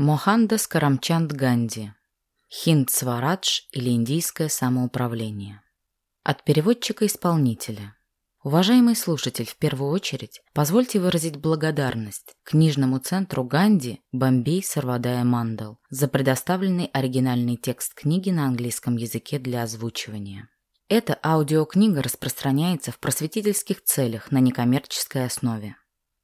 Мохандас Карамчанд Ганди. Хинд Сварадж или индийское самоуправление. От переводчика-исполнителя. Уважаемый слушатель, в первую очередь, позвольте выразить благодарность книжному центру Ганди Бомбей Сарвадая Мандал за предоставленный оригинальный текст книги на английском языке для озвучивания. Эта аудиокнига распространяется в просветительских целях на некоммерческой основе.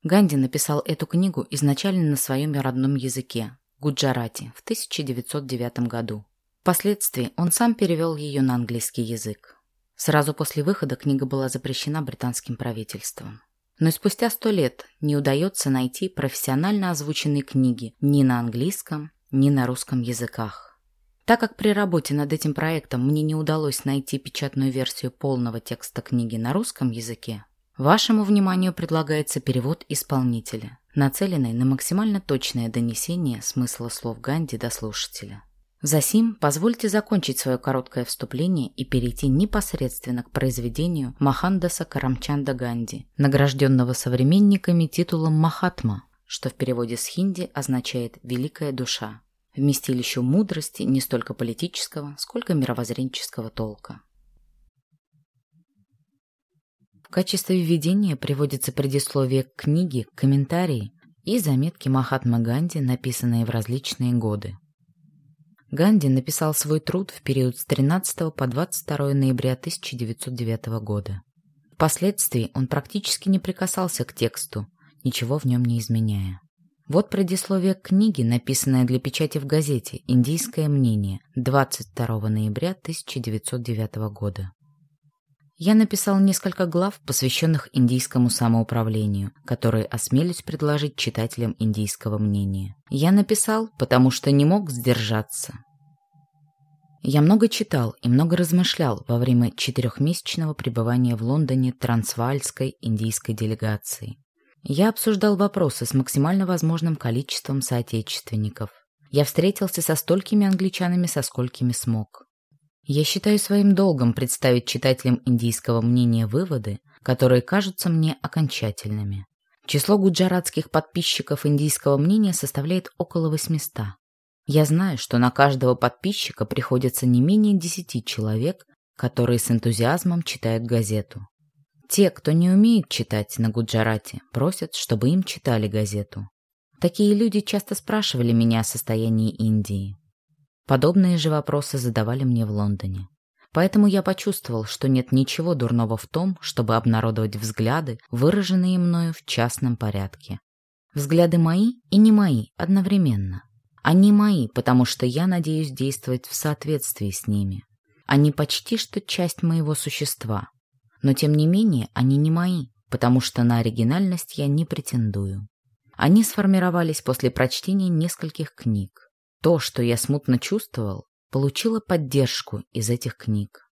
Ганди написал эту книгу изначально на своем родном языке, Гуджарати, в 1909 году. Впоследствии он сам перевел ее на английский язык. Сразу после выхода книга была запрещена британским правительством. Но спустя сто лет не удается найти профессионально озвученные книги ни на английском, ни на русском языках. Так как при работе над этим проектом мне не удалось найти печатную версию полного текста книги на русском языке, вашему вниманию предлагается перевод исполнителя – нацеленный на максимально точное донесение смысла слов Ганди до слушателя. Засим позвольте закончить свое короткое вступление и перейти непосредственно к произведению Махандаса Карамчанда Ганди, награжденного современниками титулом Махатма, что в переводе с хинди означает «великая душа», вместилищу мудрости не столько политического, сколько мировоззренческого толка. Качестве введения приводится предисловие к книге, комментарии и заметки Махатмы Ганди, написанные в различные годы. Ганди написал свой труд в период с 13 по 22 ноября 1909 года. Впоследствии он практически не прикасался к тексту, ничего в нем не изменяя. Вот предисловие к книге, написанное для печати в газете «Индийское мнение» 22 ноября 1909 года. Я написал несколько глав, посвященных индийскому самоуправлению, которые осмелюсь предложить читателям индийского мнения. Я написал, потому что не мог сдержаться. Я много читал и много размышлял во время четырехмесячного пребывания в Лондоне трансваальской индийской делегации. Я обсуждал вопросы с максимально возможным количеством соотечественников. Я встретился со столькими англичанами, со сколькими смог. Я считаю своим долгом представить читателям индийского мнения выводы, которые кажутся мне окончательными. Число гуджаратских подписчиков индийского мнения составляет около 800. Я знаю, что на каждого подписчика приходится не менее 10 человек, которые с энтузиазмом читают газету. Те, кто не умеет читать на гуджарате, просят, чтобы им читали газету. Такие люди часто спрашивали меня о состоянии Индии. Подобные же вопросы задавали мне в Лондоне. Поэтому я почувствовал, что нет ничего дурного в том, чтобы обнародовать взгляды, выраженные мною в частном порядке. Взгляды мои и не мои одновременно. Они мои, потому что я надеюсь действовать в соответствии с ними. Они почти что часть моего существа. Но тем не менее они не мои, потому что на оригинальность я не претендую. Они сформировались после прочтения нескольких книг. То, что я смутно чувствовал, получило поддержку из этих книг.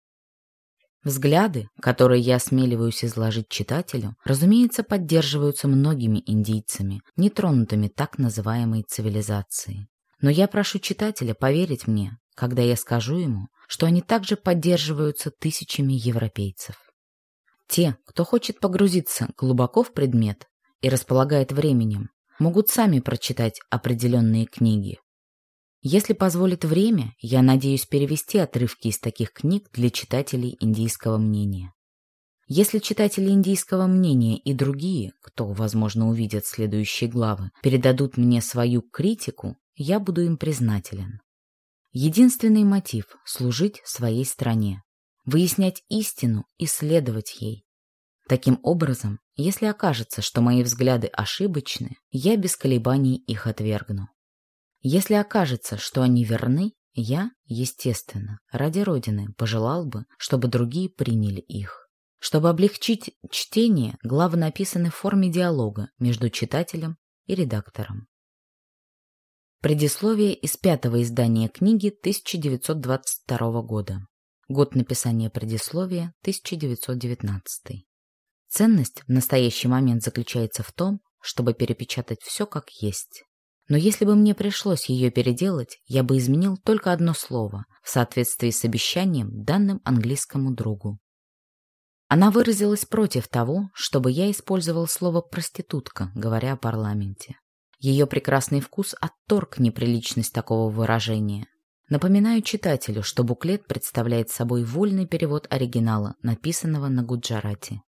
Взгляды, которые я осмеливаюсь изложить читателю, разумеется, поддерживаются многими индийцами, нетронутыми так называемой цивилизацией. Но я прошу читателя поверить мне, когда я скажу ему, что они также поддерживаются тысячами европейцев. Те, кто хочет погрузиться глубоко в предмет и располагает временем, могут сами прочитать определенные книги, если позволит время, я надеюсь перевести отрывки из таких книг для читателей индийского мнения. Если читатели индийского мнения и другие, кто, возможно, увидят следующие главы, передадут мне свою критику, я буду им признателен. Единственный мотив – служить своей стране, выяснять истину и следовать ей. Таким образом, если окажется, что мои взгляды ошибочны, я без колебаний их отвергну. Если окажется, что они верны, я, естественно, ради Родины пожелал бы, чтобы другие приняли их. Чтобы облегчить чтение, главы написаны в форме диалога между читателем и редактором. Предисловие из пятого издания книги 1922 года. Год написания предисловия 1919. Ценность в настоящий момент заключается в том, чтобы перепечатать все как есть. Но если бы мне пришлось ее переделать, я бы изменил только одно слово в соответствии с обещанием, данным английскому другу. Она выразилась против того, чтобы я использовал слово «проститутка», говоря о парламенте. Ее прекрасный вкус отторг неприличность такого выражения. Напоминаю читателю, что буклет представляет собой вольный перевод оригинала, написанного на гуджарате.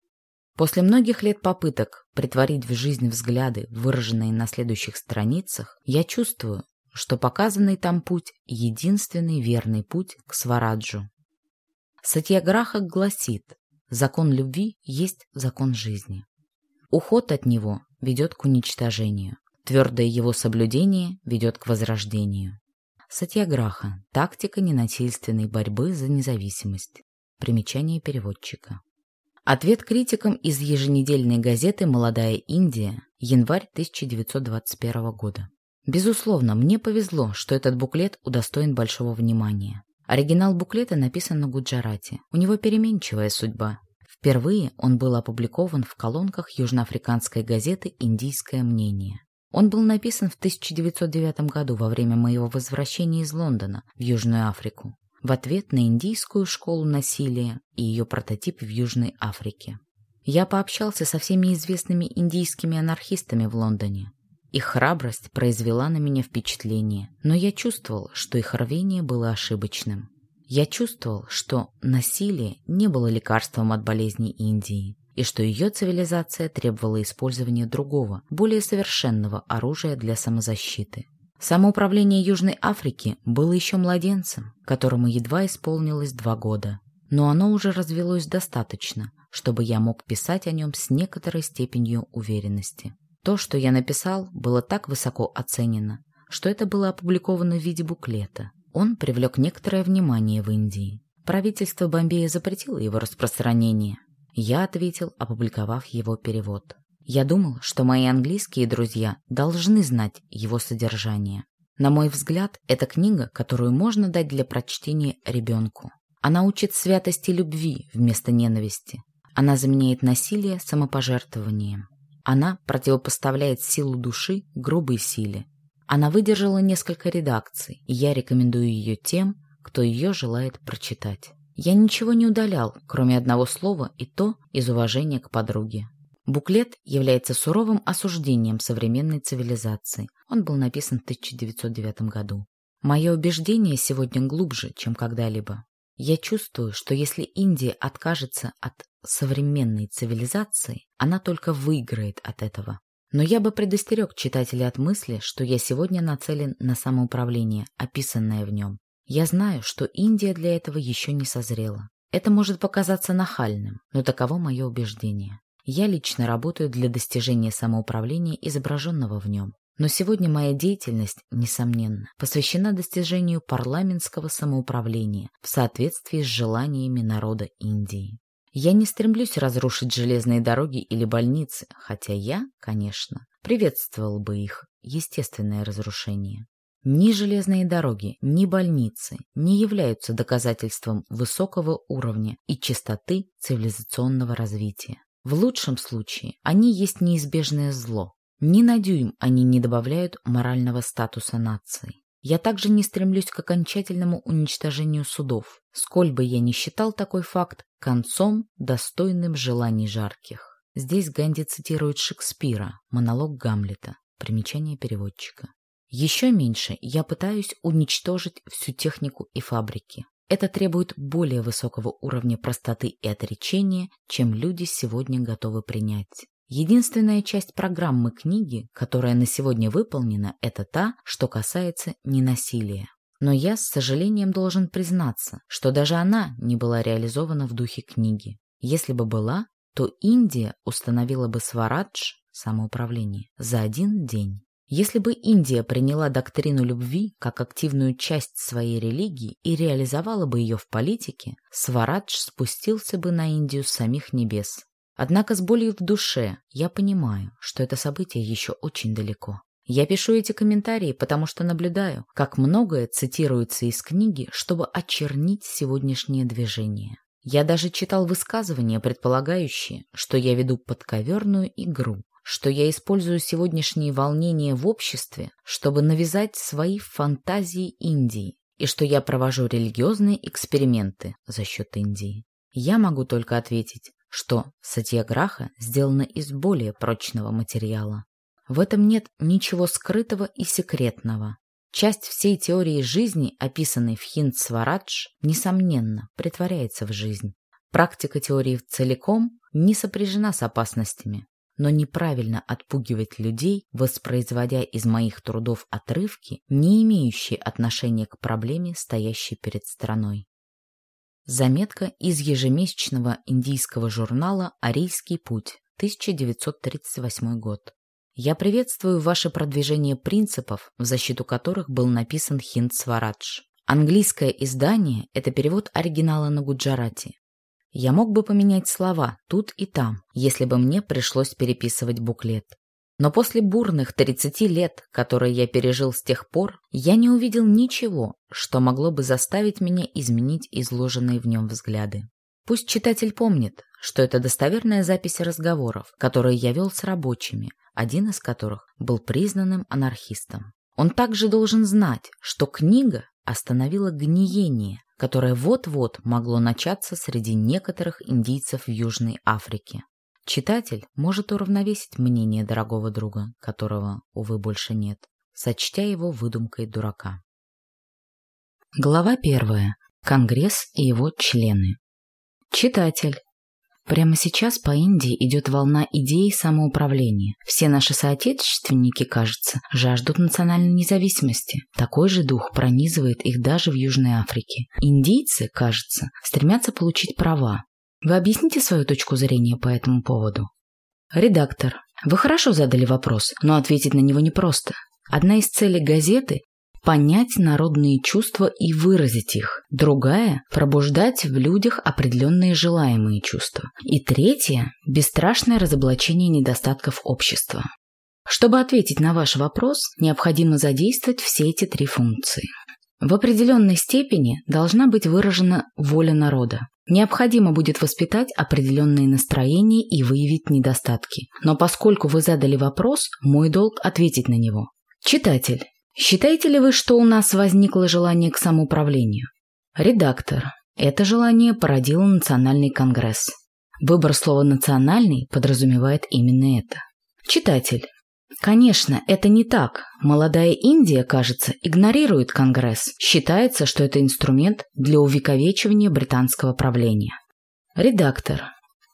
После многих лет попыток притворить в жизнь взгляды, выраженные на следующих страницах, я чувствую, что показанный там путь – единственный верный путь к Свараджу. Сатьяграха гласит, закон любви есть закон жизни. Уход от него ведет к уничтожению, твердое его соблюдение ведет к возрождению. Сатьяграха – тактика ненасильственной борьбы за независимость. Примечание переводчика. Ответ критикам из еженедельной газеты «Молодая Индия», январь 1921 года. Безусловно, мне повезло, что этот буклет удостоен большого внимания. Оригинал буклета написан на гуджарате. У него переменчивая судьба. Впервые он был опубликован в колонках южноафриканской газеты «Индийское мнение». Он был написан в 1909 году во время моего возвращения из Лондона в Южную Африку в ответ на индийскую школу насилия и ее прототип в Южной Африке. Я пообщался со всеми известными индийскими анархистами в Лондоне. Их храбрость произвела на меня впечатление, но я чувствовал, что их рвение было ошибочным. Я чувствовал, что насилие не было лекарством от болезней Индии, и что ее цивилизация требовала использования другого, более совершенного оружия для самозащиты. Самоуправление Южной Африки было еще младенцем, которому едва исполнилось два года, но оно уже развелось достаточно, чтобы я мог писать о нем с некоторой степенью уверенности. То, что я написал, было так высоко оценено, что это было опубликовано в виде буклета. Он привлек некоторое внимание в Индии. Правительство Бомбея запретило его распространение. Я ответил, опубликовав его перевод. Я думал, что мои английские друзья должны знать его содержание. На мой взгляд, это книга, которую можно дать для прочтения ребенку. Она учит святости любви вместо ненависти. Она заменяет насилие самопожертвованием. Она противопоставляет силу души грубой силе. Она выдержала несколько редакций, и я рекомендую ее тем, кто ее желает прочитать. Я ничего не удалял, кроме одного слова и то из уважения к подруге. Буклет является суровым осуждением современной цивилизации. Он был написан в 1909 году. Мое убеждение сегодня глубже, чем когда-либо. Я чувствую, что если Индия откажется от современной цивилизации, она только выиграет от этого. Но я бы предостерег читателя от мысли, что я сегодня нацелен на самоуправление, описанное в нем. Я знаю, что Индия для этого еще не созрела. Это может показаться нахальным, но таково мое убеждение. Я лично работаю для достижения самоуправления, изображенного в нем. Но сегодня моя деятельность, несомненно, посвящена достижению парламентского самоуправления в соответствии с желаниями народа Индии. Я не стремлюсь разрушить железные дороги или больницы, хотя я, конечно, приветствовал бы их естественное разрушение. Ни железные дороги, ни больницы не являются доказательством высокого уровня и чистоты цивилизационного развития. В лучшем случае они есть неизбежное зло. Ни на дюйм они не добавляют морального статуса нации. Я также не стремлюсь к окончательному уничтожению судов, сколь бы я не считал такой факт концом, достойным желаний жарких. Здесь Ганди цитирует Шекспира, монолог Гамлета, примечание переводчика. Еще меньше я пытаюсь уничтожить всю технику и фабрики. Это требует более высокого уровня простоты и отречения, чем люди сегодня готовы принять. Единственная часть программы книги, которая на сегодня выполнена, это та, что касается ненасилия. Но я с сожалением должен признаться, что даже она не была реализована в духе книги. Если бы была, то Индия установила бы сварадж, самоуправление, за один день. Если бы Индия приняла доктрину любви как активную часть своей религии и реализовала бы ее в политике, Сварадж спустился бы на Индию самих небес. Однако с болью в душе я понимаю, что это событие еще очень далеко. Я пишу эти комментарии, потому что наблюдаю, как многое цитируется из книги, чтобы очернить сегодняшнее движение. Я даже читал высказывания, предполагающие, что я веду подковерную игру, что я использую сегодняшние волнения в обществе, чтобы навязать свои фантазии Индии, и что я провожу религиозные эксперименты за счет Индии. Я могу только ответить, что сатьяграха сделана из более прочного материала. В этом нет ничего скрытого и секретного. Часть всей теории жизни, описанной в Хинд Сварадж, несомненно, притворяется в жизнь. Практика теории целиком не сопряжена с опасностями, но неправильно отпугивать людей, воспроизводя из моих трудов отрывки, не имеющие отношения к проблеме, стоящей перед страной. Заметка из ежемесячного индийского журнала «Арийский путь», 1938 год. Я приветствую ваше продвижение принципов, в защиту которых был написан Хинд Сварадж. Английское издание – это перевод оригинала на гуджарати. Я мог бы поменять слова тут и там, если бы мне пришлось переписывать буклет. Но после бурных 30 лет, которые я пережил с тех пор, я не увидел ничего, что могло бы заставить меня изменить изложенные в нем взгляды. Пусть читатель помнит, что это достоверная запись разговоров, которые я вел с рабочими, один из которых был признанным анархистом. Он также должен знать, что книга остановила гниение, которое вот-вот могло начаться среди некоторых индийцев Южной Африке. Читатель может уравновесить мнение дорогого друга, которого, увы, больше нет, сочтя его выдумкой дурака. Глава первая. Конгресс и его члены. Читатель. Прямо сейчас по Индии идет волна идей самоуправления. Все наши соотечественники, кажется, жаждут национальной независимости. Такой же дух пронизывает их даже в Южной Африке. Индийцы, кажется, стремятся получить права. Вы объясните свою точку зрения по этому поводу? Редактор. Вы хорошо задали вопрос, но ответить на него непросто. Одна из целей газеты понять народные чувства и выразить их. Другая – пробуждать в людях определенные желаемые чувства. И третья – бесстрашное разоблачение недостатков общества. Чтобы ответить на ваш вопрос, необходимо задействовать все эти три функции. В определенной степени должна быть выражена воля народа. Необходимо будет воспитать определенные настроения и выявить недостатки. Но поскольку вы задали вопрос, мой долг ответить на него. Читатель, Считаете ли вы, что у нас возникло желание к самоуправлению? Редактор. Это желание породило Национальный конгресс. Выбор слова «национальный» подразумевает именно это. Читатель. Конечно, это не так. Молодая Индия, кажется, игнорирует Конгресс. Считается, что это инструмент для увековечивания британского правления. Редактор.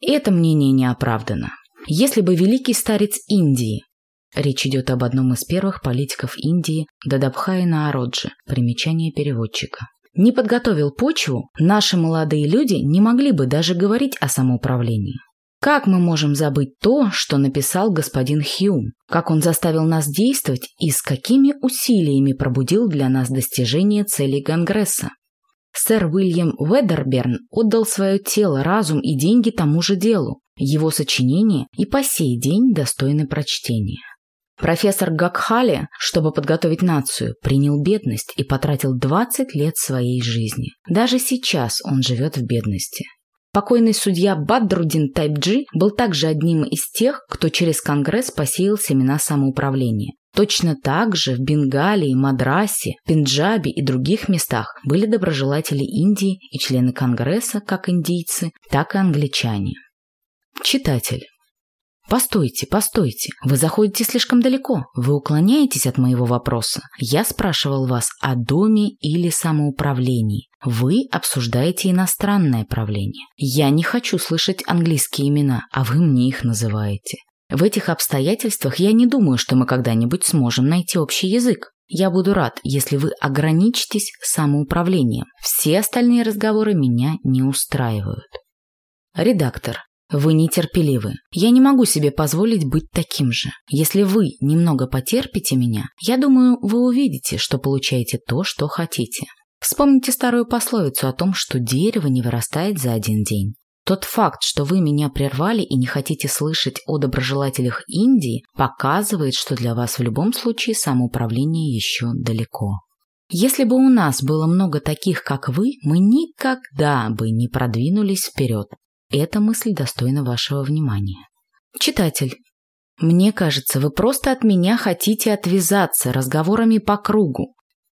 Это мнение не оправдано. Если бы великий старец Индии Речь идет об одном из первых политиков Индии Дадабхай Наароджи, примечание переводчика. Не подготовил почву, наши молодые люди не могли бы даже говорить о самоуправлении. Как мы можем забыть то, что написал господин Хьюм? Как он заставил нас действовать и с какими усилиями пробудил для нас достижение целей Конгресса? Сэр Уильям Уэдерберн отдал свое тело, разум и деньги тому же делу. Его сочинения и по сей день достойны прочтения. Профессор Гакхали, чтобы подготовить нацию, принял бедность и потратил 20 лет своей жизни. Даже сейчас он живет в бедности. Покойный судья Бадрудин Тайбджи был также одним из тех, кто через Конгресс посеял семена самоуправления. Точно так же в Бенгалии, Мадрасе, Пенджабе и других местах были доброжелатели Индии и члены Конгресса, как индийцы, так и англичане. Читатель. «Постойте, постойте, вы заходите слишком далеко, вы уклоняетесь от моего вопроса. Я спрашивал вас о доме или самоуправлении. Вы обсуждаете иностранное правление. Я не хочу слышать английские имена, а вы мне их называете. В этих обстоятельствах я не думаю, что мы когда-нибудь сможем найти общий язык. Я буду рад, если вы ограничитесь самоуправлением. Все остальные разговоры меня не устраивают. Редактор, вы нетерпеливы. Я не могу себе позволить быть таким же. Если вы немного потерпите меня, я думаю, вы увидите, что получаете то, что хотите. Вспомните старую пословицу о том, что дерево не вырастает за один день. Тот факт, что вы меня прервали и не хотите слышать о доброжелателях Индии, показывает, что для вас в любом случае самоуправление еще далеко. Если бы у нас было много таких, как вы, мы никогда бы не продвинулись вперед. Эта мысль достойна вашего внимания. Читатель, мне кажется, вы просто от меня хотите отвязаться разговорами по кругу.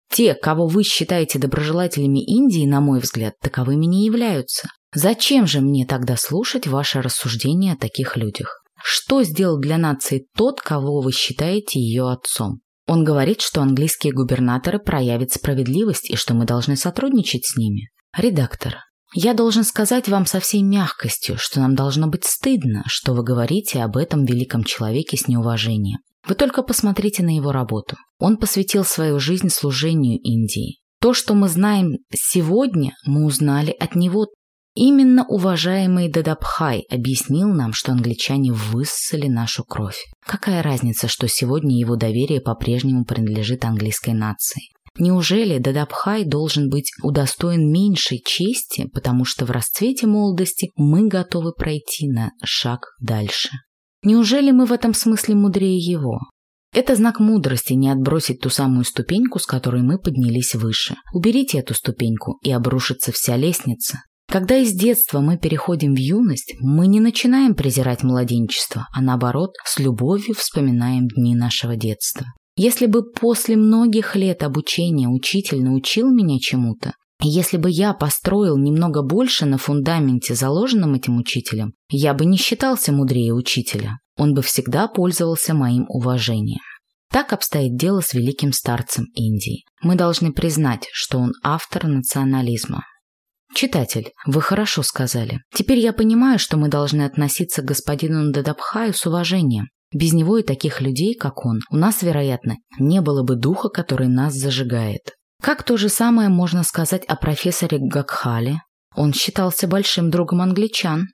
Те, кого вы считаете доброжелателями Индии, на мой взгляд, таковыми не являются. Зачем же мне тогда слушать ваши рассуждения о таких людях? Что сделал для нации тот, кого вы считаете ее отцом? Он говорит, что английские губернаторы проявят справедливость и что мы должны сотрудничать с ними. Редактор. Я должен сказать вам со всей мягкостью, что нам должно быть стыдно, что вы говорите об этом великом человеке с неуважением. Вы только посмотрите на его работу. Он посвятил свою жизнь служению Индии. То, что мы знаем сегодня, мы узнали от него. Именно уважаемый Дадабхай объяснил нам, что англичане высосали нашу кровь. Какая разница, что сегодня его доверие по-прежнему принадлежит английской нации? Неужели Дадабхай должен быть удостоен меньшей чести, потому что в расцвете молодости мы готовы пройти на шаг дальше? Неужели мы в этом смысле мудрее его? Это знак мудрости не отбросить ту самую ступеньку, с которой мы поднялись выше. Уберите эту ступеньку, и обрушится вся лестница. Когда из детства мы переходим в юность, мы не начинаем презирать младенчество, а наоборот, с любовью вспоминаем дни нашего детства. Если бы после многих лет обучения учитель научил меня чему-то, если бы я построил немного больше на фундаменте, заложенном этим учителем, я бы не считался мудрее учителя. Он бы всегда пользовался моим уважением. Так обстоит дело с великим старцем Индии. Мы должны признать, что он автор национализма. Читатель, вы хорошо сказали. Теперь я понимаю, что мы должны относиться к господину Дадабхаю с уважением. Без него и таких людей, как он, у нас, вероятно, не было бы духа, который нас зажигает. Как то же самое можно сказать о профессоре Гакхале? Он считался большим другом англичан.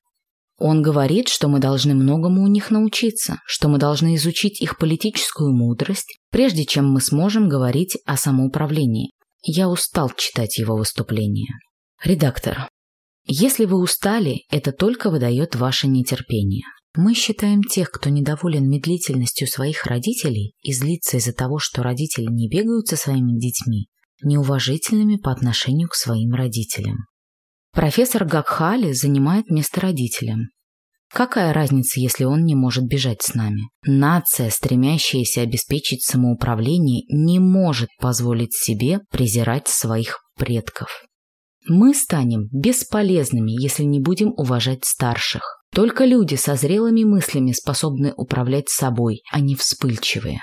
Он говорит, что мы должны многому у них научиться, что мы должны изучить их политическую мудрость, прежде чем мы сможем говорить о самоуправлении. Я устал читать его выступления. Редактор. Если вы устали, это только выдает ваше нетерпение. Мы считаем тех, кто недоволен медлительностью своих родителей и злится из-за того, что родители не бегают со своими детьми, неуважительными по отношению к своим родителям. Профессор Гакхали занимает место родителям. Какая разница, если он не может бежать с нами? Нация, стремящаяся обеспечить самоуправление, не может позволить себе презирать своих предков. Мы станем бесполезными, если не будем уважать старших. Только люди со зрелыми мыслями способны управлять собой, а не вспыльчивые.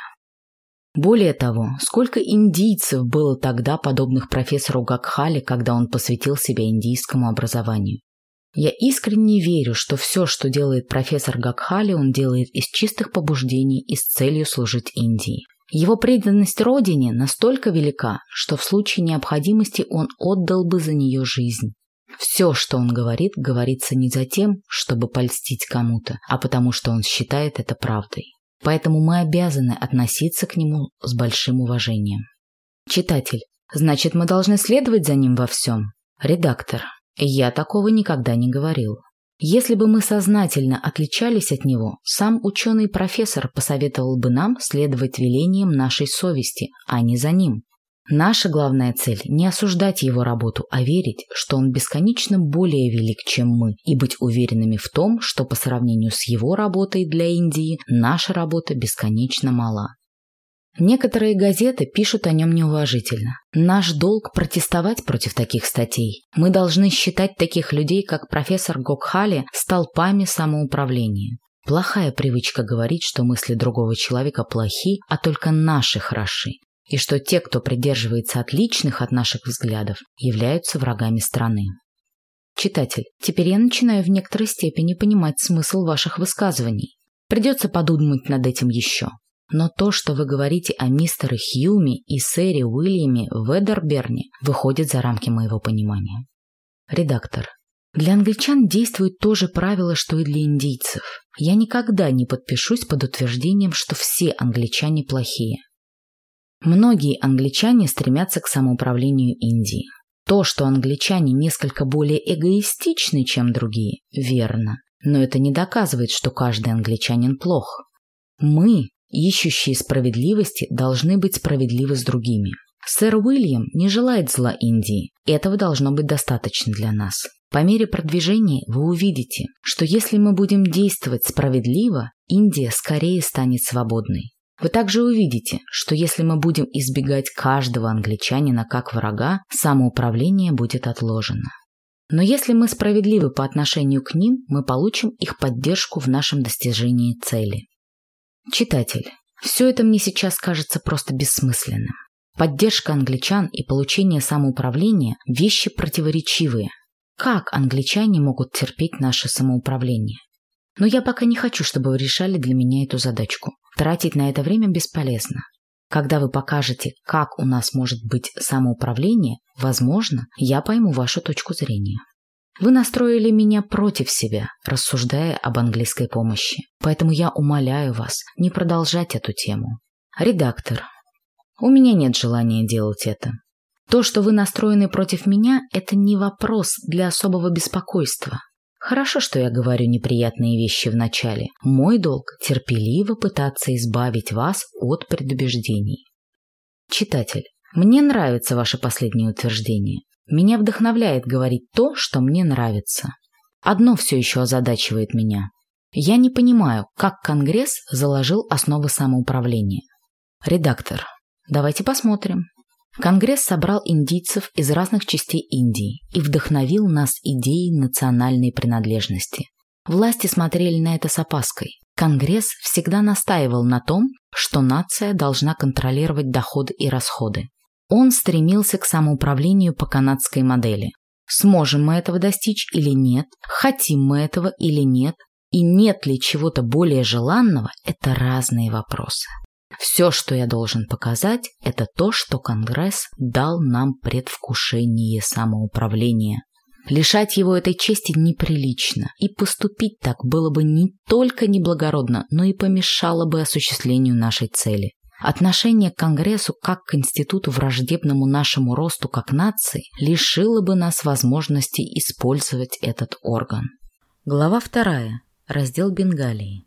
Более того, сколько индийцев было тогда подобных профессору Гакхали, когда он посвятил себя индийскому образованию. Я искренне верю, что все, что делает профессор Гакхали, он делает из чистых побуждений и с целью служить Индии. Его преданность родине настолько велика, что в случае необходимости он отдал бы за нее жизнь. Все, что он говорит, говорится не за тем, чтобы польстить кому-то, а потому что он считает это правдой. Поэтому мы обязаны относиться к нему с большим уважением. Читатель, значит, мы должны следовать за ним во всем. Редактор, я такого никогда не говорил. Если бы мы сознательно отличались от него, сам ученый-профессор посоветовал бы нам следовать велениям нашей совести, а не за ним. Наша главная цель – не осуждать его работу, а верить, что он бесконечно более велик, чем мы, и быть уверенными в том, что по сравнению с его работой для Индии наша работа бесконечно мала. Некоторые газеты пишут о нем неуважительно. Наш долг – протестовать против таких статей. Мы должны считать таких людей, как профессор Гокхали, столпами самоуправления. Плохая привычка говорить, что мысли другого человека плохи, а только наши хороши и что те, кто придерживается отличных от наших взглядов, являются врагами страны. Читатель, теперь я начинаю в некоторой степени понимать смысл ваших высказываний. Придется подумать над этим еще. Но то, что вы говорите о мистере Хьюми и сэре Уильяме в Эдерберне, выходит за рамки моего понимания. Редактор. Для англичан действует то же правило, что и для индийцев. Я никогда не подпишусь под утверждением, что все англичане плохие. Многие англичане стремятся к самоуправлению Индии. То, что англичане несколько более эгоистичны, чем другие, верно. Но это не доказывает, что каждый англичанин плох. Мы, ищущие справедливости, должны быть справедливы с другими. Сэр Уильям не желает зла Индии. Этого должно быть достаточно для нас. По мере продвижения вы увидите, что если мы будем действовать справедливо, Индия скорее станет свободной. Вы также увидите, что если мы будем избегать каждого англичанина как врага, самоуправление будет отложено. Но если мы справедливы по отношению к ним, мы получим их поддержку в нашем достижении цели. Читатель, все это мне сейчас кажется просто бессмысленным. Поддержка англичан и получение самоуправления – вещи противоречивые. Как англичане могут терпеть наше самоуправление? Но я пока не хочу, чтобы вы решали для меня эту задачку. Тратить на это время бесполезно. Когда вы покажете, как у нас может быть самоуправление, возможно, я пойму вашу точку зрения. Вы настроили меня против себя, рассуждая об английской помощи. Поэтому я умоляю вас не продолжать эту тему. Редактор. У меня нет желания делать это. То, что вы настроены против меня, это не вопрос для особого беспокойства. Хорошо, что я говорю неприятные вещи вначале. Мой долг – терпеливо пытаться избавить вас от предубеждений. Читатель, мне нравится ваше последнее утверждение. Меня вдохновляет говорить то, что мне нравится. Одно все еще озадачивает меня. Я не понимаю, как Конгресс заложил основы самоуправления. Редактор, давайте посмотрим. Конгресс собрал индийцев из разных частей Индии и вдохновил нас идеей национальной принадлежности. Власти смотрели на это с опаской. Конгресс всегда настаивал на том, что нация должна контролировать доходы и расходы. Он стремился к самоуправлению по канадской модели. Сможем мы этого достичь или нет, хотим мы этого или нет, и нет ли чего-то более желанного – это разные вопросы. Все, что я должен показать, это то, что Конгресс дал нам предвкушение самоуправления. Лишать его этой чести неприлично, и поступить так было бы не только неблагородно, но и помешало бы осуществлению нашей цели. Отношение к Конгрессу как к институту враждебному нашему росту как нации лишило бы нас возможности использовать этот орган. Глава вторая. Раздел Бенгалии.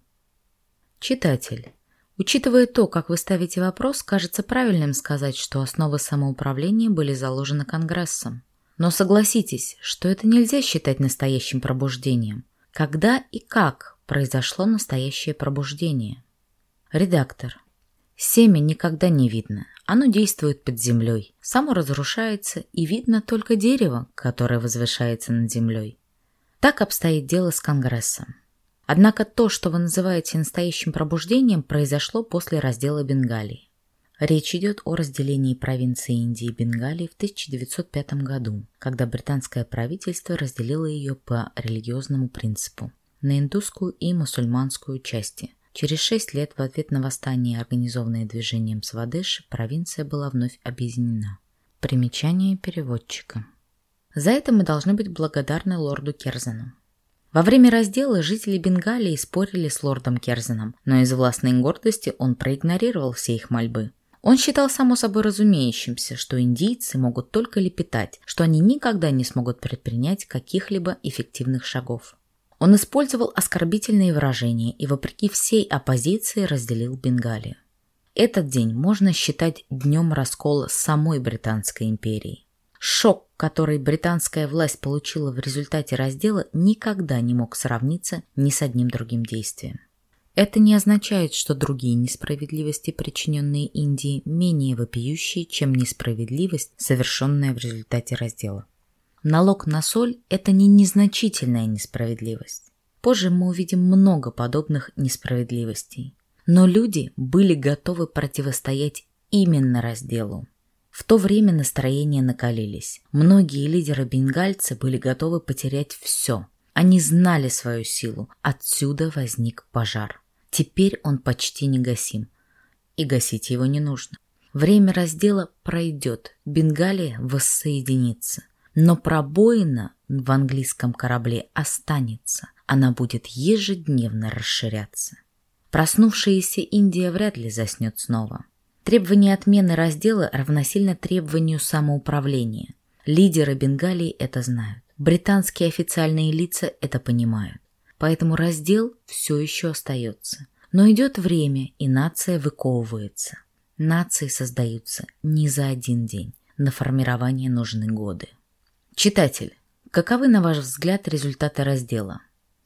Читатель. Учитывая то, как вы ставите вопрос, кажется правильным сказать, что основы самоуправления были заложены Конгрессом. Но согласитесь, что это нельзя считать настоящим пробуждением. Когда и как произошло настоящее пробуждение? Редактор. Семя никогда не видно. Оно действует под землей, само разрушается, и видно только дерево, которое возвышается над землей. Так обстоит дело с Конгрессом. Однако то, что вы называете настоящим пробуждением, произошло после раздела Бенгалии. Речь идет о разделении провинции Индии и Бенгалии в 1905 году, когда британское правительство разделило ее по религиозному принципу на индусскую и мусульманскую части. Через шесть лет в ответ на восстание, организованное движением Свадеши, провинция была вновь объединена. Примечание переводчика. За это мы должны быть благодарны лорду Керзану. Во время раздела жители Бенгалии спорили с лордом Керзеном, но из властной гордости он проигнорировал все их мольбы. Он считал само собой разумеющимся, что индийцы могут только лепетать, что они никогда не смогут предпринять каких-либо эффективных шагов. Он использовал оскорбительные выражения и, вопреки всей оппозиции, разделил Бенгалию. Этот день можно считать днем раскола самой Британской империи. Шок, который британская власть получила в результате раздела, никогда не мог сравниться ни с одним другим действием. Это не означает, что другие несправедливости, причиненные Индии, менее вопиющие, чем несправедливость, совершенная в результате раздела. Налог на соль – это не незначительная несправедливость. Позже мы увидим много подобных несправедливостей. Но люди были готовы противостоять именно разделу. В то время настроения накалились. Многие лидеры бенгальцы были готовы потерять все. Они знали свою силу. Отсюда возник пожар. Теперь он почти негасим. И гасить его не нужно. Время раздела пройдет. Бенгалия воссоединится. Но пробоина в английском корабле останется. Она будет ежедневно расширяться. Проснувшаяся Индия вряд ли заснет снова. Требование отмены раздела равносильно требованию самоуправления. Лидеры Бенгалии это знают. Британские официальные лица это понимают. Поэтому раздел все еще остается. Но идет время, и нация выковывается. Нации создаются не за один день. На формирование нужны годы. Читатель, каковы, на ваш взгляд, результаты раздела?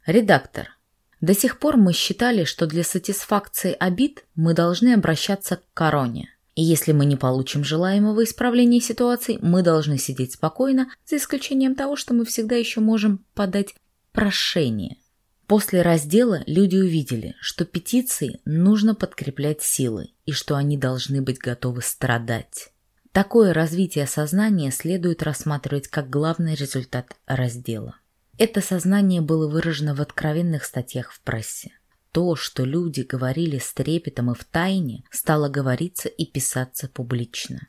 Редактор, до сих пор мы считали, что для сатисфакции обид мы должны обращаться к короне. И если мы не получим желаемого исправления ситуации, мы должны сидеть спокойно, за исключением того, что мы всегда еще можем подать прошение. После раздела люди увидели, что петиции нужно подкреплять силой и что они должны быть готовы страдать. Такое развитие сознания следует рассматривать как главный результат раздела. Это сознание было выражено в откровенных статьях в прессе. То, что люди говорили с трепетом и в тайне, стало говориться и писаться публично.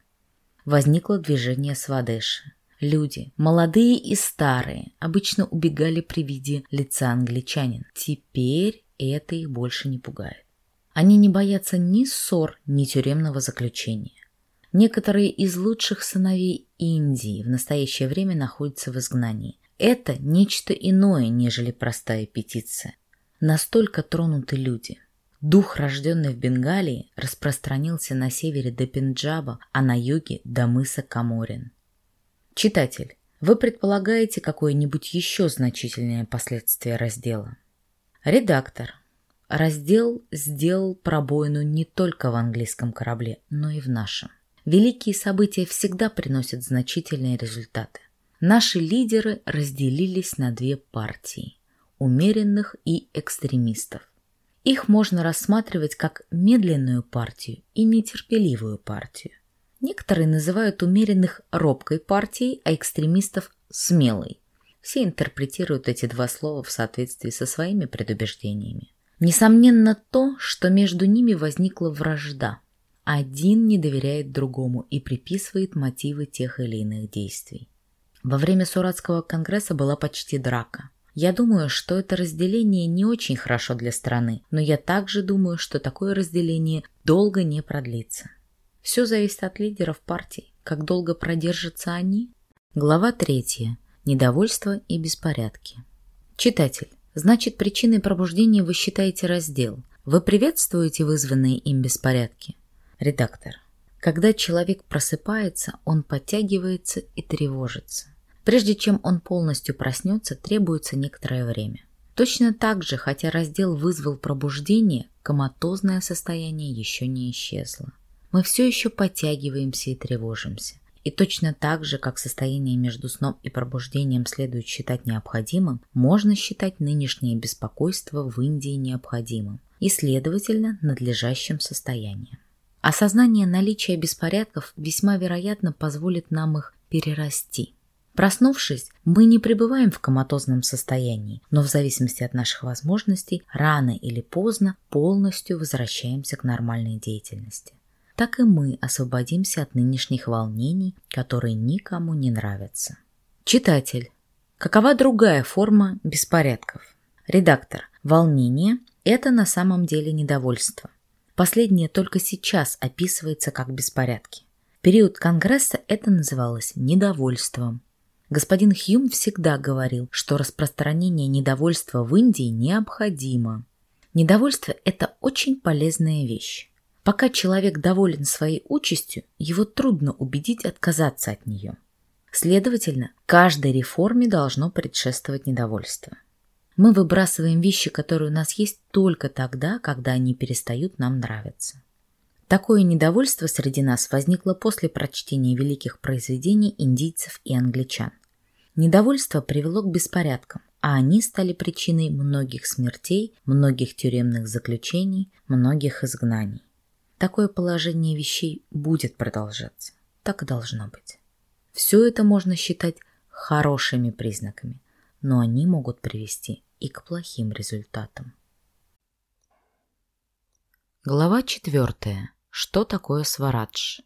Возникло движение Свадеши. Люди, молодые и старые, обычно убегали при виде лица англичанина. Теперь это их больше не пугает. Они не боятся ни ссор, ни тюремного заключения. Некоторые из лучших сыновей Индии в настоящее время находятся в изгнании. Это нечто иное, нежели простая петиция. Настолько тронуты люди. Дух, рожденный в Бенгалии, распространился на севере до Пенджаба, а на юге до мыса Каморин. Читатель, вы предполагаете какое-нибудь еще значительное последствие раздела? Редактор. Раздел сделал пробоину не только в английском корабле, но и в нашем. Великие события всегда приносят значительные результаты. Наши лидеры разделились на две партии – умеренных и экстремистов. Их можно рассматривать как медленную партию и нетерпеливую партию. Некоторые называют умеренных робкой партией, а экстремистов – смелой. Все интерпретируют эти два слова в соответствии со своими предубеждениями. Несомненно то, что между ними возникла вражда. Один не доверяет другому и приписывает мотивы тех или иных действий. Во время Суратского конгресса была почти драка. Я думаю, что это разделение не очень хорошо для страны, но я также думаю, что такое разделение долго не продлится. Все зависит от лидеров партий. Как долго продержатся они? Глава третья. Недовольство и беспорядки. Читатель. Значит, причиной пробуждения вы считаете раздел. Вы приветствуете вызванные им беспорядки? Редактор. Когда человек просыпается, он подтягивается и тревожится. Прежде чем он полностью проснется, требуется некоторое время. Точно так же, хотя раздел вызвал пробуждение, коматозное состояние еще не исчезло. Мы все еще подтягиваемся и тревожимся. И точно так же, как состояние между сном и пробуждением следует считать необходимым, можно считать нынешнее беспокойство в Индии необходимым и, следовательно, надлежащим состоянием. Осознание наличия беспорядков весьма вероятно позволит нам их перерасти. Проснувшись, мы не пребываем в коматозном состоянии, но в зависимости от наших возможностей рано или поздно полностью возвращаемся к нормальной деятельности. Так и мы освободимся от нынешних волнений, которые никому не нравятся. Читатель. Какова другая форма беспорядков? Редактор. Волнение – это на самом деле недовольство. Последнее только сейчас описывается как беспорядки. В период Конгресса это называлось недовольством. Господин Хьюм всегда говорил, что распространение недовольства в Индии необходимо. Недовольство – это очень полезная вещь. Пока человек доволен своей участью, его трудно убедить отказаться от нее. Следовательно, каждой реформе должно предшествовать недовольство. Мы выбрасываем вещи, которые у нас есть только тогда, когда они перестают нам нравиться. Такое недовольство среди нас возникло после прочтения великих произведений индийцев и англичан. Недовольство привело к беспорядкам, а они стали причиной многих смертей, многих тюремных заключений, многих изгнаний. Такое положение вещей будет продолжаться. Так и должно быть. Все это можно считать хорошими признаками, но они могут привести и к плохим результатам. Глава четвертая. Что такое сварадж?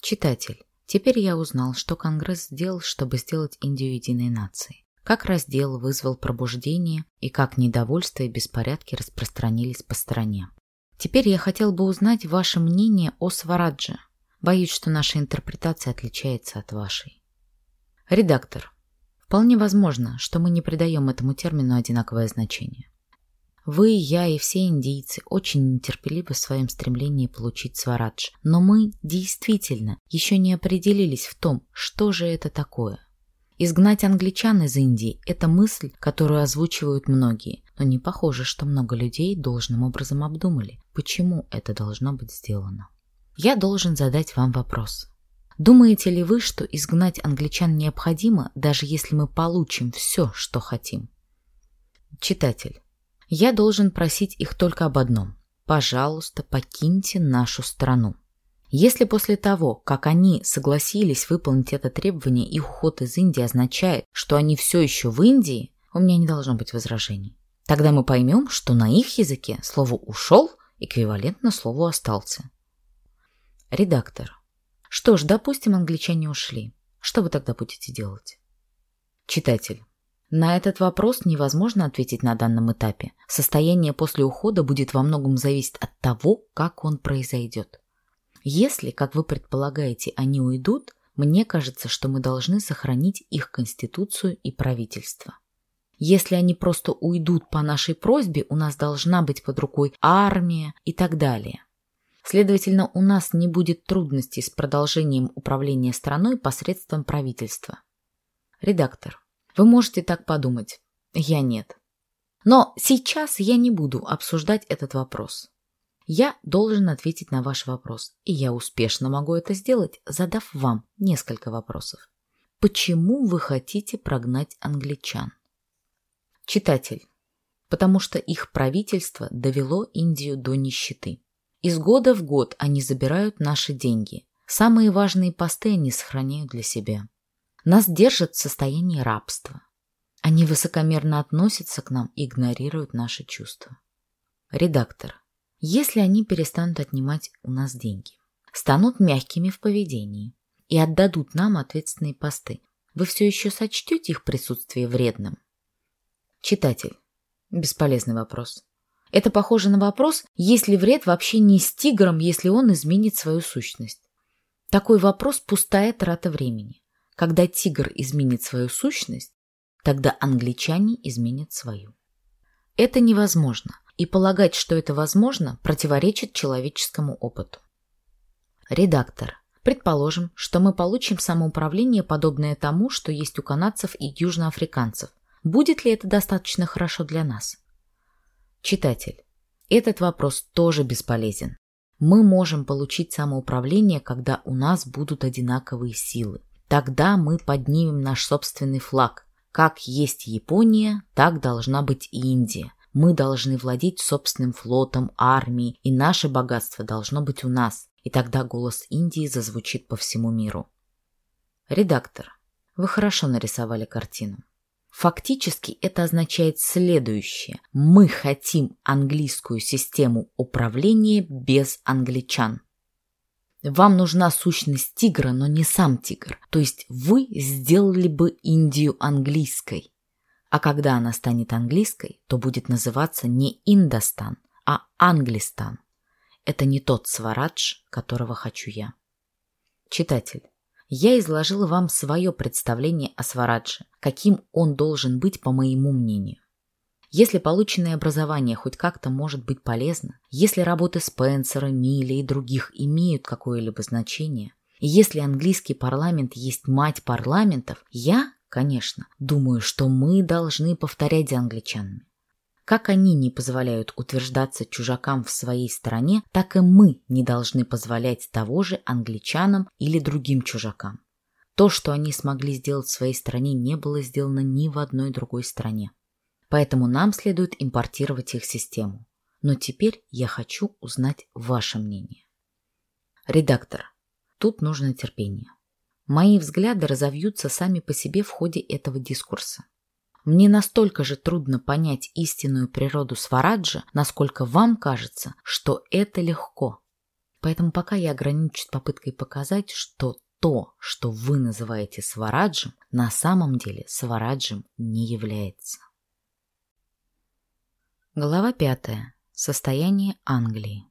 Читатель, теперь я узнал, что Конгресс сделал, чтобы сделать Индию единой нацией. Как раздел вызвал пробуждение и как недовольство и беспорядки распространились по стране. Теперь я хотел бы узнать ваше мнение о сварадже. Боюсь, что наша интерпретация отличается от вашей. Редактор. Вполне возможно, что мы не придаем этому термину одинаковое значение. Вы, я и все индийцы очень нетерпеливы в своем стремлении получить сварадж, но мы действительно еще не определились в том, что же это такое. Изгнать англичан из Индии – это мысль, которую озвучивают многие, но не похоже, что много людей должным образом обдумали, почему это должно быть сделано. Я должен задать вам вопрос. Думаете ли вы, что изгнать англичан необходимо, даже если мы получим все, что хотим? Читатель. Я должен просить их только об одном. Пожалуйста, покиньте нашу страну. Если после того, как они согласились выполнить это требование, их уход из Индии означает, что они все еще в Индии, у меня не должно быть возражений. Тогда мы поймем, что на их языке слово «ушел» эквивалентно слову «остался». Редактор. Что ж, допустим, англичане ушли. Что вы тогда будете делать? Читатель. На этот вопрос невозможно ответить на данном этапе. Состояние после ухода будет во многом зависеть от того, как он произойдет. Если, как вы предполагаете, они уйдут, мне кажется, что мы должны сохранить их конституцию и правительство. Если они просто уйдут по нашей просьбе, у нас должна быть под рукой армия и так далее. Следовательно, у нас не будет трудностей с продолжением управления страной посредством правительства. Редактор. Вы можете так подумать. Я нет. Но сейчас я не буду обсуждать этот вопрос. Я должен ответить на ваш вопрос, и я успешно могу это сделать, задав вам несколько вопросов. Почему вы хотите прогнать англичан? Читатель. Потому что их правительство довело Индию до нищеты. Из года в год они забирают наши деньги. Самые важные посты они сохраняют для себя. Нас держат в состоянии рабства. Они высокомерно относятся к нам и игнорируют наши чувства. Редактор. Если они перестанут отнимать у нас деньги, станут мягкими в поведении и отдадут нам ответственные посты, вы все еще сочтете их присутствие вредным? Читатель. Бесполезный вопрос. Это похоже на вопрос, есть ли вред вообще не с тигром, если он изменит свою сущность. Такой вопрос – пустая трата времени. Когда тигр изменит свою сущность, тогда англичане изменят свою. Это невозможно, и полагать, что это возможно, противоречит человеческому опыту. Редактор. Предположим, что мы получим самоуправление, подобное тому, что есть у канадцев и южноафриканцев – Будет ли это достаточно хорошо для нас? Читатель, этот вопрос тоже бесполезен. Мы можем получить самоуправление, когда у нас будут одинаковые силы. Тогда мы поднимем наш собственный флаг. Как есть Япония, так должна быть и Индия. Мы должны владеть собственным флотом, армией, и наше богатство должно быть у нас. И тогда голос Индии зазвучит по всему миру. Редактор, вы хорошо нарисовали картину. Фактически это означает следующее. Мы хотим английскую систему управления без англичан. Вам нужна сущность тигра, но не сам тигр. То есть вы сделали бы Индию английской. А когда она станет английской, то будет называться не Индостан, а Англистан. Это не тот сварадж, которого хочу я. Читатель, я изложил вам свое представление о Сварадже, каким он должен быть, по моему мнению. Если полученное образование хоть как-то может быть полезно, если работы Спенсера, Милли и других имеют какое-либо значение, и если английский парламент есть мать парламентов, я, конечно, думаю, что мы должны повторять за англичанами. Как они не позволяют утверждаться чужакам в своей стране, так и мы не должны позволять того же англичанам или другим чужакам. То, что они смогли сделать в своей стране, не было сделано ни в одной другой стране. Поэтому нам следует импортировать их систему. Но теперь я хочу узнать ваше мнение. Редактор. Тут нужно терпение. Мои взгляды разовьются сами по себе в ходе этого дискурса. Мне настолько же трудно понять истинную природу Свараджа, насколько вам кажется, что это легко. Поэтому пока я ограничусь попыткой показать, что то, что вы называете Свараджем, на самом деле Свараджем не является. Глава пятая. Состояние Англии.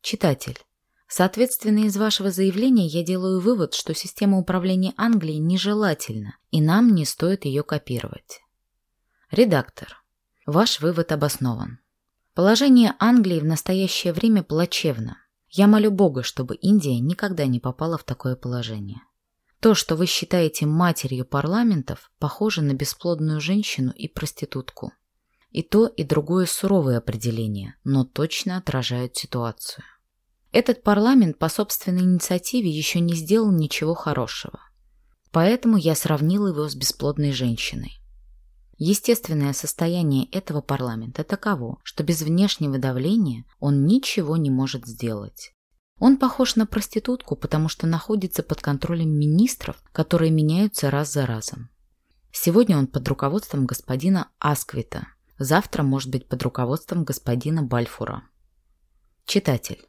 Читатель. Соответственно, из вашего заявления я делаю вывод, что система управления Англией нежелательна, и нам не стоит ее копировать. Редактор. Ваш вывод обоснован. Положение Англии в настоящее время плачевно. Я молю Бога, чтобы Индия никогда не попала в такое положение. То, что вы считаете матерью парламентов, похоже на бесплодную женщину и проститутку. И то, и другое суровые определения, но точно отражают ситуацию. Этот парламент по собственной инициативе еще не сделал ничего хорошего. Поэтому я сравнил его с бесплодной женщиной. Естественное состояние этого парламента таково, что без внешнего давления он ничего не может сделать. Он похож на проститутку, потому что находится под контролем министров, которые меняются раз за разом. Сегодня он под руководством господина Асквита, завтра может быть под руководством господина Бальфура. Читатель,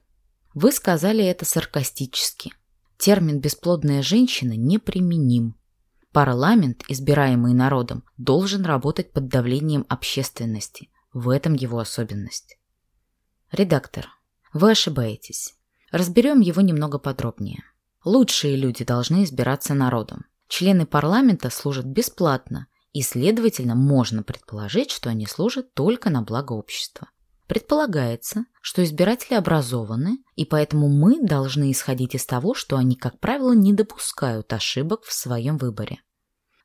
вы сказали это саркастически. Термин «бесплодная женщина» неприменим. Парламент, избираемый народом, должен работать под давлением общественности. В этом его особенность. Редактор, вы ошибаетесь. Разберем его немного подробнее. Лучшие люди должны избираться народом. Члены парламента служат бесплатно, и, следовательно, можно предположить, что они служат только на благо общества. Предполагается, что избиратели образованы, и поэтому мы должны исходить из того, что они, как правило, не допускают ошибок в своем выборе.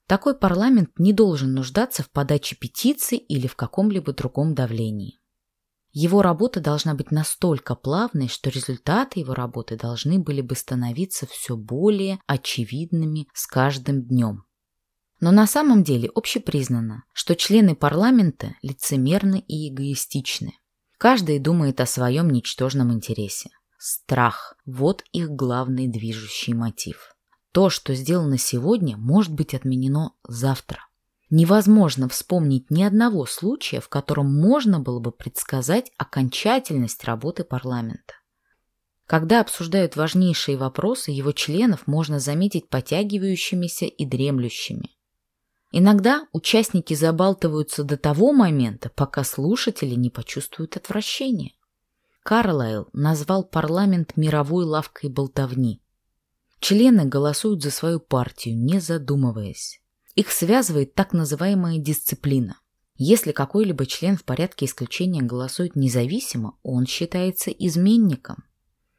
Такой парламент не должен нуждаться в подаче петиций или в каком-либо другом давлении. Его работа должна быть настолько плавной, что результаты его работы должны были бы становиться все более очевидными с каждым днем. Но на самом деле общепризнано, что члены парламента лицемерны и эгоистичны. Каждый думает о своем ничтожном интересе. Страх – вот их главный движущий мотив. То, что сделано сегодня, может быть отменено завтра. Невозможно вспомнить ни одного случая, в котором можно было бы предсказать окончательность работы парламента. Когда обсуждают важнейшие вопросы, его членов можно заметить потягивающимися и дремлющими. Иногда участники забалтываются до того момента, пока слушатели не почувствуют отвращения. Карлайл назвал парламент мировой лавкой болтовни. Члены голосуют за свою партию, не задумываясь. Их связывает так называемая дисциплина. Если какой-либо член в порядке исключения голосует независимо, он считается изменником.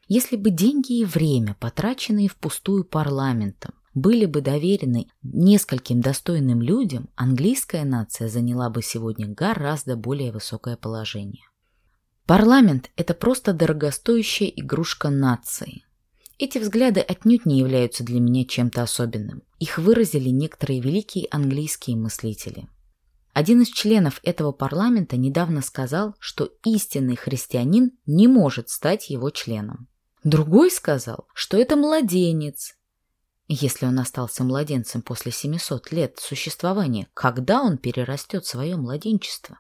Если бы деньги и время, потраченные впустую парламентом, были бы доверены нескольким достойным людям, английская нация заняла бы сегодня гораздо более высокое положение. Парламент – это просто дорогостоящая игрушка нации. Эти взгляды отнюдь не являются для меня чем-то особенным. Их выразили некоторые великие английские мыслители. Один из членов этого парламента недавно сказал, что истинный христианин не может стать его членом. Другой сказал, что это младенец, если он остался младенцем после 700 лет существования, когда он перерастет свое младенчество?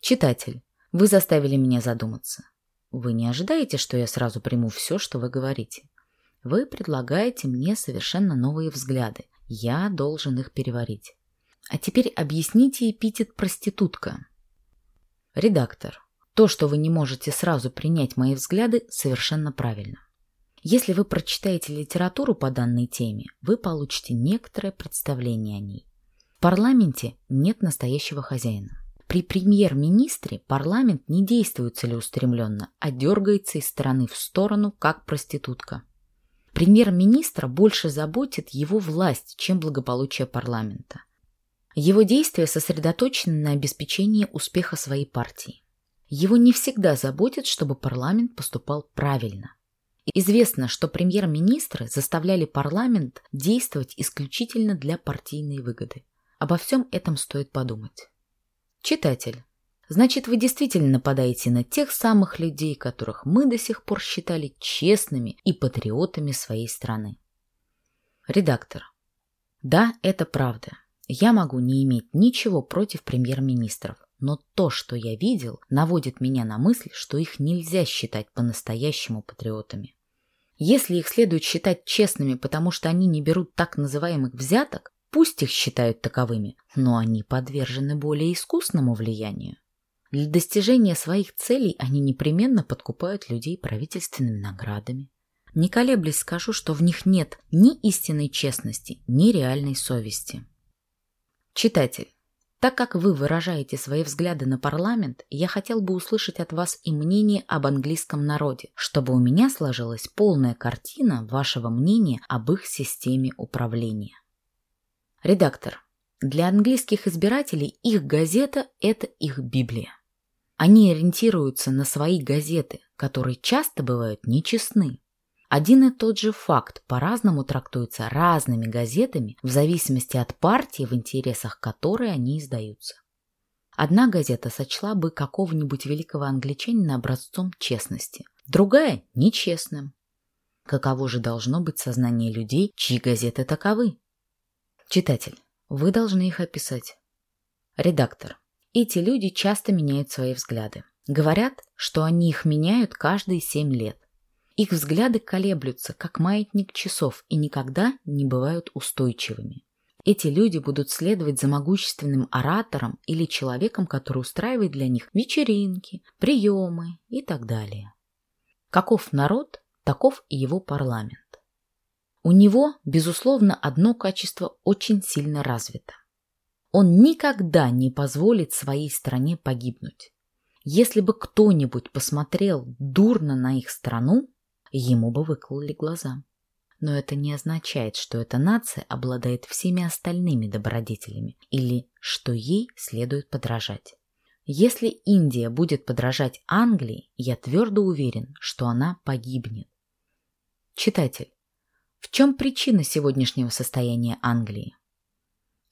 Читатель, вы заставили меня задуматься. Вы не ожидаете, что я сразу приму все, что вы говорите. Вы предлагаете мне совершенно новые взгляды. Я должен их переварить. А теперь объясните эпитет «проститутка». Редактор. То, что вы не можете сразу принять мои взгляды, совершенно правильно. Если вы прочитаете литературу по данной теме, вы получите некоторое представление о ней. В парламенте нет настоящего хозяина. При премьер-министре парламент не действует целеустремленно, а дергается из стороны в сторону, как проститутка. Премьер-министра больше заботит его власть, чем благополучие парламента. Его действия сосредоточены на обеспечении успеха своей партии. Его не всегда заботит, чтобы парламент поступал правильно. Известно, что премьер-министры заставляли парламент действовать исключительно для партийной выгоды. Обо всем этом стоит подумать. Читатель, значит, вы действительно нападаете на тех самых людей, которых мы до сих пор считали честными и патриотами своей страны. Редактор. Да, это правда. Я могу не иметь ничего против премьер-министров, но то, что я видел, наводит меня на мысль, что их нельзя считать по-настоящему патриотами. Если их следует считать честными, потому что они не берут так называемых взяток, пусть их считают таковыми, но они подвержены более искусному влиянию. Для достижения своих целей они непременно подкупают людей правительственными наградами. Не колеблясь скажу, что в них нет ни истинной честности, ни реальной совести. Читатель, так как вы выражаете свои взгляды на парламент, я хотел бы услышать от вас и мнение об английском народе, чтобы у меня сложилась полная картина вашего мнения об их системе управления. Редактор. Для английских избирателей их газета – это их Библия. Они ориентируются на свои газеты, которые часто бывают нечестны. Один и тот же факт по-разному трактуется разными газетами в зависимости от партии, в интересах которой они издаются. Одна газета сочла бы какого-нибудь великого англичанина образцом честности, другая – нечестным. Каково же должно быть сознание людей, чьи газеты таковы? Читатель, вы должны их описать. Редактор. Эти люди часто меняют свои взгляды. Говорят, что они их меняют каждые семь лет. Их взгляды колеблются, как маятник часов, и никогда не бывают устойчивыми. Эти люди будут следовать за могущественным оратором или человеком, который устраивает для них вечеринки, приемы и так далее. Каков народ, таков и его парламент. У него, безусловно, одно качество очень сильно развито. Он никогда не позволит своей стране погибнуть. Если бы кто-нибудь посмотрел дурно на их страну, ему бы выкололи глаза. Но это не означает, что эта нация обладает всеми остальными добродетелями или что ей следует подражать. Если Индия будет подражать Англии, я твердо уверен, что она погибнет. Читатель, в чем причина сегодняшнего состояния Англии?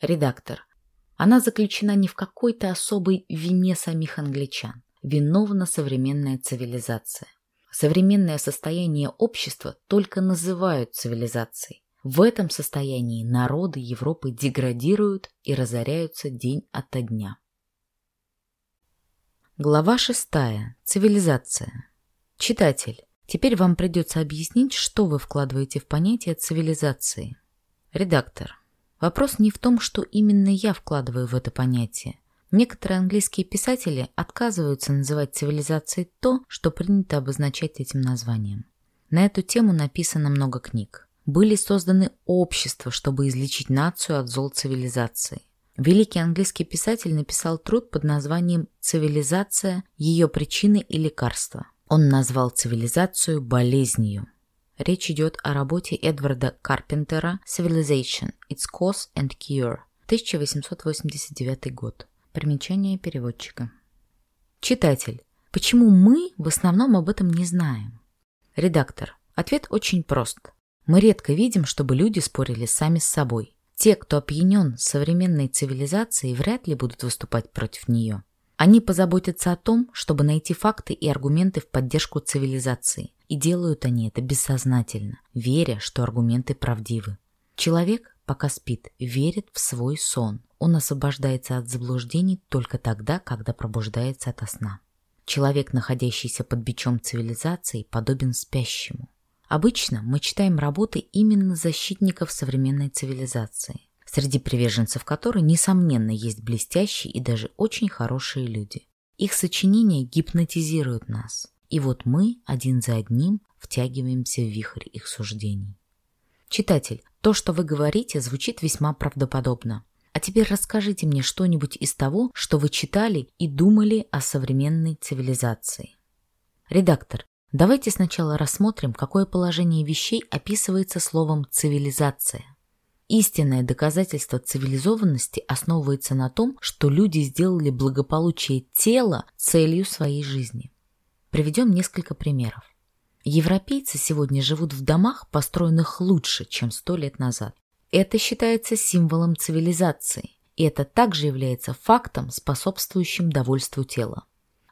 Редактор, она заключена не в какой-то особой вине самих англичан. Виновна современная цивилизация. Современное состояние общества только называют цивилизацией. В этом состоянии народы Европы деградируют и разоряются день ото дня. Глава шестая. Цивилизация. Читатель, теперь вам придется объяснить, что вы вкладываете в понятие цивилизации. Редактор. Вопрос не в том, что именно я вкладываю в это понятие. Некоторые английские писатели отказываются называть цивилизацией то, что принято обозначать этим названием. На эту тему написано много книг. Были созданы общества, чтобы излечить нацию от зол цивилизации. Великий английский писатель написал труд под названием «Цивилизация. Ее причины и лекарства». Он назвал цивилизацию болезнью. Речь идет о работе Эдварда Карпентера «Civilization. Its Cause and Cure» 1889 год. Примечание переводчика. Читатель. Почему мы в основном об этом не знаем? Редактор. Ответ очень прост. Мы редко видим, чтобы люди спорили сами с собой. Те, кто опьянен современной цивилизацией, вряд ли будут выступать против нее. Они позаботятся о том, чтобы найти факты и аргументы в поддержку цивилизации. И делают они это бессознательно, веря, что аргументы правдивы. Человек, пока спит, верит в свой сон. Он освобождается от заблуждений только тогда, когда пробуждается ото сна. Человек, находящийся под бичом цивилизации, подобен спящему. Обычно мы читаем работы именно защитников современной цивилизации, среди приверженцев которой, несомненно, есть блестящие и даже очень хорошие люди. Их сочинения гипнотизируют нас, и вот мы один за одним втягиваемся в вихрь их суждений. Читатель, то, что вы говорите, звучит весьма правдоподобно. А теперь расскажите мне что-нибудь из того, что вы читали и думали о современной цивилизации. Редактор, давайте сначала рассмотрим, какое положение вещей описывается словом «цивилизация». Истинное доказательство цивилизованности основывается на том, что люди сделали благополучие тела целью своей жизни. Приведем несколько примеров. Европейцы сегодня живут в домах, построенных лучше, чем сто лет назад. Это считается символом цивилизации, и это также является фактом, способствующим довольству тела.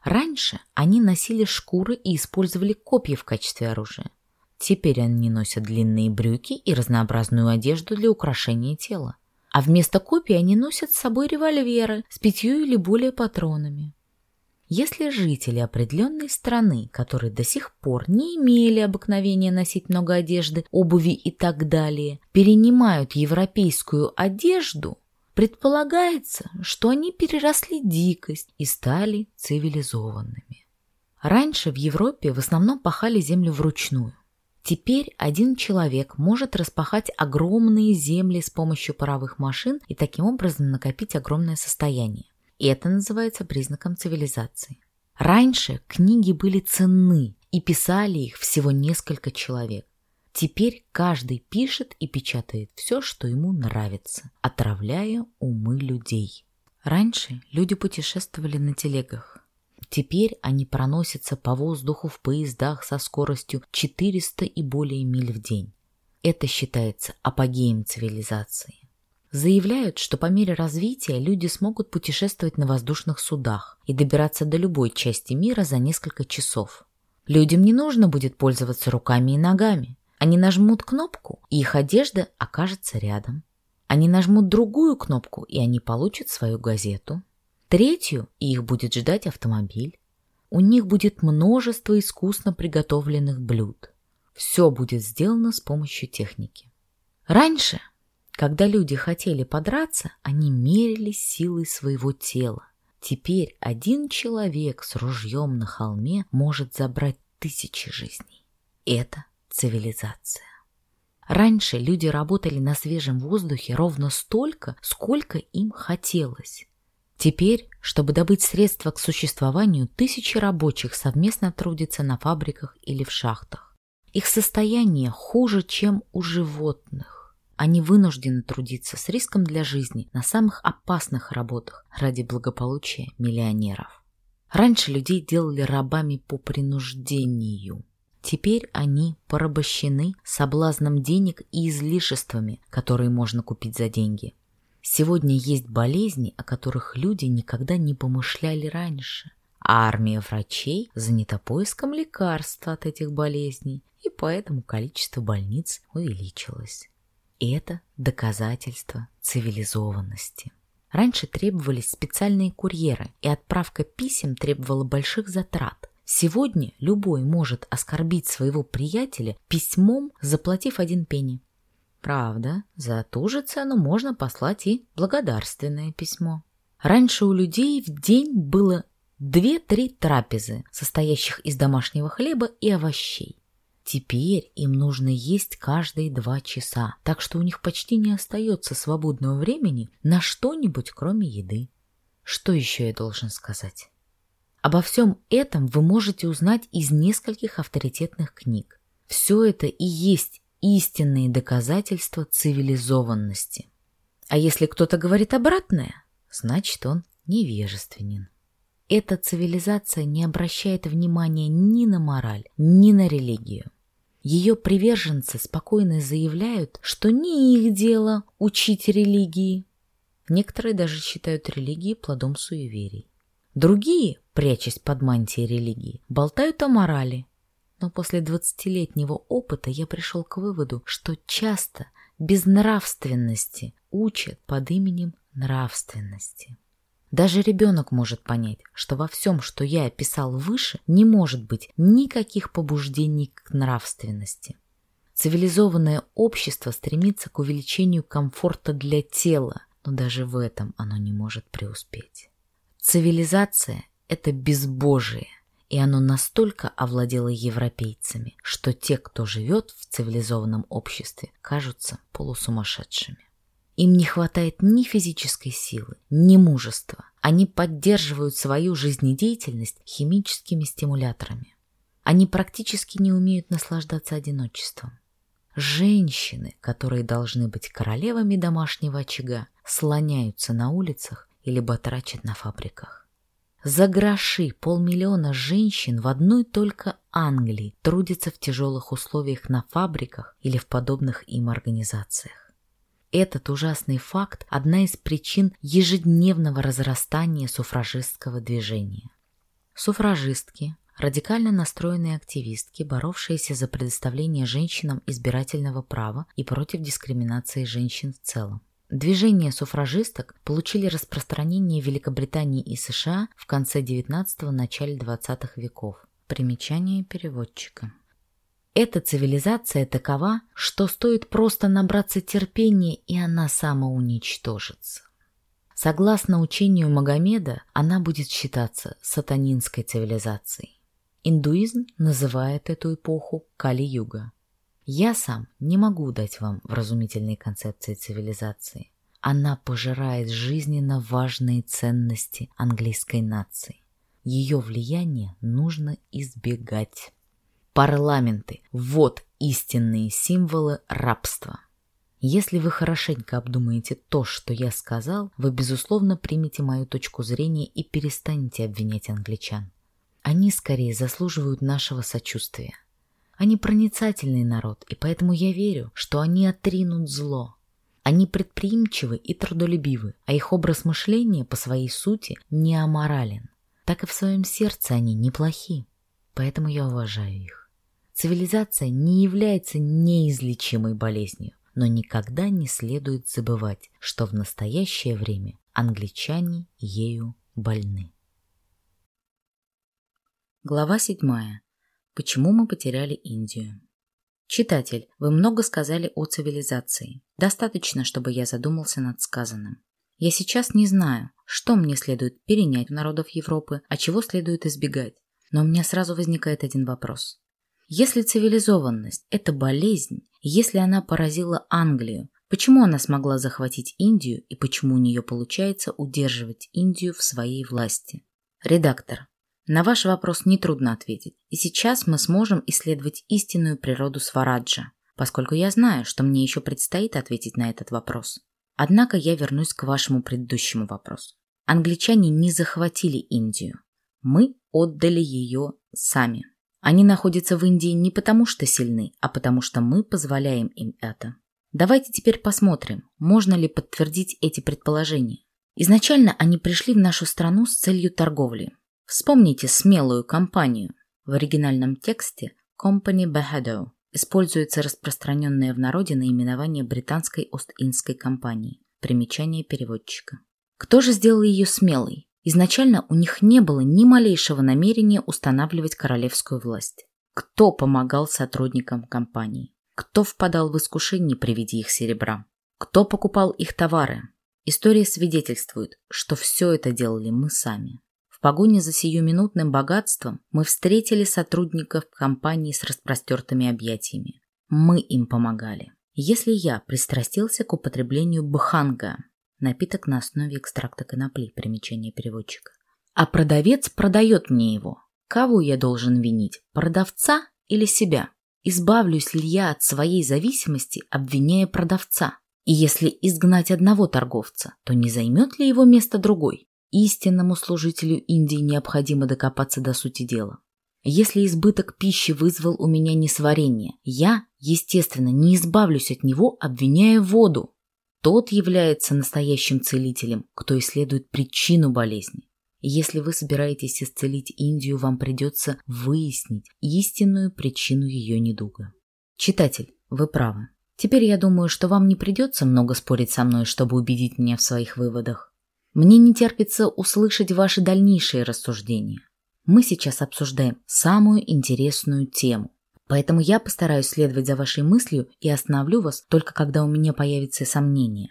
Раньше они носили шкуры и использовали копья в качестве оружия. Теперь они носят длинные брюки и разнообразную одежду для украшения тела. А вместо копий они носят с собой револьверы с пятью или более патронами. Если жители определенной страны, которые до сих пор не имели обыкновения носить много одежды, обуви и так далее, перенимают европейскую одежду, предполагается, что они переросли дикость и стали цивилизованными. Раньше в Европе в основном пахали землю вручную. Теперь один человек может распахать огромные земли с помощью паровых машин и таким образом накопить огромное состояние. Это называется признаком цивилизации. Раньше книги были ценны, и писали их всего несколько человек. Теперь каждый пишет и печатает все, что ему нравится, отравляя умы людей. Раньше люди путешествовали на телегах. Теперь они проносятся по воздуху в поездах со скоростью 400 и более миль в день. Это считается апогеем цивилизации. Заявляют, что по мере развития люди смогут путешествовать на воздушных судах и добираться до любой части мира за несколько часов. Людям не нужно будет пользоваться руками и ногами. Они нажмут кнопку, и их одежда окажется рядом. Они нажмут другую кнопку, и они получат свою газету. Третью, и их будет ждать автомобиль. У них будет множество искусно приготовленных блюд. Все будет сделано с помощью техники. Раньше, когда люди хотели подраться, они мерили силой своего тела. Теперь один человек с ружьем на холме может забрать тысячи жизней. Это цивилизация. Раньше люди работали на свежем воздухе ровно столько, сколько им хотелось. Теперь, чтобы добыть средства к существованию, тысячи рабочих совместно трудятся на фабриках или в шахтах. Их состояние хуже, чем у животных. Они вынуждены трудиться с риском для жизни на самых опасных работах ради благополучия миллионеров. Раньше людей делали рабами по принуждению. Теперь они порабощены соблазном денег и излишествами, которые можно купить за деньги. Сегодня есть болезни, о которых люди никогда не помышляли раньше. А армия врачей занята поиском лекарства от этих болезней, и поэтому количество больниц увеличилось. Это доказательство цивилизованности. Раньше требовались специальные курьеры, и отправка писем требовала больших затрат. Сегодня любой может оскорбить своего приятеля письмом, заплатив один пенни. Правда, за ту же цену можно послать и благодарственное письмо. Раньше у людей в день было две-три трапезы, состоящих из домашнего хлеба и овощей. Теперь им нужно есть каждые два часа, так что у них почти не остается свободного времени на что-нибудь, кроме еды. Что еще я должен сказать? Обо всем этом вы можете узнать из нескольких авторитетных книг. Все это и есть истинные доказательства цивилизованности. А если кто-то говорит обратное, значит он невежественен. Эта цивилизация не обращает внимания ни на мораль, ни на религию. Ее приверженцы спокойно заявляют, что не их дело учить религии. Некоторые даже считают религии плодом суеверий. Другие, прячась под мантией религии, болтают о морали. Но после двадцатилетнего опыта я пришел к выводу, что часто безнравственности учат под именем нравственности. Даже ребенок может понять, что во всем, что я описал выше, не может быть никаких побуждений к нравственности. Цивилизованное общество стремится к увеличению комфорта для тела, но даже в этом оно не может преуспеть. Цивилизация – это безбожие, и оно настолько овладело европейцами, что те, кто живет в цивилизованном обществе, кажутся полусумасшедшими. Им не хватает ни физической силы, ни мужества. Они поддерживают свою жизнедеятельность химическими стимуляторами. Они практически не умеют наслаждаться одиночеством. Женщины, которые должны быть королевами домашнего очага, слоняются на улицах или батрачат на фабриках. За гроши полмиллиона женщин в одной только Англии трудятся в тяжелых условиях на фабриках или в подобных им организациях. Этот ужасный факт – одна из причин ежедневного разрастания суфражистского движения. Суфражистки – радикально настроенные активистки, боровшиеся за предоставление женщинам избирательного права и против дискриминации женщин в целом. Движения суфражисток получили распространение в Великобритании и США в конце XIX – начале XX веков. Примечание переводчика. Эта цивилизация такова, что стоит просто набраться терпения, и она самоуничтожится. Согласно учению Магомеда, она будет считаться сатанинской цивилизацией. Индуизм называет эту эпоху Кали-юга. Я сам не могу дать вам вразумительные концепции цивилизации. Она пожирает жизненно важные ценности английской нации. Ее влияние нужно избегать. Парламенты – вот истинные символы рабства. Если вы хорошенько обдумаете то, что я сказал, вы, безусловно, примете мою точку зрения и перестанете обвинять англичан. Они скорее заслуживают нашего сочувствия. Они проницательный народ, и поэтому я верю, что они отринут зло. Они предприимчивы и трудолюбивы, а их образ мышления по своей сути не аморален. Так и в своем сердце они неплохи, поэтому я уважаю их. Цивилизация не является неизлечимой болезнью, но никогда не следует забывать, что в настоящее время англичане ею больны. Глава седьмая. Почему мы потеряли Индию? Читатель, вы много сказали о цивилизации. Достаточно, чтобы я задумался над сказанным. Я сейчас не знаю, что мне следует перенять у народов Европы, а чего следует избегать. Но у меня сразу возникает один вопрос. Если цивилизованность – это болезнь, если она поразила Англию, почему она смогла захватить Индию и почему у нее получается удерживать Индию в своей власти? Редактор. На ваш вопрос нетрудно ответить, и сейчас мы сможем исследовать истинную природу Свараджа, поскольку я знаю, что мне еще предстоит ответить на этот вопрос. Однако я вернусь к вашему предыдущему вопросу. Англичане не захватили Индию. Мы отдали ее сами. Они находятся в Индии не потому, что сильны, а потому что мы позволяем им это. Давайте теперь посмотрим, можно ли подтвердить эти предположения. Изначально они пришли в нашу страну с целью торговли. Вспомните смелую компанию. В оригинальном тексте Company Bahado используется распространенное в народе наименование британской Ост-Индской компании. Примечание переводчика. Кто же сделал ее смелой? Изначально у них не было ни малейшего намерения устанавливать королевскую власть. Кто помогал сотрудникам компании? Кто впадал в искушение при виде их серебра? Кто покупал их товары? История свидетельствует, что все это делали мы сами погоне за сиюминутным богатством мы встретили сотрудников компании с распростертыми объятиями. Мы им помогали. Если я пристрастился к употреблению бханга, напиток на основе экстракта конопли, примечание переводчика, а продавец продает мне его, кого я должен винить, продавца или себя? Избавлюсь ли я от своей зависимости, обвиняя продавца? И если изгнать одного торговца, то не займет ли его место другой? Истинному служителю Индии необходимо докопаться до сути дела. Если избыток пищи вызвал у меня несварение, я, естественно, не избавлюсь от него, обвиняя воду. Тот является настоящим целителем, кто исследует причину болезни. Если вы собираетесь исцелить Индию, вам придется выяснить истинную причину ее недуга. Читатель, вы правы. Теперь я думаю, что вам не придется много спорить со мной, чтобы убедить меня в своих выводах. Мне не терпится услышать ваши дальнейшие рассуждения. Мы сейчас обсуждаем самую интересную тему. Поэтому я постараюсь следовать за вашей мыслью и остановлю вас только когда у меня появятся сомнения.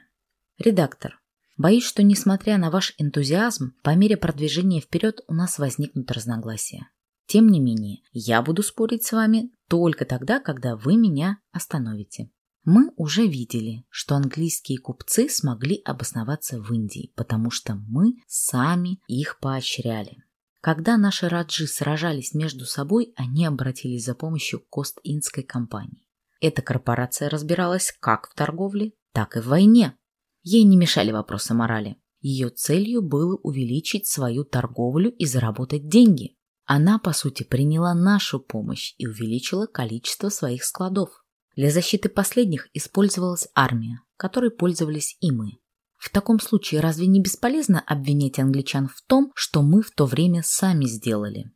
Редактор. Боюсь, что несмотря на ваш энтузиазм, по мере продвижения вперед у нас возникнут разногласия. Тем не менее, я буду спорить с вами только тогда, когда вы меня остановите. Мы уже видели, что английские купцы смогли обосноваться в Индии, потому что мы сами их поощряли. Когда наши раджи сражались между собой, они обратились за помощью к Кост-Индской компании. Эта корпорация разбиралась как в торговле, так и в войне. Ей не мешали вопросы морали. Ее целью было увеличить свою торговлю и заработать деньги. Она, по сути, приняла нашу помощь и увеличила количество своих складов. Для защиты последних использовалась армия, которой пользовались и мы. В таком случае разве не бесполезно обвинять англичан в том, что мы в то время сами сделали?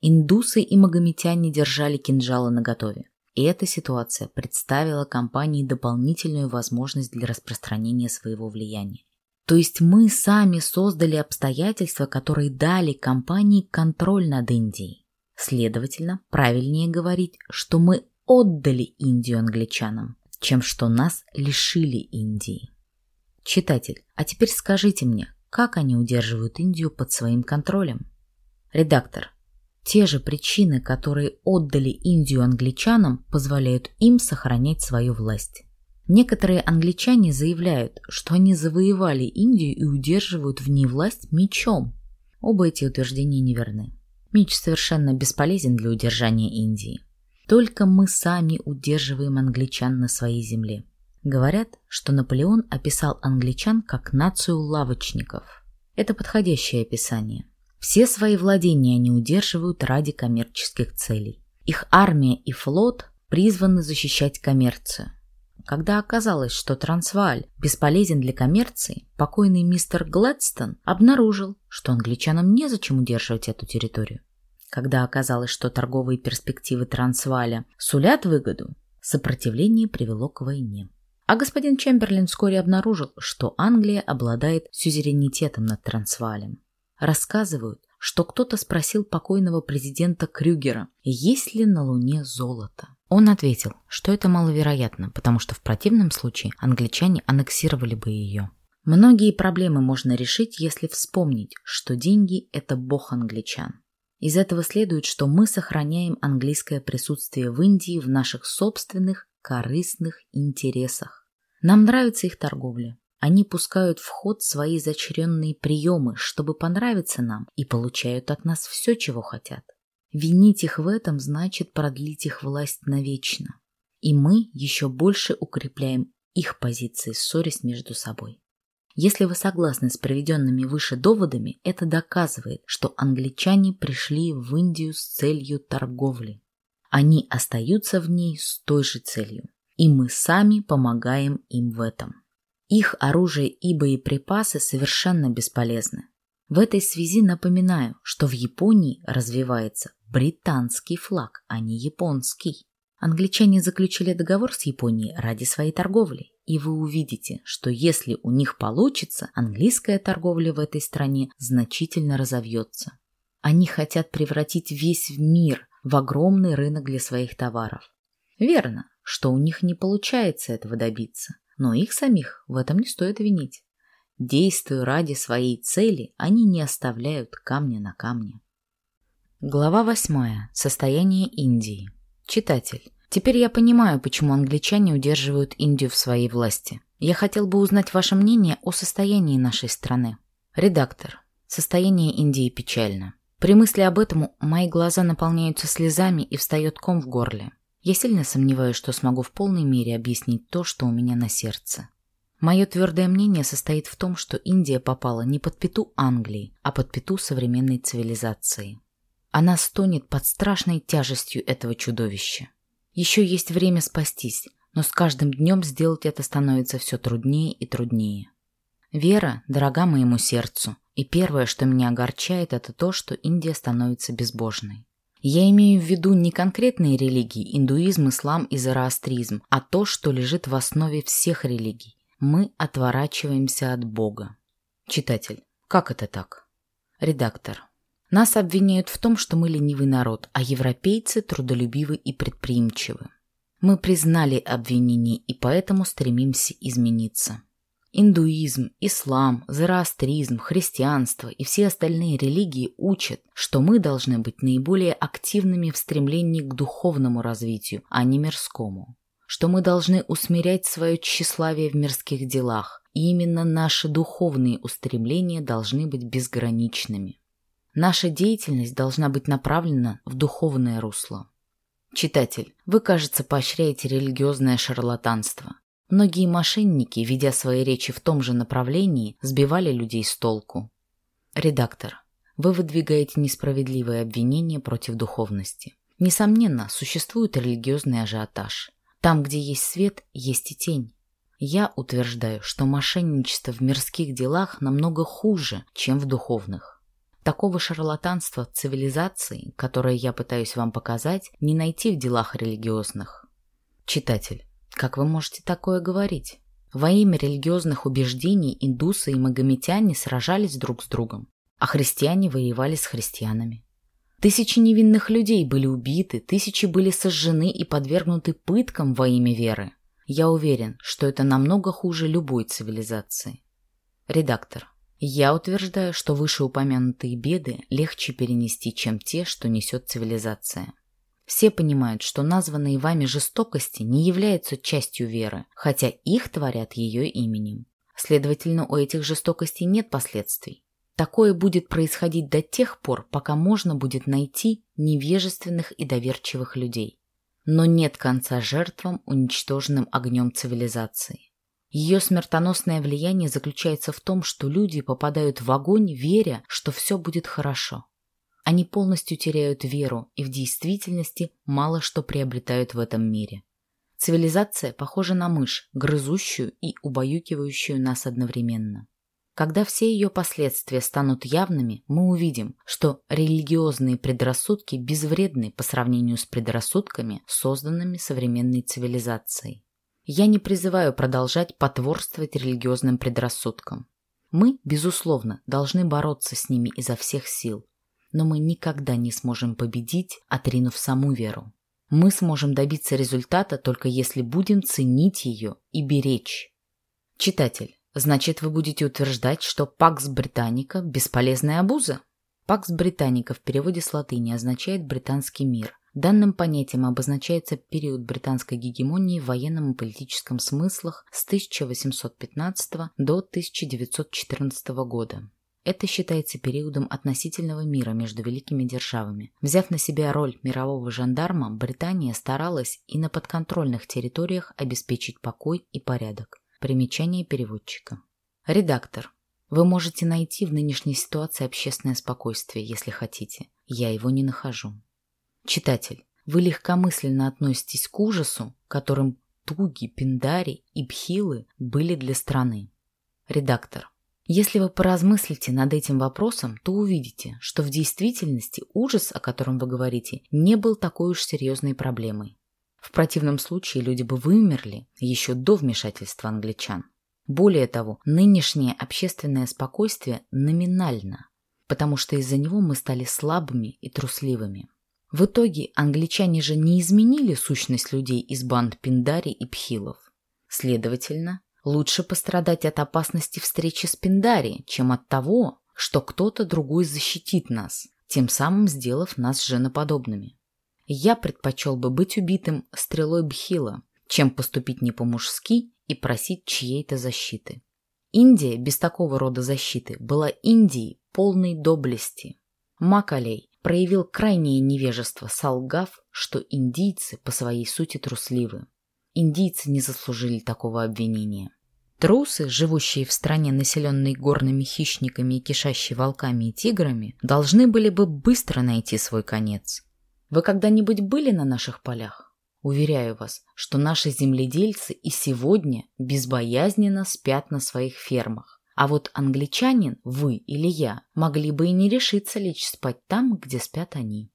Индусы и магометяне держали кинжалы наготове. И эта ситуация представила компании дополнительную возможность для распространения своего влияния. То есть мы сами создали обстоятельства, которые дали компании контроль над Индией. Следовательно, правильнее говорить, что мы отдали Индию англичанам, чем что нас лишили Индии. Читатель, а теперь скажите мне, как они удерживают Индию под своим контролем? Редактор. Те же причины, которые отдали Индию англичанам, позволяют им сохранять свою власть. Некоторые англичане заявляют, что они завоевали Индию и удерживают в ней власть мечом. Оба эти утверждения неверны. Меч совершенно бесполезен для удержания Индии. Только мы сами удерживаем англичан на своей земле. Говорят, что Наполеон описал англичан как нацию лавочников. Это подходящее описание. Все свои владения они удерживают ради коммерческих целей. Их армия и флот призваны защищать коммерцию. Когда оказалось, что Трансвааль бесполезен для коммерции, покойный мистер Гладстон обнаружил, что англичанам незачем удерживать эту территорию. Когда оказалось, что торговые перспективы Трансваля сулят выгоду, сопротивление привело к войне. А господин Чемберлин вскоре обнаружил, что Англия обладает сюзеренитетом над Трансвалем. Рассказывают, что кто-то спросил покойного президента Крюгера, есть ли на Луне золото. Он ответил, что это маловероятно, потому что в противном случае англичане аннексировали бы ее. Многие проблемы можно решить, если вспомнить, что деньги – это бог англичан. Из этого следует, что мы сохраняем английское присутствие в Индии в наших собственных корыстных интересах. Нам нравится их торговля. Они пускают в ход свои изощренные приемы, чтобы понравиться нам, и получают от нас все, чего хотят. Винить их в этом значит продлить их власть навечно. И мы еще больше укрепляем их позиции, ссорясь между собой. Если вы согласны с приведенными выше доводами, это доказывает, что англичане пришли в Индию с целью торговли. Они остаются в ней с той же целью, и мы сами помогаем им в этом. Их оружие и боеприпасы совершенно бесполезны. В этой связи напоминаю, что в Японии развивается британский флаг, а не японский. Англичане заключили договор с Японией ради своей торговли, и вы увидите, что если у них получится, английская торговля в этой стране значительно разовьется. Они хотят превратить весь мир в огромный рынок для своих товаров. Верно, что у них не получается этого добиться, но их самих в этом не стоит винить. Действуя ради своей цели, они не оставляют камня на камне. Глава 8. Состояние Индии. Читатель. Теперь я понимаю, почему англичане удерживают Индию в своей власти. Я хотел бы узнать ваше мнение о состоянии нашей страны. Редактор. Состояние Индии печально. При мысли об этом мои глаза наполняются слезами и встает ком в горле. Я сильно сомневаюсь, что смогу в полной мере объяснить то, что у меня на сердце. Мое твердое мнение состоит в том, что Индия попала не под пету Англии, а под пету современной цивилизации. Она стонет под страшной тяжестью этого чудовища. Еще есть время спастись, но с каждым днем сделать это становится все труднее и труднее. Вера дорога моему сердцу, и первое, что меня огорчает, это то, что Индия становится безбожной. Я имею в виду не конкретные религии, индуизм, ислам и зороастризм, а то, что лежит в основе всех религий. Мы отворачиваемся от Бога. Читатель. Как это так? Редактор. Нас обвиняют в том, что мы ленивый народ, а европейцы трудолюбивы и предприимчивы. Мы признали обвинение и поэтому стремимся измениться. Индуизм, ислам, зороастризм, христианство и все остальные религии учат, что мы должны быть наиболее активными в стремлении к духовному развитию, а не мирскому. Что мы должны усмирять свое тщеславие в мирских делах, и именно наши духовные устремления должны быть безграничными. Наша деятельность должна быть направлена в духовное русло. Читатель, вы, кажется, поощряете религиозное шарлатанство. Многие мошенники, ведя свои речи в том же направлении, сбивали людей с толку. Редактор, вы выдвигаете несправедливые обвинения против духовности. Несомненно, существует религиозный ажиотаж. Там, где есть свет, есть и тень. Я утверждаю, что мошенничество в мирских делах намного хуже, чем в духовных. Такого шарлатанства цивилизации, которое я пытаюсь вам показать, не найти в делах религиозных. Читатель, как вы можете такое говорить? Во имя религиозных убеждений индусы и магометяне сражались друг с другом, а христиане воевали с христианами. Тысячи невинных людей были убиты, тысячи были сожжены и подвергнуты пыткам во имя веры. Я уверен, что это намного хуже любой цивилизации. Редактор. Я утверждаю, что вышеупомянутые беды легче перенести, чем те, что несет цивилизация. Все понимают, что названные вами жестокости не являются частью веры, хотя их творят ее именем. Следовательно, у этих жестокостей нет последствий. Такое будет происходить до тех пор, пока можно будет найти невежественных и доверчивых людей. Но нет конца жертвам, уничтоженным огнем цивилизации. Ее смертоносное влияние заключается в том, что люди попадают в огонь, веря, что все будет хорошо. Они полностью теряют веру и в действительности мало что приобретают в этом мире. Цивилизация похожа на мышь, грызущую и убаюкивающую нас одновременно. Когда все ее последствия станут явными, мы увидим, что религиозные предрассудки безвредны по сравнению с предрассудками, созданными современной цивилизацией. Я не призываю продолжать потворствовать религиозным предрассудкам. Мы, безусловно, должны бороться с ними изо всех сил, но мы никогда не сможем победить, отринув саму веру. Мы сможем добиться результата только если будем ценить ее и беречь. Читатель, значит вы будете утверждать, что Пакс Британика – бесполезная обуза? Пакс Британика в переводе с латыни означает «британский мир». Данным понятием обозначается период британской гегемонии в военном и политическом смыслах с 1815 до 1914 года. Это считается периодом относительного мира между великими державами. Взяв на себя роль мирового жандарма, Британия старалась и на подконтрольных территориях обеспечить покой и порядок. Примечание переводчика. Редактор. Вы можете найти в нынешней ситуации общественное спокойствие, если хотите. Я его не нахожу. Читатель. Вы легкомысленно относитесь к ужасу, которым туги, пиндари и бхилы были для страны. Редактор. Если вы поразмыслите над этим вопросом, то увидите, что в действительности ужас, о котором вы говорите, не был такой уж серьезной проблемой. В противном случае люди бы вымерли еще до вмешательства англичан. Более того, нынешнее общественное спокойствие номинально, потому что из-за него мы стали слабыми и трусливыми. В итоге англичане же не изменили сущность людей из банд Пиндари и Пхилов. Следовательно, Лучше пострадать от опасности встречи с Пиндари, чем от того, что кто-то другой защитит нас, тем самым сделав нас женоподобными. Я предпочел бы быть убитым стрелой Бхила, чем поступить не по-мужски и просить чьей-то защиты. Индия без такого рода защиты была Индией полной доблести. Макалей проявил крайнее невежество, солгав, что индийцы по своей сути трусливы. Индийцы не заслужили такого обвинения. Трусы, живущие в стране, населенной горными хищниками и кишащей волками и тиграми, должны были бы быстро найти свой конец. Вы когда-нибудь были на наших полях? Уверяю вас, что наши земледельцы и сегодня безбоязненно спят на своих фермах. А вот англичанин, вы или я, могли бы и не решиться лечь спать там, где спят они.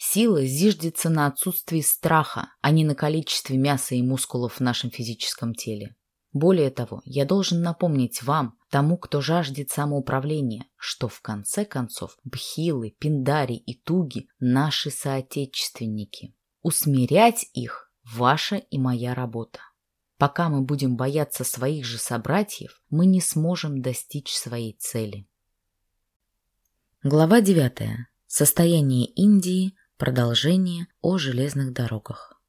Сила зиждется на отсутствии страха, а не на количестве мяса и мускулов в нашем физическом теле. Более того, я должен напомнить вам, тому, кто жаждет самоуправления, что в конце концов бхилы, пиндари и туги – наши соотечественники. Усмирять их – ваша и моя работа. Пока мы будем бояться своих же собратьев, мы не сможем достичь своей цели. Глава 9. Состояние Индии Продолжение о железных дорогах.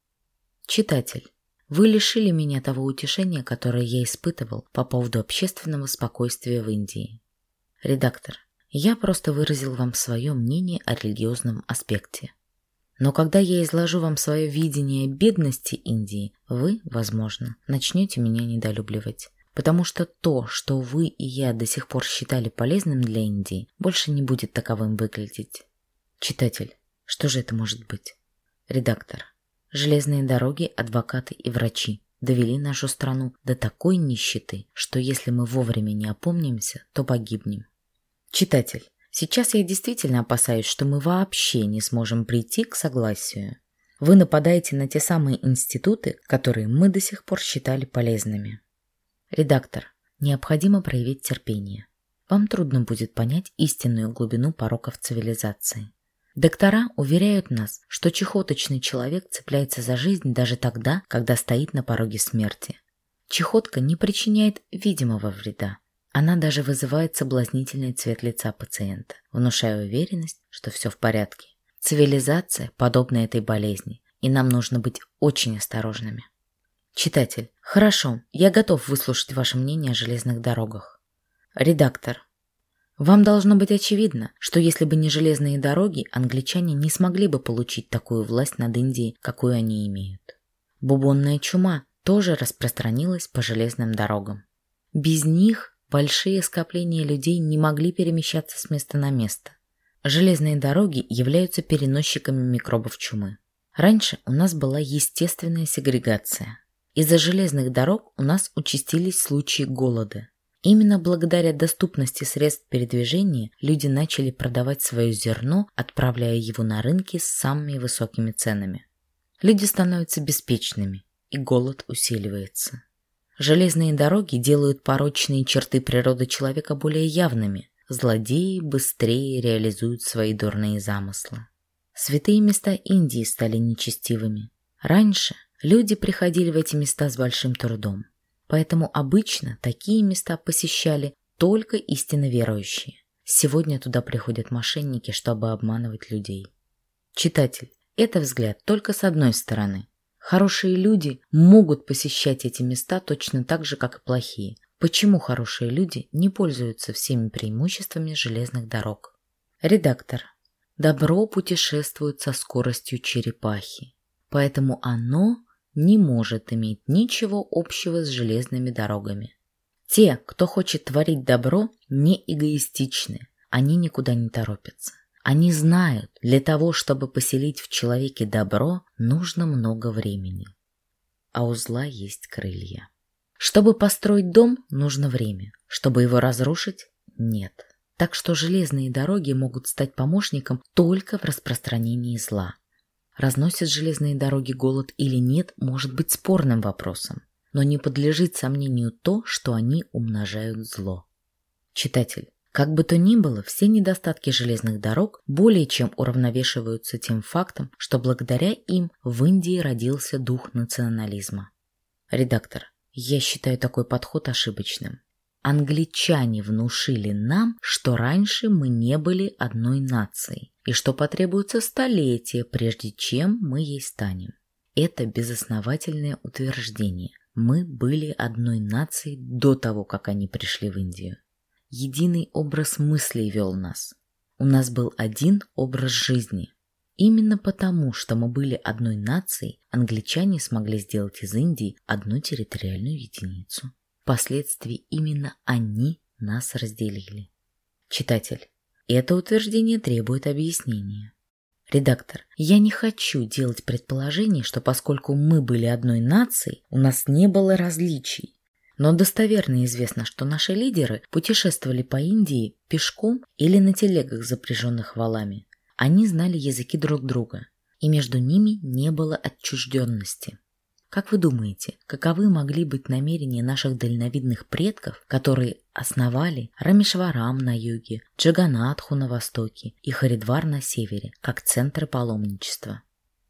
Читатель, вы лишили меня того утешения, которое я испытывал по поводу общественного спокойствия в Индии. Редактор, я просто выразил вам свое мнение о религиозном аспекте. Но когда я изложу вам свое видение бедности Индии, вы, возможно, начнете меня недолюбливать. Потому что то, что вы и я до сих пор считали полезным для Индии, больше не будет таковым выглядеть. Читатель, что же это может быть? Редактор. Железные дороги, адвокаты и врачи довели нашу страну до такой нищеты, что если мы вовремя не опомнимся, то погибнем. Читатель. Сейчас я действительно опасаюсь, что мы вообще не сможем прийти к согласию. Вы нападаете на те самые институты, которые мы до сих пор считали полезными. Редактор. Необходимо проявить терпение. Вам трудно будет понять истинную глубину пороков цивилизации. Доктора уверяют нас, что чехоточный человек цепляется за жизнь даже тогда, когда стоит на пороге смерти. Чехотка не причиняет видимого вреда. Она даже вызывает соблазнительный цвет лица пациента, внушая уверенность, что все в порядке. Цивилизация подобна этой болезни, и нам нужно быть очень осторожными. Читатель, хорошо, я готов выслушать ваше мнение о железных дорогах. Редактор, вам должно быть очевидно, что если бы не железные дороги, англичане не смогли бы получить такую власть над Индией, какую они имеют. Бубонная чума тоже распространилась по железным дорогам. Без них большие скопления людей не могли перемещаться с места на место. Железные дороги являются переносчиками микробов чумы. Раньше у нас была естественная сегрегация. Из-за железных дорог у нас участились случаи голода. Именно благодаря доступности средств передвижения люди начали продавать свое зерно, отправляя его на рынки с самыми высокими ценами. Люди становятся беспечными, и голод усиливается. Железные дороги делают порочные черты природы человека более явными. Злодеи быстрее реализуют свои дурные замыслы. Святые места Индии стали нечестивыми. Раньше люди приходили в эти места с большим трудом. Поэтому обычно такие места посещали только истинно верующие. Сегодня туда приходят мошенники, чтобы обманывать людей. Читатель, это взгляд только с одной стороны. Хорошие люди могут посещать эти места точно так же, как и плохие. Почему хорошие люди не пользуются всеми преимуществами железных дорог? Редактор. Добро путешествует со скоростью черепахи, поэтому оно не может иметь ничего общего с железными дорогами. Те, кто хочет творить добро, не эгоистичны, они никуда не торопятся. Они знают, для того, чтобы поселить в человеке добро, нужно много времени. А у зла есть крылья. Чтобы построить дом, нужно время. Чтобы его разрушить – нет. Так что железные дороги могут стать помощником только в распространении зла. Разносят железные дороги голод или нет, может быть спорным вопросом, но не подлежит сомнению то, что они умножают зло. Читатель, как бы то ни было, все недостатки железных дорог более чем уравновешиваются тем фактом, что благодаря им в Индии родился дух национализма. Редактор, я считаю такой подход ошибочным. Англичане внушили нам, что раньше мы не были одной нацией, и что потребуется столетия, прежде чем мы ей станем. Это безосновательное утверждение. Мы были одной нацией до того, как они пришли в Индию. Единый образ мыслей вел нас. У нас был один образ жизни. Именно потому, что мы были одной нацией, англичане смогли сделать из Индии одну территориальную единицу. Впоследствии именно они нас разделили. Читатель, это утверждение требует объяснения. Редактор, я не хочу делать предположение, что поскольку мы были одной нацией, у нас не было различий. Но достоверно известно, что наши лидеры путешествовали по Индии пешком или на телегах, запряженных валами. Они знали языки друг друга, и между ними не было отчужденности. Как вы думаете, каковы могли быть намерения наших дальновидных предков, которые основали Рамешварам на юге, Джаганатху на востоке и Харидвар на севере, как центры паломничества?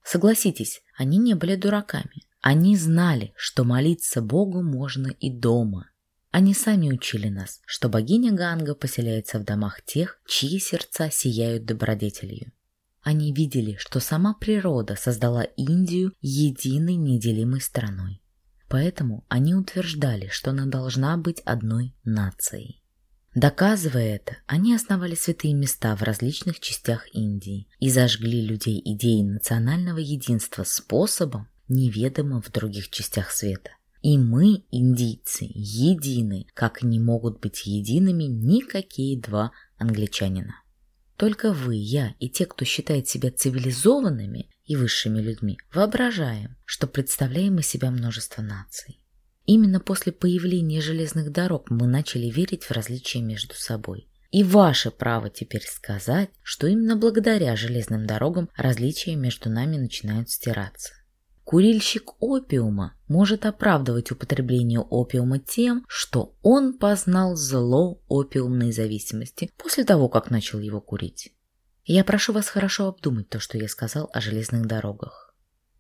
Согласитесь, они не были дураками. Они знали, что молиться Богу можно и дома. Они сами учили нас, что богиня Ганга поселяется в домах тех, чьи сердца сияют добродетелью. Они видели, что сама природа создала Индию единой неделимой страной. Поэтому они утверждали, что она должна быть одной нацией. Доказывая это, они основали святые места в различных частях Индии и зажгли людей идеей национального единства способом, неведомым в других частях света. И мы, индийцы, едины, как не могут быть едиными никакие два англичанина. Только вы, я и те, кто считает себя цивилизованными и высшими людьми, воображаем, что представляем из себя множество наций. Именно после появления железных дорог мы начали верить в различия между собой. И ваше право теперь сказать, что именно благодаря железным дорогам различия между нами начинают стираться. Курильщик опиума может оправдывать употребление опиума тем, что он познал зло опиумной зависимости после того, как начал его курить. Я прошу вас хорошо обдумать то, что я сказал о железных дорогах.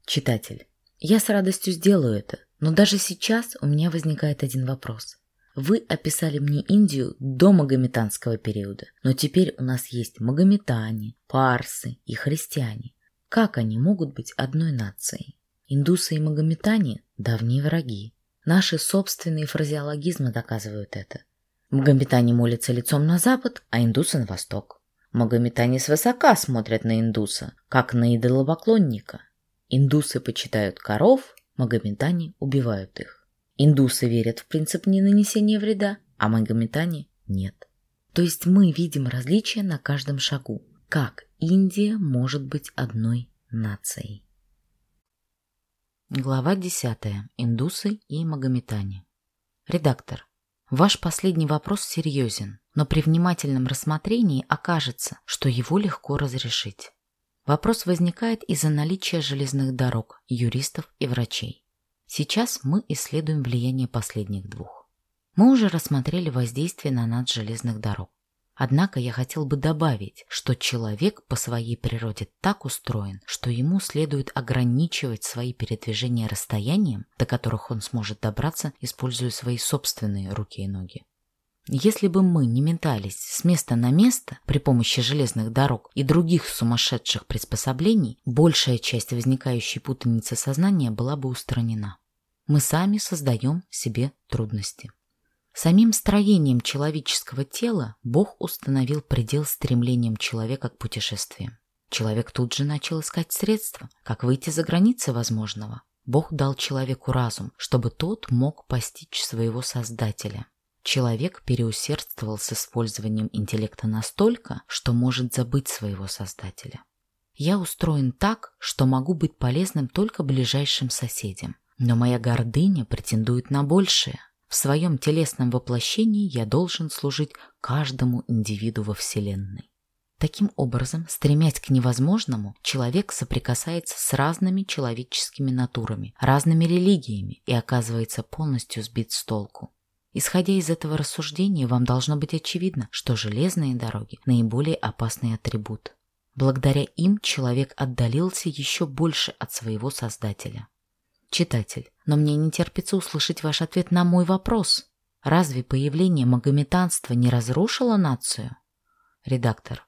Читатель, я с радостью сделаю это, но даже сейчас у меня возникает один вопрос. Вы описали мне Индию до магометанского периода, но теперь у нас есть магометане, парсы и христиане. Как они могут быть одной нацией? Индусы и магометане – давние враги. Наши собственные фразеологизмы доказывают это. Магометане молятся лицом на запад, а индусы на восток. Магометане свысока смотрят на индуса, как на идолопоклонника. Индусы почитают коров, магометане убивают их. Индусы верят в принцип ненанесения вреда, а магометане нет. То есть мы видим различия на каждом шагу. Как Индия может быть одной нацией? Глава 10. Индусы и магометане. Редактор. Ваш последний вопрос серьезен, но при внимательном рассмотрении окажется, что его легко разрешить. Вопрос возникает из-за наличия железных дорог, юристов и врачей. Сейчас мы исследуем влияние последних двух. Мы уже рассмотрели воздействие на нас железных дорог. Однако я хотел бы добавить, что человек по своей природе так устроен, что ему следует ограничивать свои передвижения расстоянием, до которых он сможет добраться, используя свои собственные руки и ноги. Если бы мы не метались с места на место при помощи железных дорог и других сумасшедших приспособлений, большая часть возникающей путаницы сознания была бы устранена. Мы сами создаем себе трудности. Самим строением человеческого тела Бог установил предел стремлениям человека к путешествиям. Человек тут же начал искать средства, как выйти за границы возможного. Бог дал человеку разум, чтобы тот мог постичь своего Создателя. Человек переусердствовал с использованием интеллекта настолько, что может забыть своего Создателя. Я устроен так, что могу быть полезным только ближайшим соседям. Но моя гордыня претендует на большее. В своем телесном воплощении я должен служить каждому индивиду во Вселенной. Таким образом, стремясь к невозможному, человек соприкасается с разными человеческими натурами, разными религиями и оказывается полностью сбит с толку. Исходя из этого рассуждения, вам должно быть очевидно, что железные дороги – наиболее опасный атрибут. Благодаря им человек отдалился еще больше от своего Создателя. Читатель, но мне не терпится услышать ваш ответ на мой вопрос. Разве появление магометанства не разрушило нацию? Редактор.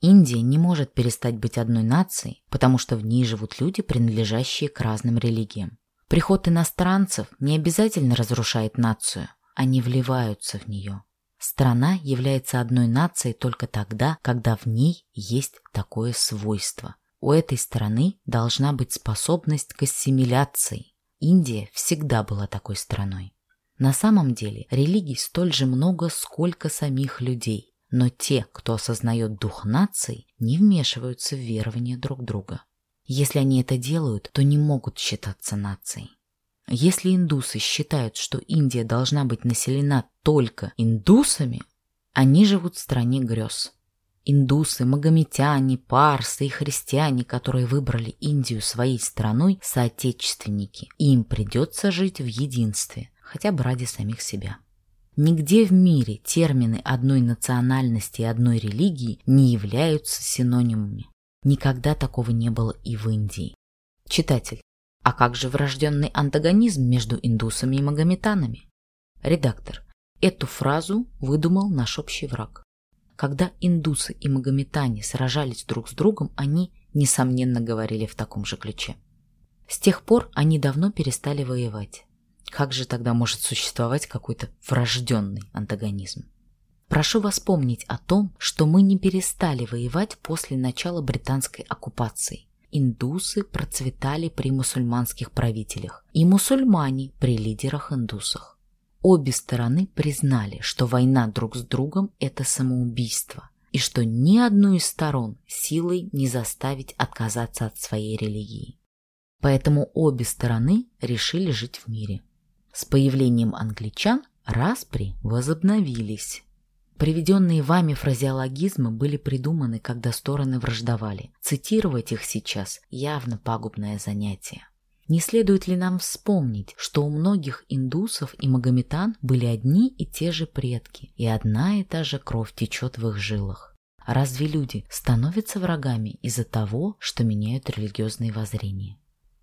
Индия не может перестать быть одной нацией, потому что в ней живут люди, принадлежащие к разным религиям. Приход иностранцев не обязательно разрушает нацию, они вливаются в нее. Страна является одной нацией только тогда, когда в ней есть такое свойство. У этой страны должна быть способность к ассимиляции. Индия всегда была такой страной. На самом деле религий столь же много, сколько самих людей, но те, кто осознает дух нации, не вмешиваются в верование друг друга. Если они это делают, то не могут считаться нацией. Если индусы считают, что Индия должна быть населена только индусами, они живут в стране грез. Индусы, магометяне, парсы и христиане, которые выбрали Индию своей страной, соотечественники, и им придется жить в единстве, хотя бы ради самих себя. Нигде в мире термины одной национальности и одной религии не являются синонимами. Никогда такого не было и в Индии. Читатель, а как же врожденный антагонизм между индусами и магометанами? Редактор. Эту фразу выдумал наш общий враг. Когда индусы и магометане сражались друг с другом, они, несомненно, говорили в таком же ключе. С тех пор они давно перестали воевать. Как же тогда может существовать какой-то врожденный антагонизм? Прошу вас помнить о том, что мы не перестали воевать после начала британской оккупации индусы процветали при мусульманских правителях и мусульмане при лидерах-индусах. Обе стороны признали, что война друг с другом – это самоубийство, и что ни одну из сторон силой не заставить отказаться от своей религии. Поэтому обе стороны решили жить в мире. С появлением англичан распри возобновились. Приведенные вами фразеологизмы были придуманы, когда стороны враждовали. Цитировать их сейчас явно пагубное занятие. Не следует ли нам вспомнить, что у многих индусов и магометан были одни и те же предки, и одна и та же кровь течет в их жилах? Разве люди становятся врагами из-за того, что меняют религиозные воззрения?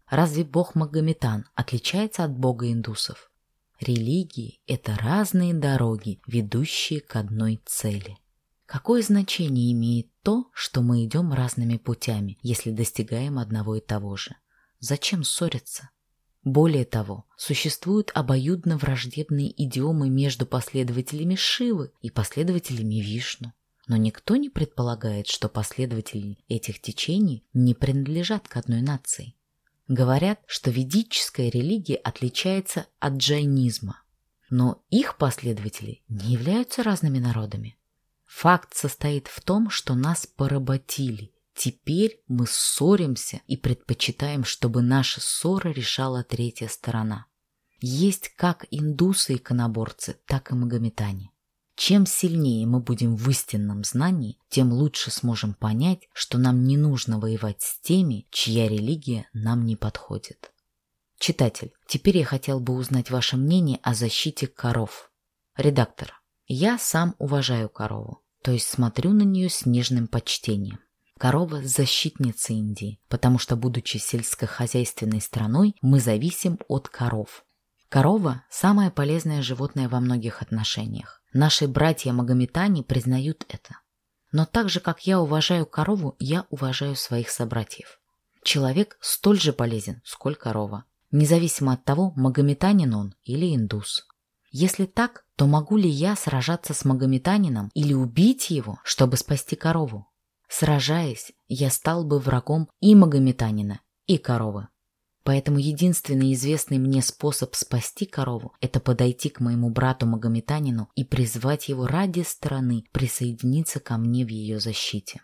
Разве бог Магометан отличается от бога индусов? Религии – это разные дороги, ведущие к одной цели. Какое значение имеет то, что мы идем разными путями, если достигаем одного и того же? Зачем ссориться? Более того, существуют обоюдно враждебные идиомы между последователями Шивы и последователями Вишну. Но никто не предполагает, что последователи этих течений не принадлежат к одной нации. Говорят, что ведическая религия отличается от джайнизма. Но их последователи не являются разными народами. Факт состоит в том, что нас поработили. Теперь мы ссоримся и предпочитаем, чтобы наши ссоры решала третья сторона. Есть как индусы-иконоборцы, так и магометане. Чем сильнее мы будем в истинном знании, тем лучше сможем понять, что нам не нужно воевать с теми, чья религия нам не подходит. Читатель, теперь я хотел бы узнать ваше мнение о защите коров. Редактор, я сам уважаю корову, то есть смотрю на нее с нежным почтением. Корова – защитница Индии, потому что, будучи сельскохозяйственной страной, мы зависим от коров. Корова – самое полезное животное во многих отношениях. Наши братья-магометане признают это. Но так же, как я уважаю корову, я уважаю своих собратьев. Человек столь же полезен, сколь корова, независимо от того, магометанин он или индус. Если так, то могу ли я сражаться с магометанином или убить его, чтобы спасти корову? Сражаясь, я стал бы врагом и магометанина, и коровы. Поэтому единственный известный мне способ спасти корову – это подойти к моему брату-магометанину и призвать его ради страны присоединиться ко мне в ее защите.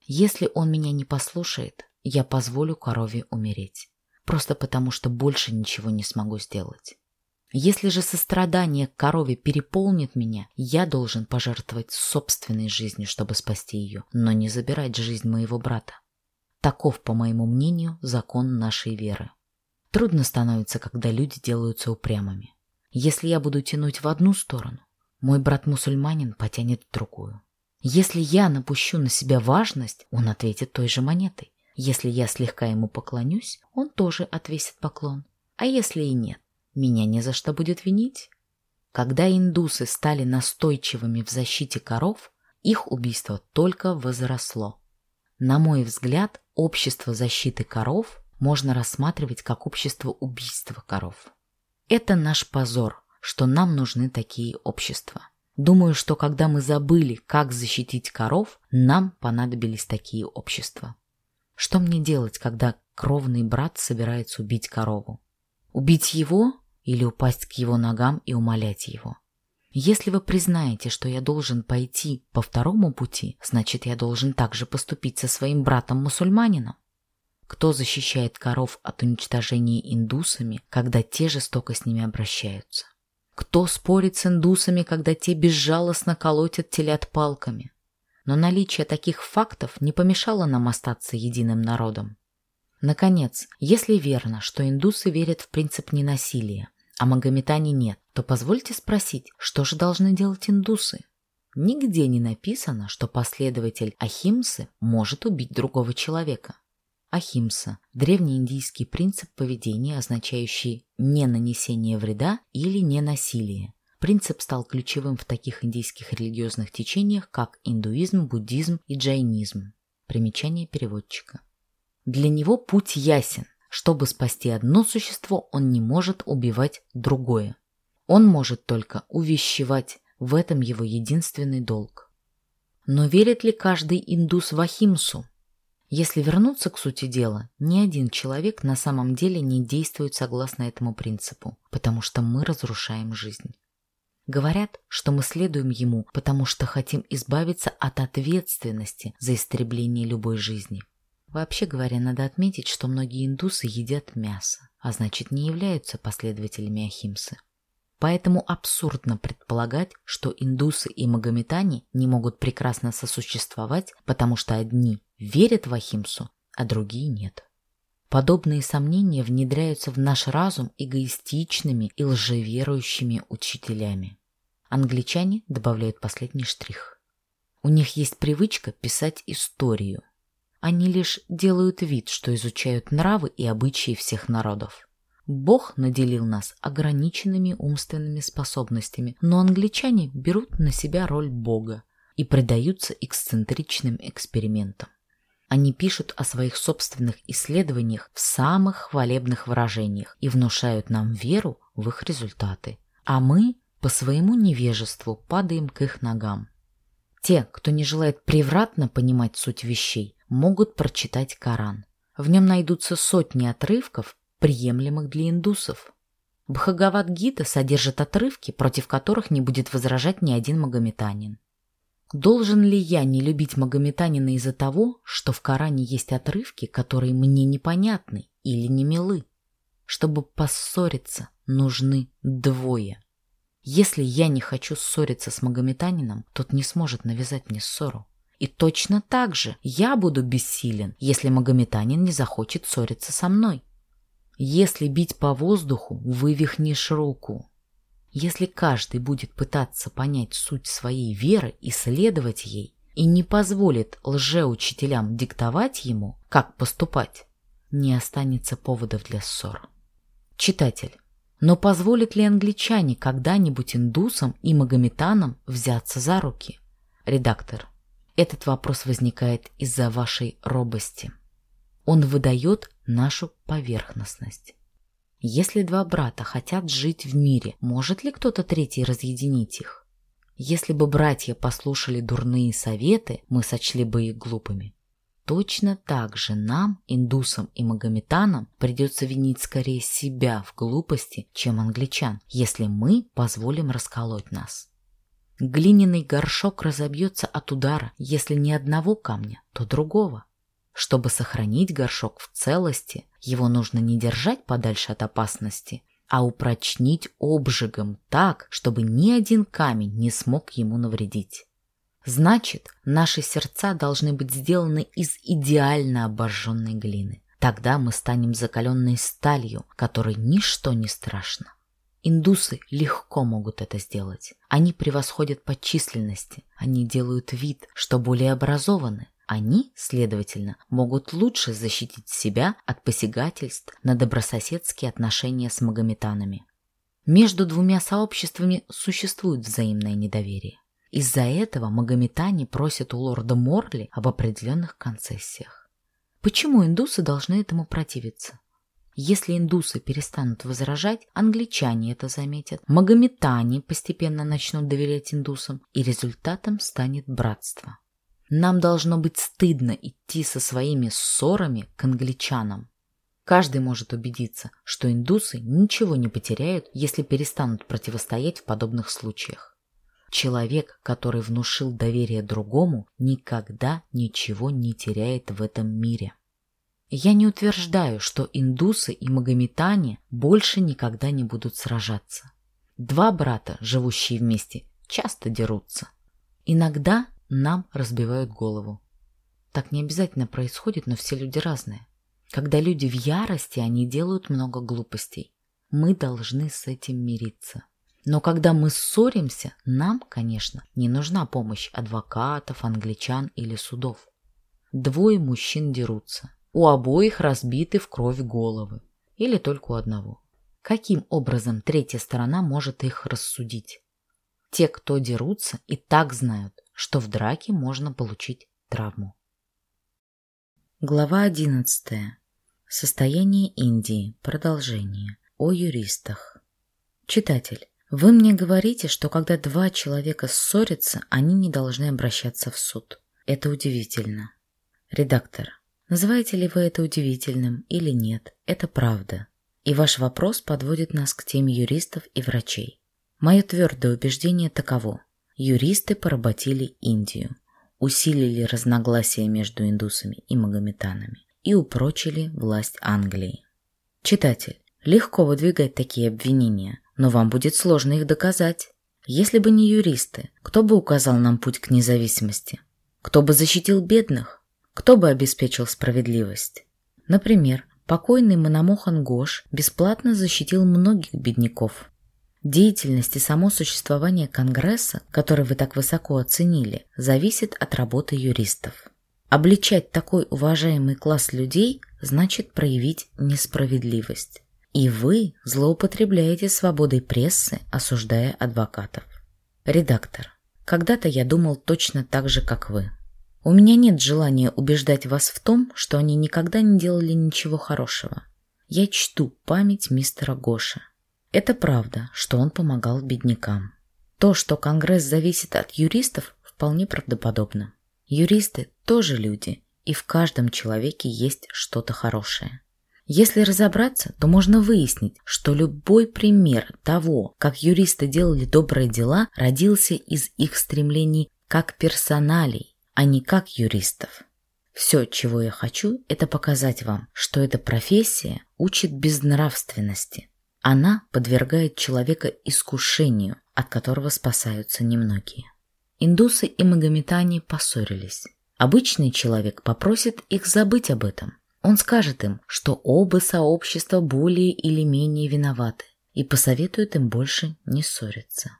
Если он меня не послушает, я позволю корове умереть. Просто потому, что больше ничего не смогу сделать. Если же сострадание к корове переполнит меня, я должен пожертвовать собственной жизнью, чтобы спасти ее, но не забирать жизнь моего брата. Таков, по моему мнению, закон нашей веры. Трудно становится, когда люди делаются упрямыми. Если я буду тянуть в одну сторону, мой брат-мусульманин потянет в другую. Если я напущу на себя важность, он ответит той же монетой. Если я слегка ему поклонюсь, он тоже отвесит поклон. А если и нет, меня не за что будет винить. Когда индусы стали настойчивыми в защите коров, их убийство только возросло. На мой взгляд, общество защиты коров можно рассматривать как общество убийства коров. Это наш позор, что нам нужны такие общества. Думаю, что когда мы забыли, как защитить коров, нам понадобились такие общества. Что мне делать, когда кровный брат собирается убить корову? Убить его или упасть к его ногам и умолять его? Если вы признаете, что я должен пойти по второму пути, значит, я должен также поступить со своим братом-мусульманином. Кто защищает коров от уничтожения индусами, когда те жестоко с ними обращаются? Кто спорит с индусами, когда те безжалостно колотят телят палками? Но наличие таких фактов не помешало нам остаться единым народом. Наконец, если верно, что индусы верят в принцип ненасилия, а магометане нет, то позвольте спросить, что же должны делать индусы? Нигде не написано, что последователь Ахимсы может убить другого человека. Ахимса – древнеиндийский принцип поведения, означающий не нанесение вреда или не насилие. Принцип стал ключевым в таких индийских религиозных течениях, как индуизм, буддизм и джайнизм. Примечание переводчика. Для него путь ясен. Чтобы спасти одно существо, он не может убивать другое. Он может только увещевать, в этом его единственный долг. Но верит ли каждый индус в Ахимсу? Если вернуться к сути дела, ни один человек на самом деле не действует согласно этому принципу, потому что мы разрушаем жизнь. Говорят, что мы следуем ему, потому что хотим избавиться от ответственности за истребление любой жизни. Вообще говоря, надо отметить, что многие индусы едят мясо, а значит не являются последователями Ахимсы. Поэтому абсурдно предполагать, что индусы и магометане не могут прекрасно сосуществовать, потому что одни верят в Ахимсу, а другие нет. Подобные сомнения внедряются в наш разум эгоистичными и лжеверующими учителями. Англичане добавляют последний штрих. У них есть привычка писать историю. Они лишь делают вид, что изучают нравы и обычаи всех народов. Бог наделил нас ограниченными умственными способностями, но англичане берут на себя роль Бога и предаются эксцентричным экспериментам. Они пишут о своих собственных исследованиях в самых хвалебных выражениях и внушают нам веру в их результаты. А мы по своему невежеству падаем к их ногам. Те, кто не желает превратно понимать суть вещей, могут прочитать Коран. В нем найдутся сотни отрывков, приемлемых для индусов. Бхагавад-гита содержит отрывки, против которых не будет возражать ни один магометанин. Должен ли я не любить магометанина из-за того, что в Коране есть отрывки, которые мне непонятны или не милы? Чтобы поссориться, нужны двое. Если я не хочу ссориться с магометанином, тот не сможет навязать мне ссору. И точно так же я буду бессилен, если магометанин не захочет ссориться со мной. Если бить по воздуху, вывихнешь руку. Если каждый будет пытаться понять суть своей веры и следовать ей, и не позволит лжеучителям диктовать ему, как поступать, не останется поводов для ссор. Читатель, но позволят ли англичане когда-нибудь индусам и магометанам взяться за руки? Редактор, этот вопрос возникает из-за вашей робости. Он выдает нашу поверхностность. Если два брата хотят жить в мире, может ли кто-то третий разъединить их? Если бы братья послушали дурные советы, мы сочли бы их глупыми. Точно так же нам, индусам и магометанам, придется винить скорее себя в глупости, чем англичан, если мы позволим расколоть нас. Глиняный горшок разобьется от удара, если не одного камня, то другого. Чтобы сохранить горшок в целости, его нужно не держать подальше от опасности, а упрочнить обжигом так, чтобы ни один камень не смог ему навредить. Значит, наши сердца должны быть сделаны из идеально обожженной глины. Тогда мы станем закаленной сталью, которой ничто не страшно. Индусы легко могут это сделать. Они превосходят по численности. Они делают вид, что более образованы. Они, следовательно, могут лучше защитить себя от посягательств на добрососедские отношения с магометанами. Между двумя сообществами существует взаимное недоверие. Из-за этого магометане просят у лорда Морли об определенных концессиях. Почему индусы должны этому противиться? Если индусы перестанут возражать, англичане это заметят, магометане постепенно начнут доверять индусам, и результатом станет братство. Нам должно быть стыдно идти со своими ссорами к англичанам. Каждый может убедиться, что индусы ничего не потеряют, если перестанут противостоять в подобных случаях. Человек, который внушил доверие другому, никогда ничего не теряет в этом мире. Я не утверждаю, что индусы и магометане больше никогда не будут сражаться. Два брата, живущие вместе, часто дерутся. Иногда нам разбивают голову. Так не обязательно происходит, но все люди разные. Когда люди в ярости, они делают много глупостей. Мы должны с этим мириться. Но когда мы ссоримся, нам, конечно, не нужна помощь адвокатов, англичан или судов. Двое мужчин дерутся. У обоих разбиты в кровь головы. Или только у одного. Каким образом третья сторона может их рассудить? Те, кто дерутся, и так знают, что в драке можно получить травму. Глава 11. Состояние Индии. Продолжение. О юристах. Читатель, вы мне говорите, что когда два человека ссорятся, они не должны обращаться в суд. Это удивительно. Редактор, называете ли вы это удивительным или нет, это правда. И ваш вопрос подводит нас к теме юристов и врачей. Мое твердое убеждение таково юристы поработили Индию, усилили разногласия между индусами и магометанами и упрочили власть Англии. Читатель, легко выдвигать такие обвинения, но вам будет сложно их доказать. Если бы не юристы, кто бы указал нам путь к независимости? Кто бы защитил бедных? Кто бы обеспечил справедливость? Например, покойный Мономохан Гош бесплатно защитил многих бедняков, Деятельность и само существование Конгресса, который вы так высоко оценили, зависит от работы юристов. Обличать такой уважаемый класс людей значит проявить несправедливость. И вы злоупотребляете свободой прессы, осуждая адвокатов. Редактор. Когда-то я думал точно так же, как вы. У меня нет желания убеждать вас в том, что они никогда не делали ничего хорошего. Я чту память мистера Гоша. Это правда, что он помогал беднякам. То, что Конгресс зависит от юристов, вполне правдоподобно. Юристы тоже люди, и в каждом человеке есть что-то хорошее. Если разобраться, то можно выяснить, что любой пример того, как юристы делали добрые дела, родился из их стремлений как персоналей, а не как юристов. Все, чего я хочу, это показать вам, что эта профессия учит безнравственности. Она подвергает человека искушению, от которого спасаются немногие. Индусы и магометане поссорились. Обычный человек попросит их забыть об этом. Он скажет им, что оба сообщества более или менее виноваты и посоветует им больше не ссориться.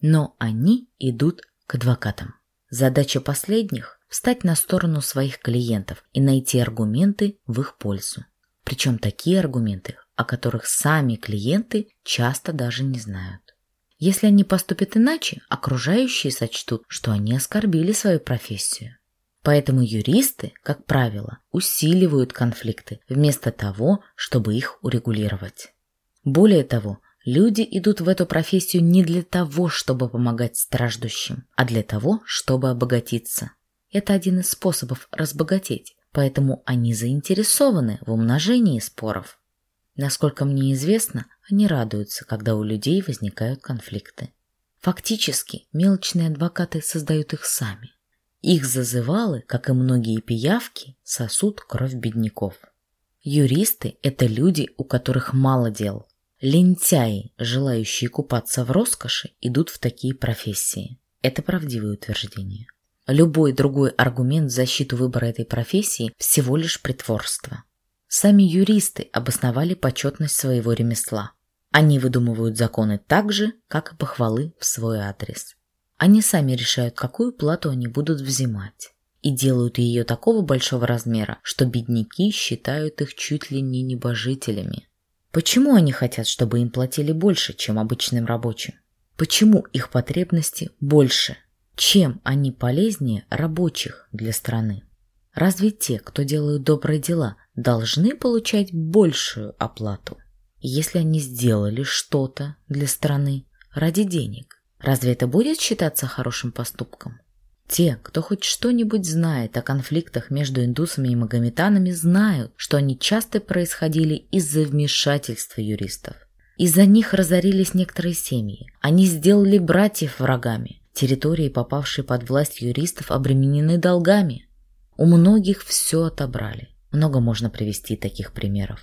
Но они идут к адвокатам. Задача последних – встать на сторону своих клиентов и найти аргументы в их пользу. Причем такие аргументы, о которых сами клиенты часто даже не знают. Если они поступят иначе, окружающие сочтут, что они оскорбили свою профессию. Поэтому юристы, как правило, усиливают конфликты вместо того, чтобы их урегулировать. Более того, люди идут в эту профессию не для того, чтобы помогать страждущим, а для того, чтобы обогатиться. Это один из способов разбогатеть, поэтому они заинтересованы в умножении споров. Насколько мне известно, они радуются, когда у людей возникают конфликты. Фактически, мелочные адвокаты создают их сами. Их зазывалы, как и многие пиявки, сосут кровь бедняков. Юристы – это люди, у которых мало дел. Лентяи, желающие купаться в роскоши, идут в такие профессии. Это правдивое утверждение. Любой другой аргумент в защиту выбора этой профессии – всего лишь притворство. Сами юристы обосновали почетность своего ремесла. Они выдумывают законы так же, как и похвалы в свой адрес. Они сами решают, какую плату они будут взимать. И делают ее такого большого размера, что бедняки считают их чуть ли не небожителями. Почему они хотят, чтобы им платили больше, чем обычным рабочим? Почему их потребности больше? Чем они полезнее рабочих для страны? Разве те, кто делают добрые дела, должны получать большую оплату? Если они сделали что-то для страны ради денег, разве это будет считаться хорошим поступком? Те, кто хоть что-нибудь знает о конфликтах между индусами и магометанами, знают, что они часто происходили из-за вмешательства юристов. Из-за них разорились некоторые семьи. Они сделали братьев врагами. Территории, попавшие под власть юристов, обременены долгами. У многих все отобрали. Много можно привести таких примеров.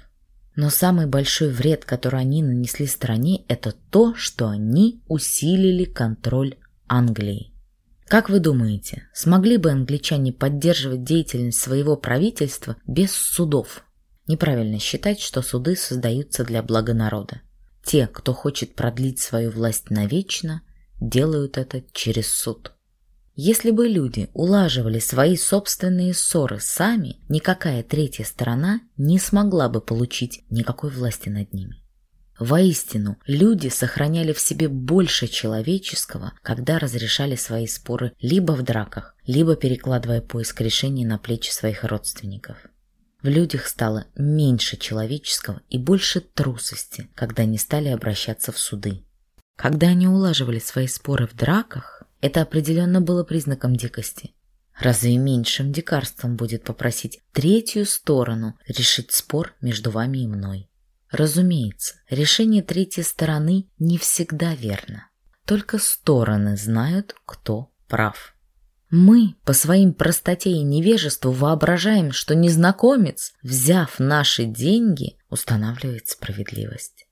Но самый большой вред, который они нанесли стране, это то, что они усилили контроль Англии. Как вы думаете, смогли бы англичане поддерживать деятельность своего правительства без судов? Неправильно считать, что суды создаются для блага народа. Те, кто хочет продлить свою власть навечно, делают это через суд. Если бы люди улаживали свои собственные ссоры сами, никакая третья сторона не смогла бы получить никакой власти над ними. Воистину, люди сохраняли в себе больше человеческого, когда разрешали свои споры либо в драках, либо перекладывая поиск решений на плечи своих родственников. В людях стало меньше человеческого и больше трусости, когда они стали обращаться в суды. Когда они улаживали свои споры в драках, это определенно было признаком дикости. Разве меньшим дикарством будет попросить третью сторону решить спор между вами и мной? Разумеется, решение третьей стороны не всегда верно. Только стороны знают, кто прав. Мы по своим простоте и невежеству воображаем, что незнакомец, взяв наши деньги, устанавливает справедливость.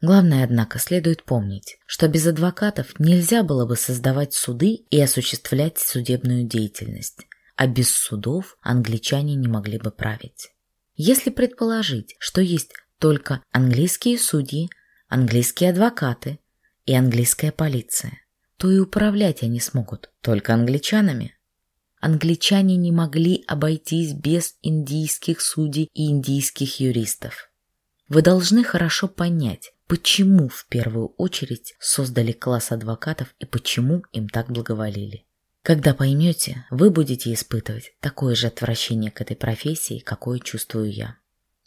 Главное, однако, следует помнить, что без адвокатов нельзя было бы создавать суды и осуществлять судебную деятельность, а без судов англичане не могли бы править. Если предположить, что есть только английские судьи, английские адвокаты и английская полиция, то и управлять они смогут только англичанами. Англичане не могли обойтись без индийских судей и индийских юристов. Вы должны хорошо понять, почему в первую очередь создали класс адвокатов и почему им так благоволили. Когда поймете, вы будете испытывать такое же отвращение к этой профессии, какое чувствую я.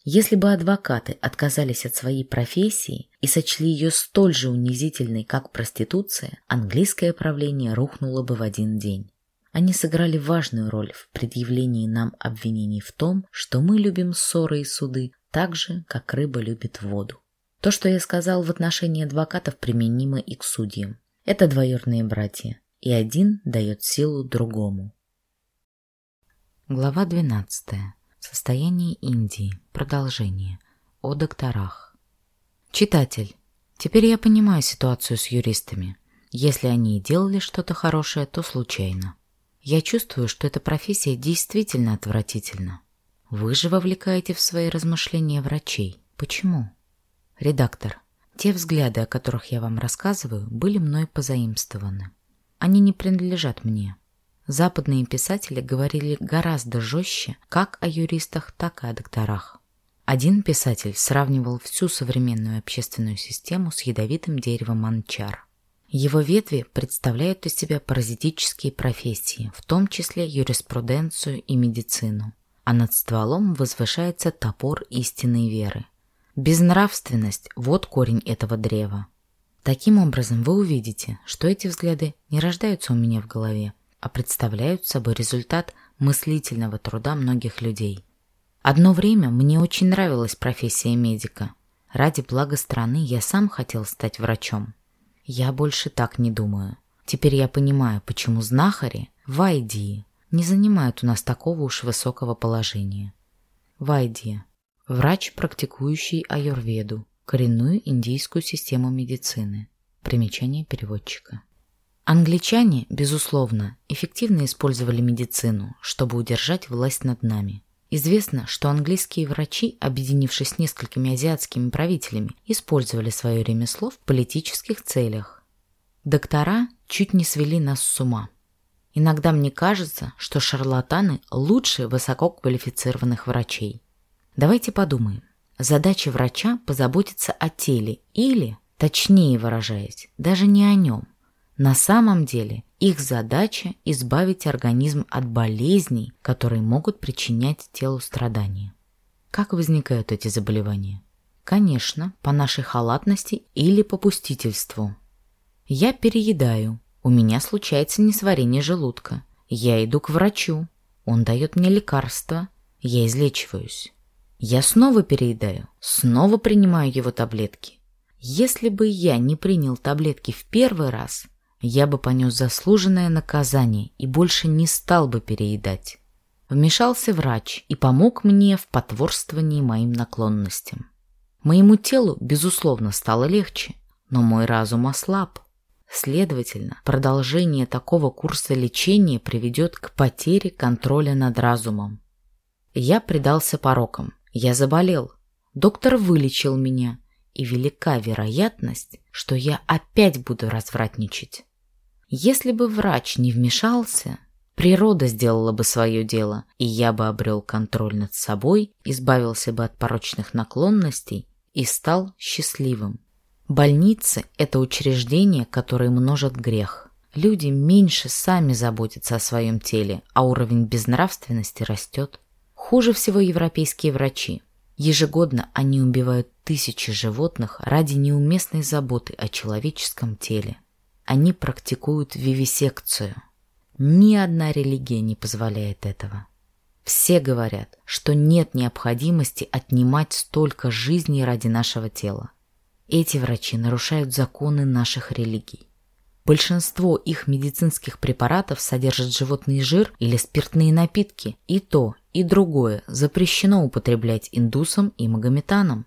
Если бы адвокаты отказались от своей профессии и сочли ее столь же унизительной, как проституция, английское правление рухнуло бы в один день. Они сыграли важную роль в предъявлении нам обвинений в том, что мы любим ссоры и суды так же, как рыба любит воду. То, что я сказал в отношении адвокатов, применимо и к судьям. Это двоюродные братья, и один дает силу другому. Глава 12. Состояние Индии. Продолжение. О докторах. Читатель. Теперь я понимаю ситуацию с юристами. Если они и делали что-то хорошее, то случайно. Я чувствую, что эта профессия действительно отвратительна. Вы же вовлекаете в свои размышления врачей. Почему? Редактор. Те взгляды, о которых я вам рассказываю, были мной позаимствованы. Они не принадлежат мне. Западные писатели говорили гораздо жестче как о юристах, так и о докторах. Один писатель сравнивал всю современную общественную систему с ядовитым деревом анчар – его ветви представляют из себя паразитические профессии, в том числе юриспруденцию и медицину. А над стволом возвышается топор истинной веры. Безнравственность – вот корень этого древа. Таким образом, вы увидите, что эти взгляды не рождаются у меня в голове, а представляют собой результат мыслительного труда многих людей. Одно время мне очень нравилась профессия медика. Ради блага страны я сам хотел стать врачом. Я больше так не думаю. Теперь я понимаю, почему знахари Вайдии не занимают у нас такого уж высокого положения. Вайдия – врач, практикующий аюрведу, коренную индийскую систему медицины. Примечание переводчика. Англичане, безусловно, эффективно использовали медицину, чтобы удержать власть над нами. Известно, что английские врачи, объединившись с несколькими азиатскими правителями, использовали свое ремесло в политических целях. Доктора чуть не свели нас с ума. Иногда мне кажется, что шарлатаны лучше высококвалифицированных врачей. Давайте подумаем. Задача врача позаботиться о теле или, точнее выражаясь, даже не о нем. На самом деле их задача – избавить организм от болезней, которые могут причинять телу страдания. Как возникают эти заболевания? Конечно, по нашей халатности или попустительству. Я переедаю, у меня случается несварение желудка. Я иду к врачу, он дает мне лекарства, я излечиваюсь. Я снова переедаю, снова принимаю его таблетки. Если бы я не принял таблетки в первый раз, я бы понес заслуженное наказание и больше не стал бы переедать. Вмешался врач и помог мне в потворствовании моим наклонностям. Моему телу, безусловно, стало легче, но мой разум ослаб. Следовательно, продолжение такого курса лечения приведет к потере контроля над разумом. Я предался порокам, я заболел. Доктор вылечил меня, и велика вероятность, что я опять буду развратничать. Если бы врач не вмешался, природа сделала бы свое дело, и я бы обрел контроль над собой, избавился бы от порочных наклонностей и стал счастливым. Больницы – это учреждения, которые множат грех. Люди меньше сами заботятся о своем теле, а уровень безнравственности растет. Хуже всего европейские врачи. Ежегодно они убивают тысячи животных ради неуместной заботы о человеческом теле они практикуют вивисекцию. Ни одна религия не позволяет этого. Все говорят, что нет необходимости отнимать столько жизней ради нашего тела. Эти врачи нарушают законы наших религий. Большинство их медицинских препаратов содержат животный жир или спиртные напитки. И то, и другое запрещено употреблять индусам и магометанам.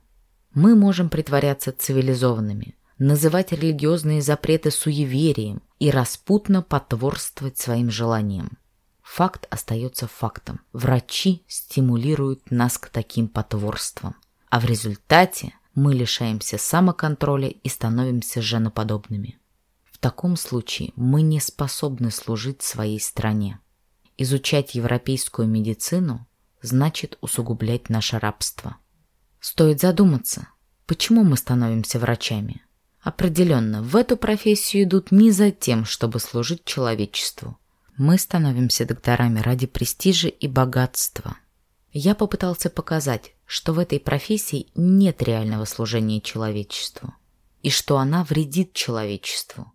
Мы можем притворяться цивилизованными, называть религиозные запреты суеверием и распутно потворствовать своим желаниям. Факт остается фактом. Врачи стимулируют нас к таким потворствам. А в результате мы лишаемся самоконтроля и становимся женоподобными. Таком случае мы не способны служить своей стране. Изучать европейскую медицину значит усугублять наше рабство. Стоит задуматься, почему мы становимся врачами? Определенно, в эту профессию идут не за тем, чтобы служить человечеству. Мы становимся докторами ради престижа и богатства. Я попытался показать, что в этой профессии нет реального служения человечеству и что она вредит человечеству.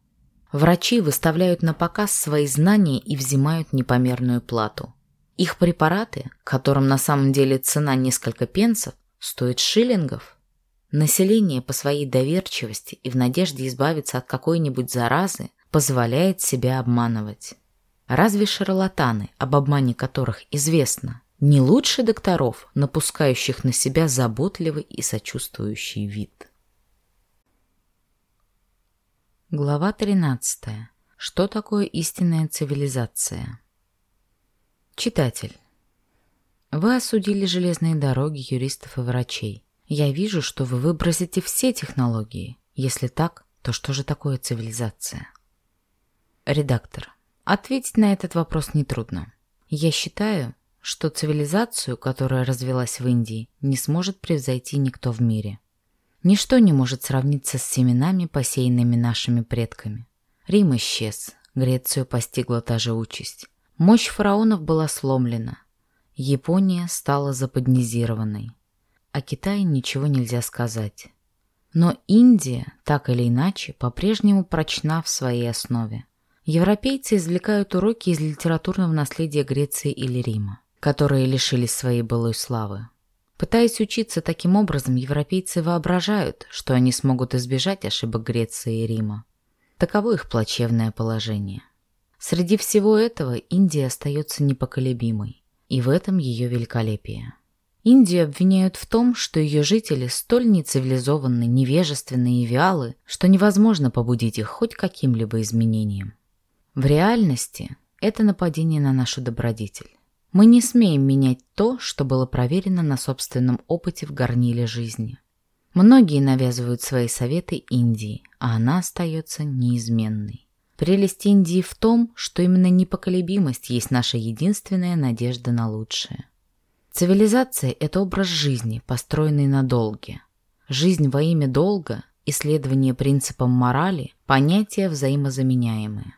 Врачи выставляют на показ свои знания и взимают непомерную плату. Их препараты, которым на самом деле цена несколько пенсов, стоят шиллингов. Население по своей доверчивости и в надежде избавиться от какой-нибудь заразы позволяет себя обманывать. Разве шарлатаны, об обмане которых известно, не лучше докторов, напускающих на себя заботливый и сочувствующий вид? Глава 13. Что такое истинная цивилизация? Читатель. Вы осудили железные дороги юристов и врачей. Я вижу, что вы выбросите все технологии. Если так, то что же такое цивилизация? Редактор. Ответить на этот вопрос нетрудно. Я считаю, что цивилизацию, которая развилась в Индии, не сможет превзойти никто в мире. Ничто не может сравниться с семенами, посеянными нашими предками. Рим исчез, Грецию постигла та же участь. Мощь фараонов была сломлена. Япония стала западнизированной. О Китае ничего нельзя сказать. Но Индия, так или иначе, по-прежнему прочна в своей основе. Европейцы извлекают уроки из литературного наследия Греции или Рима, которые лишились своей былой славы. Пытаясь учиться таким образом, европейцы воображают, что они смогут избежать ошибок Греции и Рима. Таково их плачевное положение. Среди всего этого Индия остается непоколебимой, и в этом ее великолепие. Индию обвиняют в том, что ее жители столь нецивилизованны, невежественны и вялы, что невозможно побудить их хоть каким-либо изменением. В реальности это нападение на нашу добродетель. Мы не смеем менять то, что было проверено на собственном опыте в горниле жизни. Многие навязывают свои советы Индии, а она остается неизменной. Прелесть Индии в том, что именно непоколебимость есть наша единственная надежда на лучшее. Цивилизация – это образ жизни, построенный на долге. Жизнь во имя долга, исследование принципам морали – понятия взаимозаменяемые.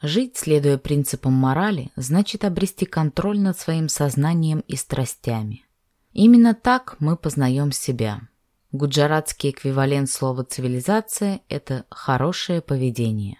Жить, следуя принципам морали, значит обрести контроль над своим сознанием и страстями. Именно так мы познаем себя. Гуджаратский эквивалент слова «цивилизация» – это «хорошее поведение».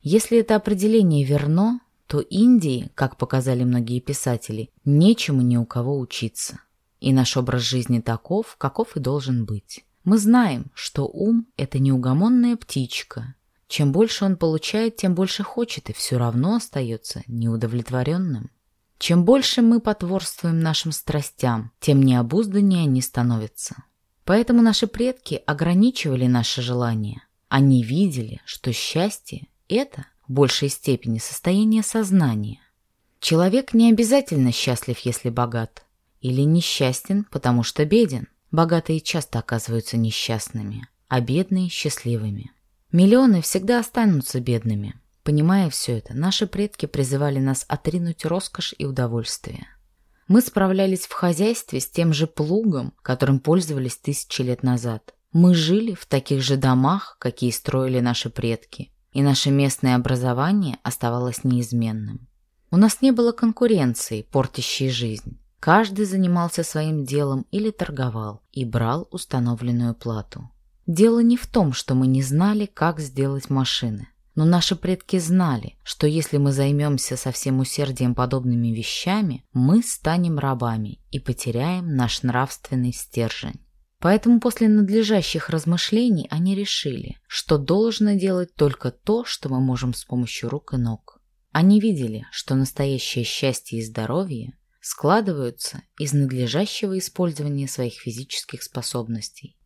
Если это определение верно, то Индии, как показали многие писатели, нечему ни у кого учиться. И наш образ жизни таков, каков и должен быть. Мы знаем, что ум – это неугомонная птичка, чем больше он получает, тем больше хочет и все равно остается неудовлетворенным. Чем больше мы потворствуем нашим страстям, тем необузданнее они становятся. Поэтому наши предки ограничивали наши желания. Они видели, что счастье – это в большей степени состояние сознания. Человек не обязательно счастлив, если богат. Или несчастен, потому что беден. Богатые часто оказываются несчастными, а бедные – счастливыми. Миллионы всегда останутся бедными. Понимая все это, наши предки призывали нас отринуть роскошь и удовольствие. Мы справлялись в хозяйстве с тем же плугом, которым пользовались тысячи лет назад. Мы жили в таких же домах, какие строили наши предки, и наше местное образование оставалось неизменным. У нас не было конкуренции, портящей жизнь. Каждый занимался своим делом или торговал и брал установленную плату. Дело не в том, что мы не знали, как сделать машины. Но наши предки знали, что если мы займемся со всем усердием подобными вещами, мы станем рабами и потеряем наш нравственный стержень. Поэтому после надлежащих размышлений они решили, что должно делать только то, что мы можем с помощью рук и ног. Они видели, что настоящее счастье и здоровье складываются из надлежащего использования своих физических способностей.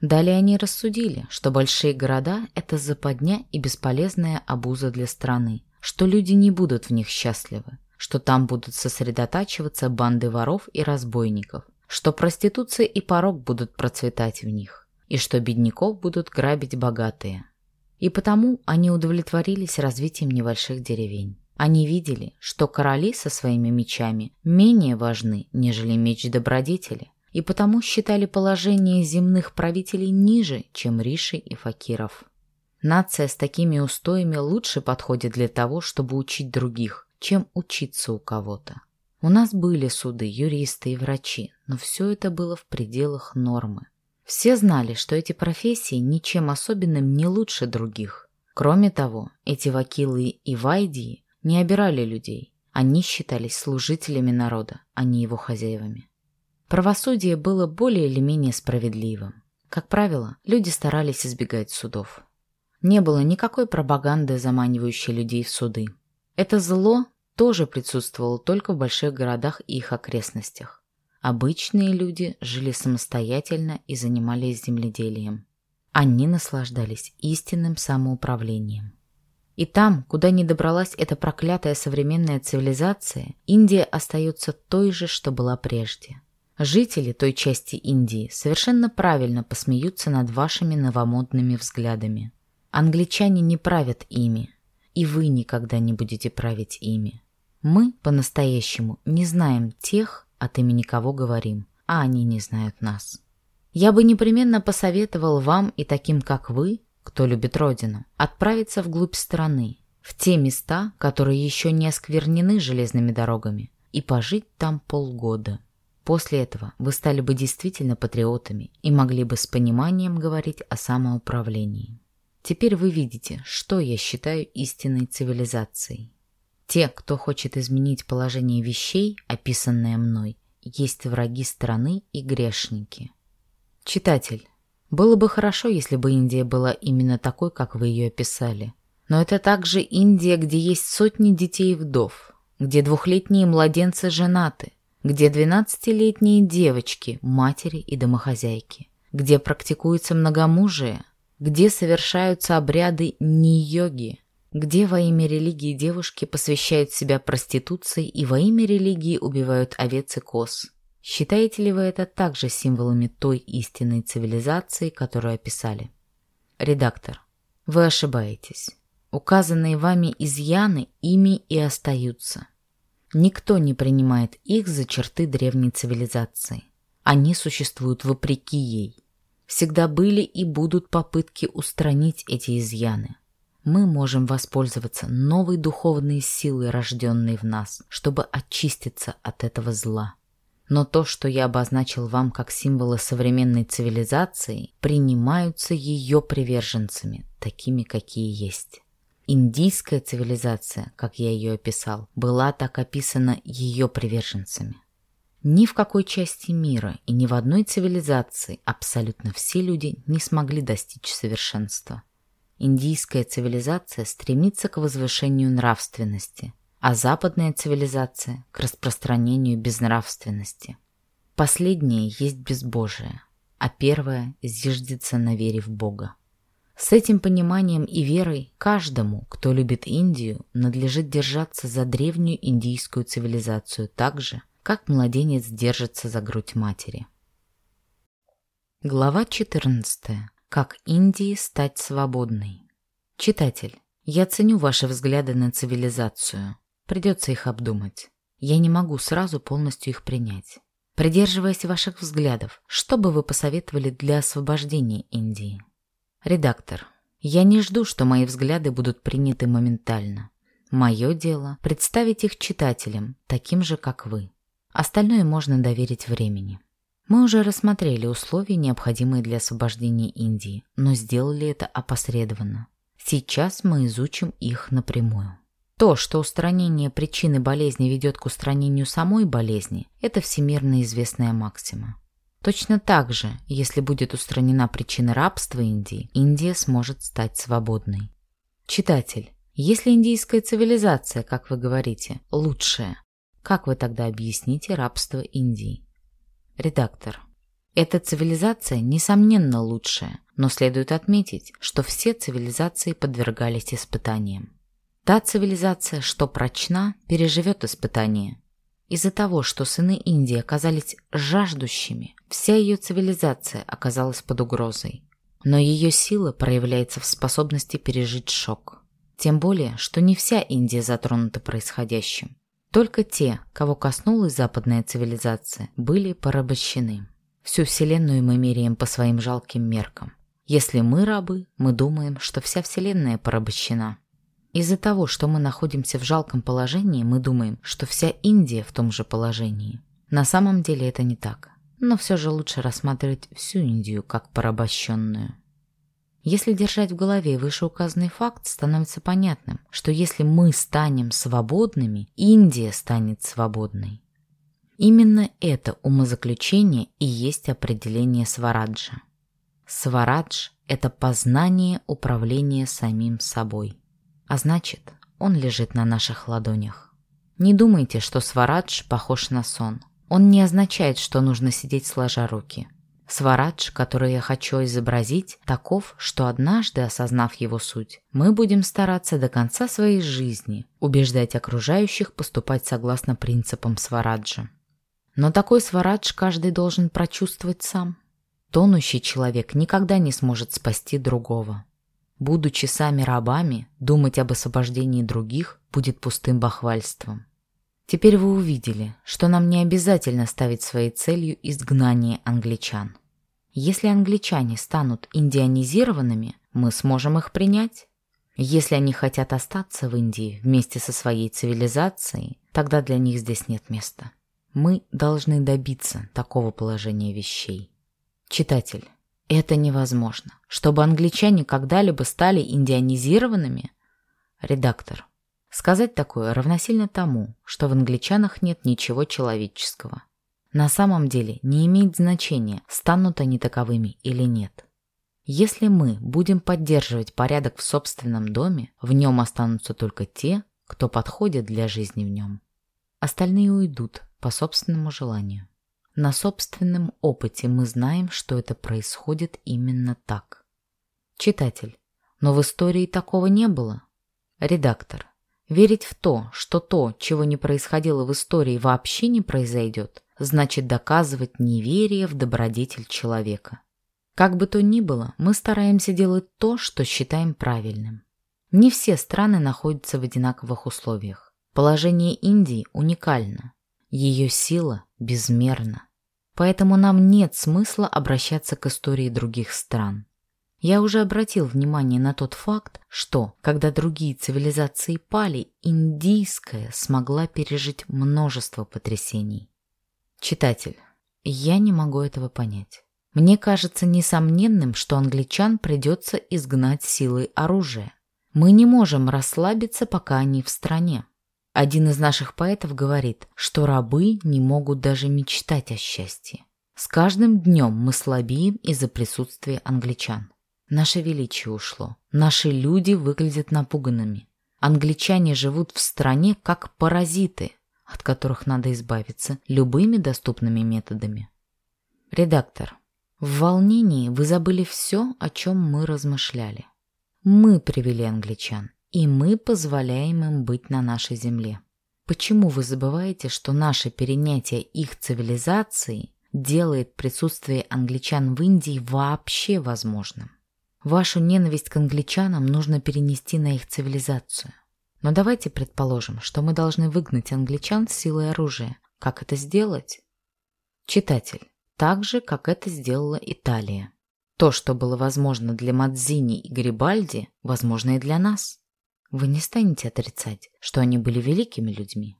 Далее они рассудили, что большие города – это западня и бесполезная обуза для страны, что люди не будут в них счастливы, что там будут сосредотачиваться банды воров и разбойников, что проституция и порог будут процветать в них, и что бедняков будут грабить богатые. И потому они удовлетворились развитием небольших деревень. Они видели, что короли со своими мечами менее важны, нежели меч добродетели – и потому считали положение земных правителей ниже, чем риши и факиров. Нация с такими устоями лучше подходит для того, чтобы учить других, чем учиться у кого-то. У нас были суды, юристы и врачи, но все это было в пределах нормы. Все знали, что эти профессии ничем особенным не лучше других. Кроме того, эти вакилы и вайдии не обирали людей. Они считались служителями народа, а не его хозяевами. Правосудие было более или менее справедливым. Как правило, люди старались избегать судов. Не было никакой пропаганды, заманивающей людей в суды. Это зло тоже присутствовало только в больших городах и их окрестностях. Обычные люди жили самостоятельно и занимались земледелием. Они наслаждались истинным самоуправлением. И там, куда не добралась эта проклятая современная цивилизация, Индия остается той же, что была прежде. Жители той части Индии совершенно правильно посмеются над вашими новомодными взглядами. Англичане не правят ими, и вы никогда не будете править ими. Мы, по-настоящему, не знаем тех, от имени кого говорим, а они не знают нас. Я бы непременно посоветовал вам и таким, как вы, кто любит родину, отправиться вглубь страны, в те места, которые еще не осквернены железными дорогами, и пожить там полгода. После этого вы стали бы действительно патриотами и могли бы с пониманием говорить о самоуправлении. Теперь вы видите, что я считаю истинной цивилизацией. Те, кто хочет изменить положение вещей, описанное мной, есть враги страны и грешники. Читатель, было бы хорошо, если бы Индия была именно такой, как вы ее описали. Но это также Индия, где есть сотни детей и вдов, где двухлетние младенцы женаты, где двенадцатилетние девочки, матери и домохозяйки, где практикуется многомужие, где совершаются обряды не-йоги, где во имя религии девушки посвящают себя проституции и во имя религии убивают овец и коз, Считаете ли вы это также символами той истинной цивилизации, которую описали? Редактор. Вы ошибаетесь. Указанные вами изъяны ими и остаются. Никто не принимает их за черты древней цивилизации. Они существуют вопреки ей. Всегда были и будут попытки устранить эти изъяны. Мы можем воспользоваться новой духовной силой, рожденной в нас, чтобы очиститься от этого зла. Но то, что я обозначил вам как символы современной цивилизации, принимаются ее приверженцами, такими, какие есть. Индийская цивилизация, как я ее описал, была так описана ее приверженцами. Ни в какой части мира и ни в одной цивилизации абсолютно все люди не смогли достичь совершенства. Индийская цивилизация стремится к возвышению нравственности, а западная цивилизация – к распространению безнравственности. Последнее есть безбожие, а первое зиждется на вере в Бога. С этим пониманием и верой каждому, кто любит Индию, надлежит держаться за древнюю индийскую цивилизацию так же, как младенец держится за грудь матери. Глава 14. Как Индии стать свободной. Читатель, я ценю ваши взгляды на цивилизацию, Придется их обдумать. Я не могу сразу полностью их принять. Придерживаясь ваших взглядов, что бы вы посоветовали для освобождения Индии? Редактор. Я не жду, что мои взгляды будут приняты моментально. Мое дело – представить их читателям, таким же, как вы. Остальное можно доверить времени. Мы уже рассмотрели условия, необходимые для освобождения Индии, но сделали это опосредованно. Сейчас мы изучим их напрямую. То, что устранение причины болезни ведет к устранению самой болезни, это всемирно известная максима. Точно так же, если будет устранена причина рабства Индии, Индия сможет стать свободной. Читатель, если индийская цивилизация, как вы говорите, лучшая, как вы тогда объясните рабство Индии? Редактор. Эта цивилизация, несомненно, лучшая, но следует отметить, что все цивилизации подвергались испытаниям. Та цивилизация, что прочна, переживет испытание. Из-за того, что сыны Индии оказались жаждущими, вся ее цивилизация оказалась под угрозой. Но ее сила проявляется в способности пережить шок. Тем более, что не вся Индия затронута происходящим. Только те, кого коснулась западная цивилизация, были порабощены. Всю Вселенную мы меряем по своим жалким меркам. Если мы рабы, мы думаем, что вся Вселенная порабощена. Из-за того, что мы находимся в жалком положении, мы думаем, что вся Индия в том же положении. На самом деле это не так. Но все же лучше рассматривать всю Индию как порабощенную. Если держать в голове вышеуказанный факт, становится понятным, что если мы станем свободными, Индия станет свободной. Именно это умозаключение и есть определение свараджа. Сварадж – это познание управления самим собой. А значит, он лежит на наших ладонях. Не думайте, что сварадж похож на сон. Он не означает, что нужно сидеть сложа руки – Сварадж, который я хочу изобразить, таков, что однажды, осознав его суть, мы будем стараться до конца своей жизни убеждать окружающих поступать согласно принципам Свараджа. Но такой Сварадж каждый должен прочувствовать сам. Тонущий человек никогда не сможет спасти другого. Будучи сами рабами, думать об освобождении других будет пустым бахвальством. Теперь вы увидели, что нам не обязательно ставить своей целью изгнание англичан. Если англичане станут индианизированными, мы сможем их принять. Если они хотят остаться в Индии вместе со своей цивилизацией, тогда для них здесь нет места. Мы должны добиться такого положения вещей. Читатель, это невозможно. Чтобы англичане когда-либо стали индианизированными? Редактор. Сказать такое равносильно тому, что в англичанах нет ничего человеческого. На самом деле не имеет значения, станут они таковыми или нет. Если мы будем поддерживать порядок в собственном доме, в нем останутся только те, кто подходит для жизни в нем. Остальные уйдут по собственному желанию. На собственном опыте мы знаем, что это происходит именно так. Читатель. Но в истории такого не было. Редактор. Верить в то, что то, чего не происходило в истории, вообще не произойдет, значит доказывать неверие в добродетель человека. Как бы то ни было, мы стараемся делать то, что считаем правильным. Не все страны находятся в одинаковых условиях. Положение Индии уникально. Ее сила безмерна. Поэтому нам нет смысла обращаться к истории других стран. Я уже обратил внимание на тот факт, что, когда другие цивилизации пали, индийская смогла пережить множество потрясений. Читатель, я не могу этого понять. Мне кажется несомненным, что англичан придется изгнать силой оружия. Мы не можем расслабиться, пока они в стране. Один из наших поэтов говорит, что рабы не могут даже мечтать о счастье. С каждым днем мы слабеем из-за присутствия англичан. Наше величие ушло. Наши люди выглядят напуганными. Англичане живут в стране как паразиты, от которых надо избавиться любыми доступными методами. Редактор. В волнении вы забыли все, о чем мы размышляли. Мы привели англичан, и мы позволяем им быть на нашей земле. Почему вы забываете, что наше перенятие их цивилизации делает присутствие англичан в Индии вообще возможным? Вашу ненависть к англичанам нужно перенести на их цивилизацию. Но давайте предположим, что мы должны выгнать англичан с силой оружия. Как это сделать? Читатель. Так же, как это сделала Италия. То, что было возможно для Мадзини и Гарибальди, возможно и для нас. Вы не станете отрицать, что они были великими людьми.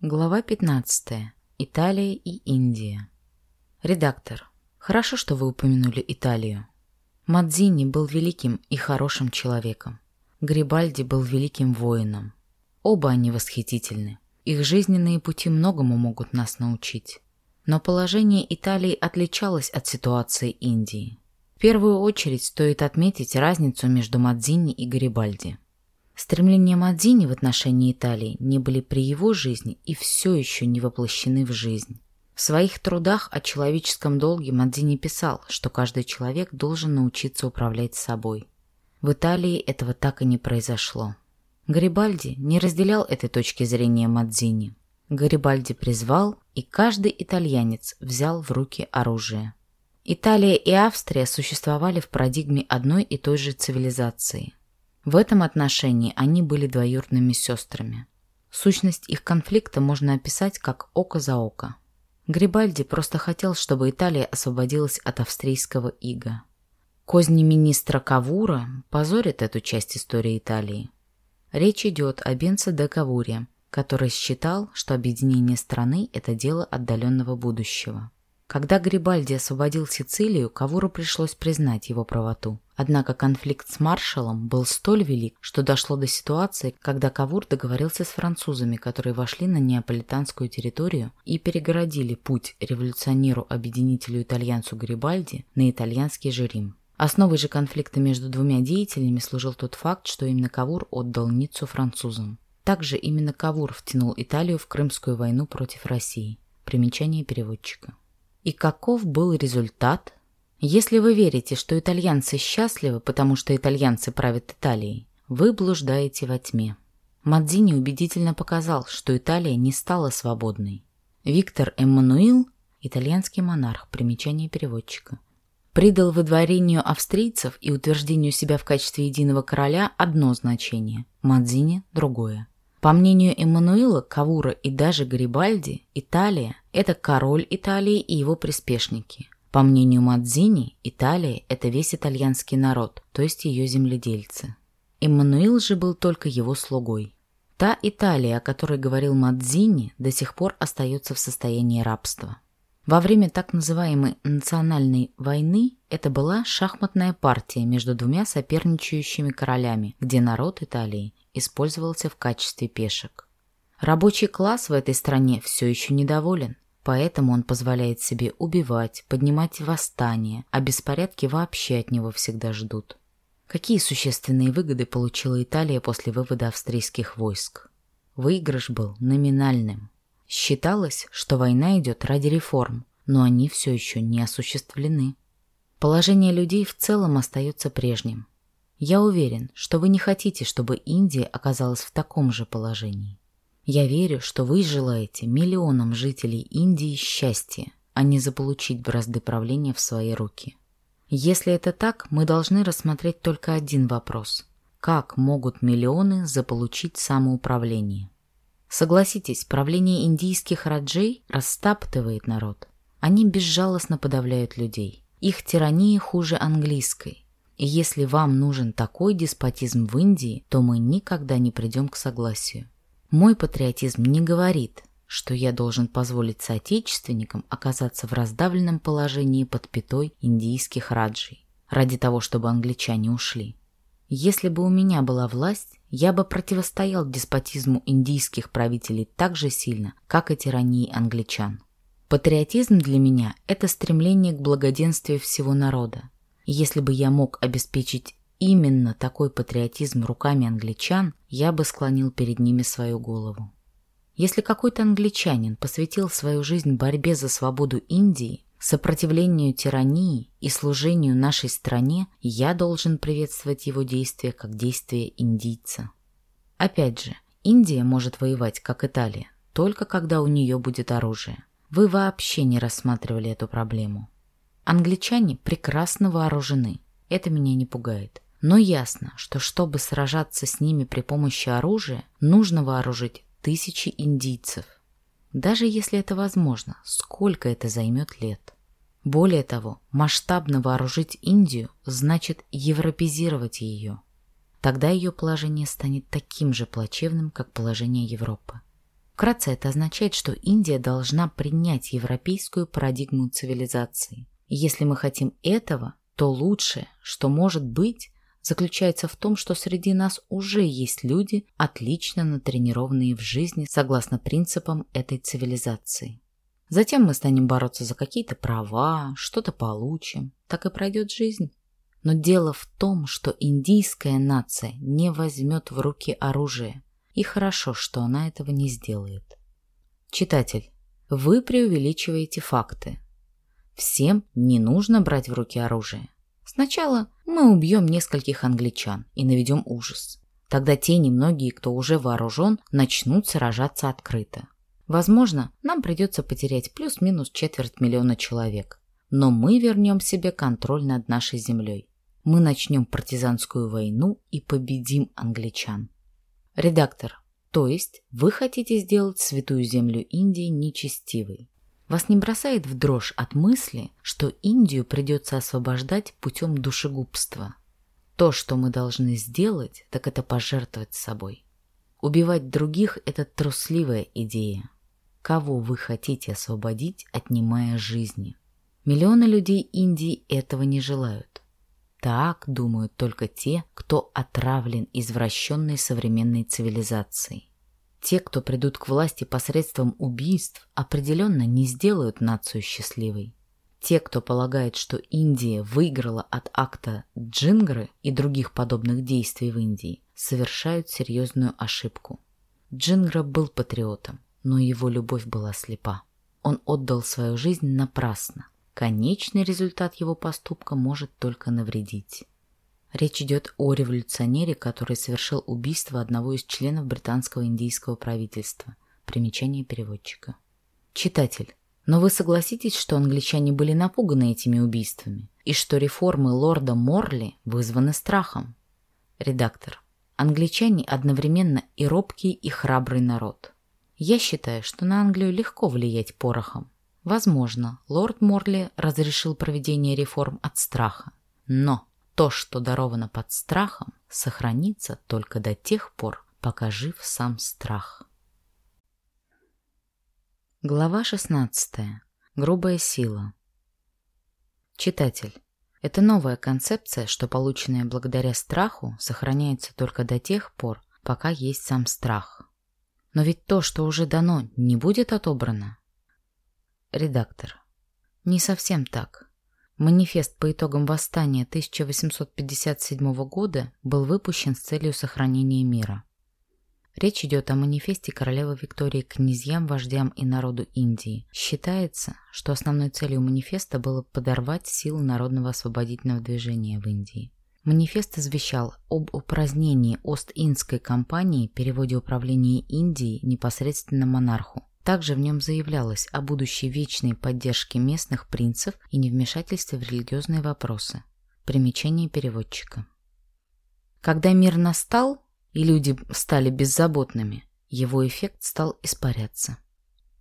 Глава 15. Италия и Индия. Редактор. Хорошо, что вы упомянули Италию. Мадзини был великим и хорошим человеком. Грибальди был великим воином. Оба они восхитительны. Их жизненные пути многому могут нас научить. Но положение Италии отличалось от ситуации Индии. Первую очередь стоит отметить разницу между Мадзини и Гарибальди. Стремления Мадзини в отношении Италии не были при его жизни и все еще не воплощены в жизнь. В своих трудах о человеческом долге Мадзини писал, что каждый человек должен научиться управлять собой. В Италии этого так и не произошло. Гарибальди не разделял этой точки зрения Мадзини. Гарибальди призвал, и каждый итальянец взял в руки оружие. Италия и Австрия существовали в парадигме одной и той же цивилизации. В этом отношении они были двоюродными сестрами. Сущность их конфликта можно описать как око за око. Грибальди просто хотел, чтобы Италия освободилась от австрийского ига. Козни министра Кавура позорят эту часть истории Италии. Речь идет о Бенце де Кавуре, который считал, что объединение страны – это дело отдаленного будущего. Когда Гарибальди освободил Сицилию, Кавуру пришлось признать его правоту. Однако конфликт с маршалом был столь велик, что дошло до ситуации, когда Кавур договорился с французами, которые вошли на неаполитанскую территорию и перегородили путь революционеру-объединителю итальянцу Гарибальди на итальянский же Рим. Основой же конфликта между двумя деятелями служил тот факт, что именно Кавур отдал Ниццу французам. Также именно Кавур втянул Италию в Крымскую войну против России. Примечание переводчика. И каков был результат? Если вы верите, что итальянцы счастливы, потому что итальянцы правят Италией, вы блуждаете во тьме. Мадзини убедительно показал, что Италия не стала свободной. Виктор Эммануил, итальянский монарх, примечание переводчика, придал выдворению австрийцев и утверждению себя в качестве единого короля одно значение, Мадзини – другое. По мнению Эммануила, Кавура и даже Гарибальди, Италия – это король Италии и его приспешники. По мнению Мадзини, Италия – это весь итальянский народ, то есть ее земледельцы. Эммануил же был только его слугой. Та Италия, о которой говорил Мадзини, до сих пор остается в состоянии рабства. Во время так называемой национальной войны это была шахматная партия между двумя соперничающими королями, где народ Италии использовался в качестве пешек. Рабочий класс в этой стране все еще недоволен, поэтому он позволяет себе убивать, поднимать восстания, а беспорядки вообще от него всегда ждут. Какие существенные выгоды получила Италия после вывода австрийских войск? Выигрыш был номинальным. Считалось, что война идет ради реформ, но они все еще не осуществлены. Положение людей в целом остается прежним. Я уверен, что вы не хотите, чтобы Индия оказалась в таком же положении. Я верю, что вы желаете миллионам жителей Индии счастья, а не заполучить бразды правления в свои руки. Если это так, мы должны рассмотреть только один вопрос. Как могут миллионы заполучить самоуправление? Согласитесь, правление индийских раджей растаптывает народ. Они безжалостно подавляют людей. Их тирания хуже английской. И если вам нужен такой деспотизм в Индии, то мы никогда не придем к согласию. Мой патриотизм не говорит, что я должен позволить соотечественникам оказаться в раздавленном положении под пятой индийских раджей, ради того, чтобы англичане ушли. Если бы у меня была власть, я бы противостоял деспотизму индийских правителей так же сильно, как и тирании англичан. Патриотизм для меня – это стремление к благоденствию всего народа. Если бы я мог обеспечить именно такой патриотизм руками англичан, я бы склонил перед ними свою голову. Если какой-то англичанин посвятил свою жизнь борьбе за свободу Индии, сопротивлению тирании и служению нашей стране, я должен приветствовать его действия как действия индийца. Опять же, Индия может воевать, как Италия, только когда у нее будет оружие. Вы вообще не рассматривали эту проблему. Англичане прекрасно вооружены, это меня не пугает. Но ясно, что чтобы сражаться с ними при помощи оружия, нужно вооружить тысячи индийцев – даже если это возможно, сколько это займет лет? Более того, масштабно вооружить Индию значит европезировать ее. Тогда ее положение станет таким же плачевным, как положение Европы. Вкратце это означает, что Индия должна принять европейскую парадигму цивилизации. Если мы хотим этого, то лучшее, что может быть, заключается в том, что среди нас уже есть люди, отлично натренированные в жизни согласно принципам этой цивилизации. Затем мы станем бороться за какие-то права, что-то получим. Так и пройдет жизнь. Но дело в том, что индийская нация не возьмет в руки оружие. И хорошо, что она этого не сделает. Читатель, вы преувеличиваете факты. Всем не нужно брать в руки оружие. Сначала мы убьем нескольких англичан и наведем ужас. Тогда те немногие, кто уже вооружен, начнут сражаться открыто. Возможно, нам придется потерять плюс-минус четверть миллиона человек. Но мы вернем себе контроль над нашей землей. Мы начнем партизанскую войну и победим англичан. Редактор, то есть вы хотите сделать святую землю Индии нечестивой. Вас не бросает в дрожь от мысли, что Индию придется освобождать путем душегубства. То, что мы должны сделать, так это пожертвовать собой. Убивать других – это трусливая идея. Кого вы хотите освободить, отнимая жизни? Миллионы людей Индии этого не желают. Так думают только те, кто отравлен извращенной современной цивилизацией. Те, кто придут к власти посредством убийств, определенно не сделают нацию счастливой. Те, кто полагает, что Индия выиграла от акта Джингры и других подобных действий в Индии, совершают серьезную ошибку. Джингра был патриотом, но его любовь была слепа. Он отдал свою жизнь напрасно. Конечный результат его поступка может только навредить. Речь идет о революционере, который совершил убийство одного из членов британского индийского правительства. Примечание переводчика. Читатель, но вы согласитесь, что англичане были напуганы этими убийствами, и что реформы лорда Морли вызваны страхом? Редактор. Англичане одновременно и робкий, и храбрый народ. Я считаю, что на Англию легко влиять порохом. Возможно, лорд Морли разрешил проведение реформ от страха. Но то, что даровано под страхом, сохранится только до тех пор, пока жив сам страх. Глава 16. Грубая сила. Читатель. Это новая концепция, что полученная благодаря страху сохраняется только до тех пор, пока есть сам страх. Но ведь то, что уже дано, не будет отобрано. Редактор. Не совсем так. Манифест по итогам восстания 1857 года был выпущен с целью сохранения мира. Речь идет о манифесте королевы Виктории князьям, вождям и народу Индии. Считается, что основной целью манифеста было подорвать силы народного освободительного движения в Индии. Манифест извещал об упразднении Ост-Индской компании, переводе управления Индией непосредственно монарху. Также в нем заявлялось о будущей вечной поддержке местных принцев и невмешательстве в религиозные вопросы. Примечание переводчика. Когда мир настал, и люди стали беззаботными, его эффект стал испаряться.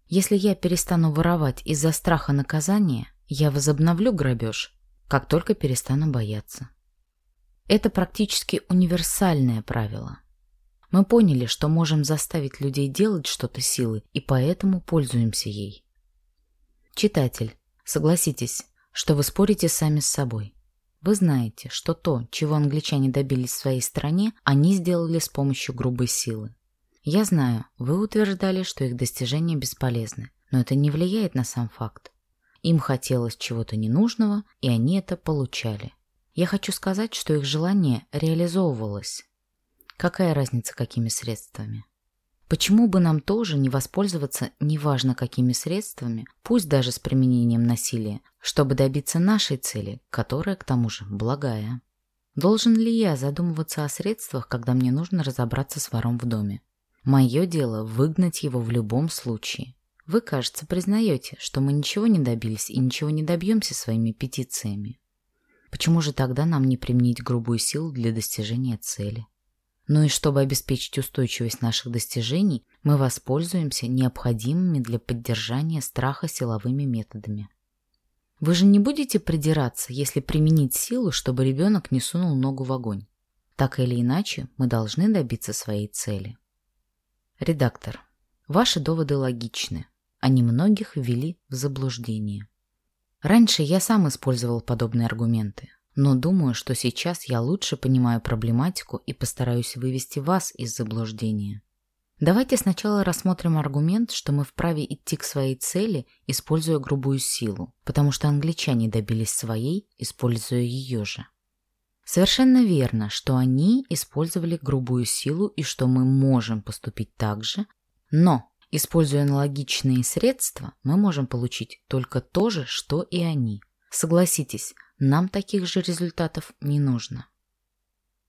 Если я перестану воровать из-за страха наказания, я возобновлю грабеж, как только перестану бояться. Это практически универсальное правило. Мы поняли, что можем заставить людей делать что-то силой, и поэтому пользуемся ей. Читатель, согласитесь, что вы спорите сами с собой. Вы знаете, что то, чего англичане добились в своей стране, они сделали с помощью грубой силы. Я знаю, вы утверждали, что их достижения бесполезны, но это не влияет на сам факт. Им хотелось чего-то ненужного, и они это получали. Я хочу сказать, что их желание реализовывалось. Какая разница, какими средствами? Почему бы нам тоже не воспользоваться неважно какими средствами, пусть даже с применением насилия, чтобы добиться нашей цели, которая, к тому же, благая? Должен ли я задумываться о средствах, когда мне нужно разобраться с вором в доме? Мое дело выгнать его в любом случае. Вы, кажется, признаете, что мы ничего не добились и ничего не добьемся своими петициями. Почему же тогда нам не применить грубую силу для достижения цели? Но и чтобы обеспечить устойчивость наших достижений, мы воспользуемся необходимыми для поддержания страха силовыми методами. Вы же не будете придираться, если применить силу, чтобы ребенок не сунул ногу в огонь. Так или иначе, мы должны добиться своей цели. Редактор. Ваши доводы логичны. Они многих ввели в заблуждение. Раньше я сам использовал подобные аргументы, но думаю, что сейчас я лучше понимаю проблематику и постараюсь вывести вас из заблуждения. Давайте сначала рассмотрим аргумент, что мы вправе идти к своей цели, используя грубую силу, потому что англичане добились своей, используя ее же. Совершенно верно, что они использовали грубую силу и что мы можем поступить так же, но, используя аналогичные средства, мы можем получить только то же, что и они. Согласитесь, нам таких же результатов не нужно.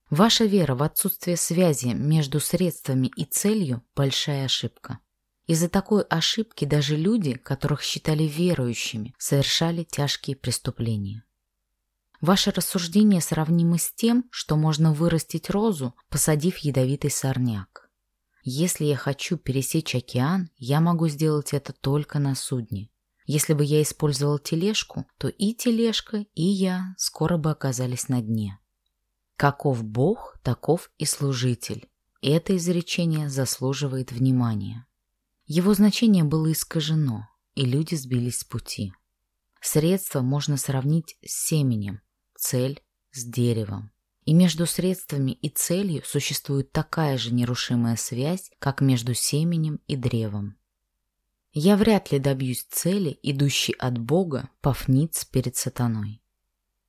Ваша вера в отсутствие связи между средствами и целью – большая ошибка. Из-за такой ошибки даже люди, которых считали верующими, совершали тяжкие преступления. Ваше рассуждение сравнимо с тем, что можно вырастить розу, посадив ядовитый сорняк. Если я хочу пересечь океан, я могу сделать это только на судне. Если бы я использовал тележку, то и тележка, и я скоро бы оказались на дне. Каков Бог, таков и служитель. Это изречение заслуживает внимания. Его значение было искажено, и люди сбились с пути. Средство можно сравнить с семенем, цель с деревом. И между средствами и целью существует такая же нерушимая связь, как между семенем и древом. Я вряд ли добьюсь цели, идущей от Бога, повниц перед сатаной.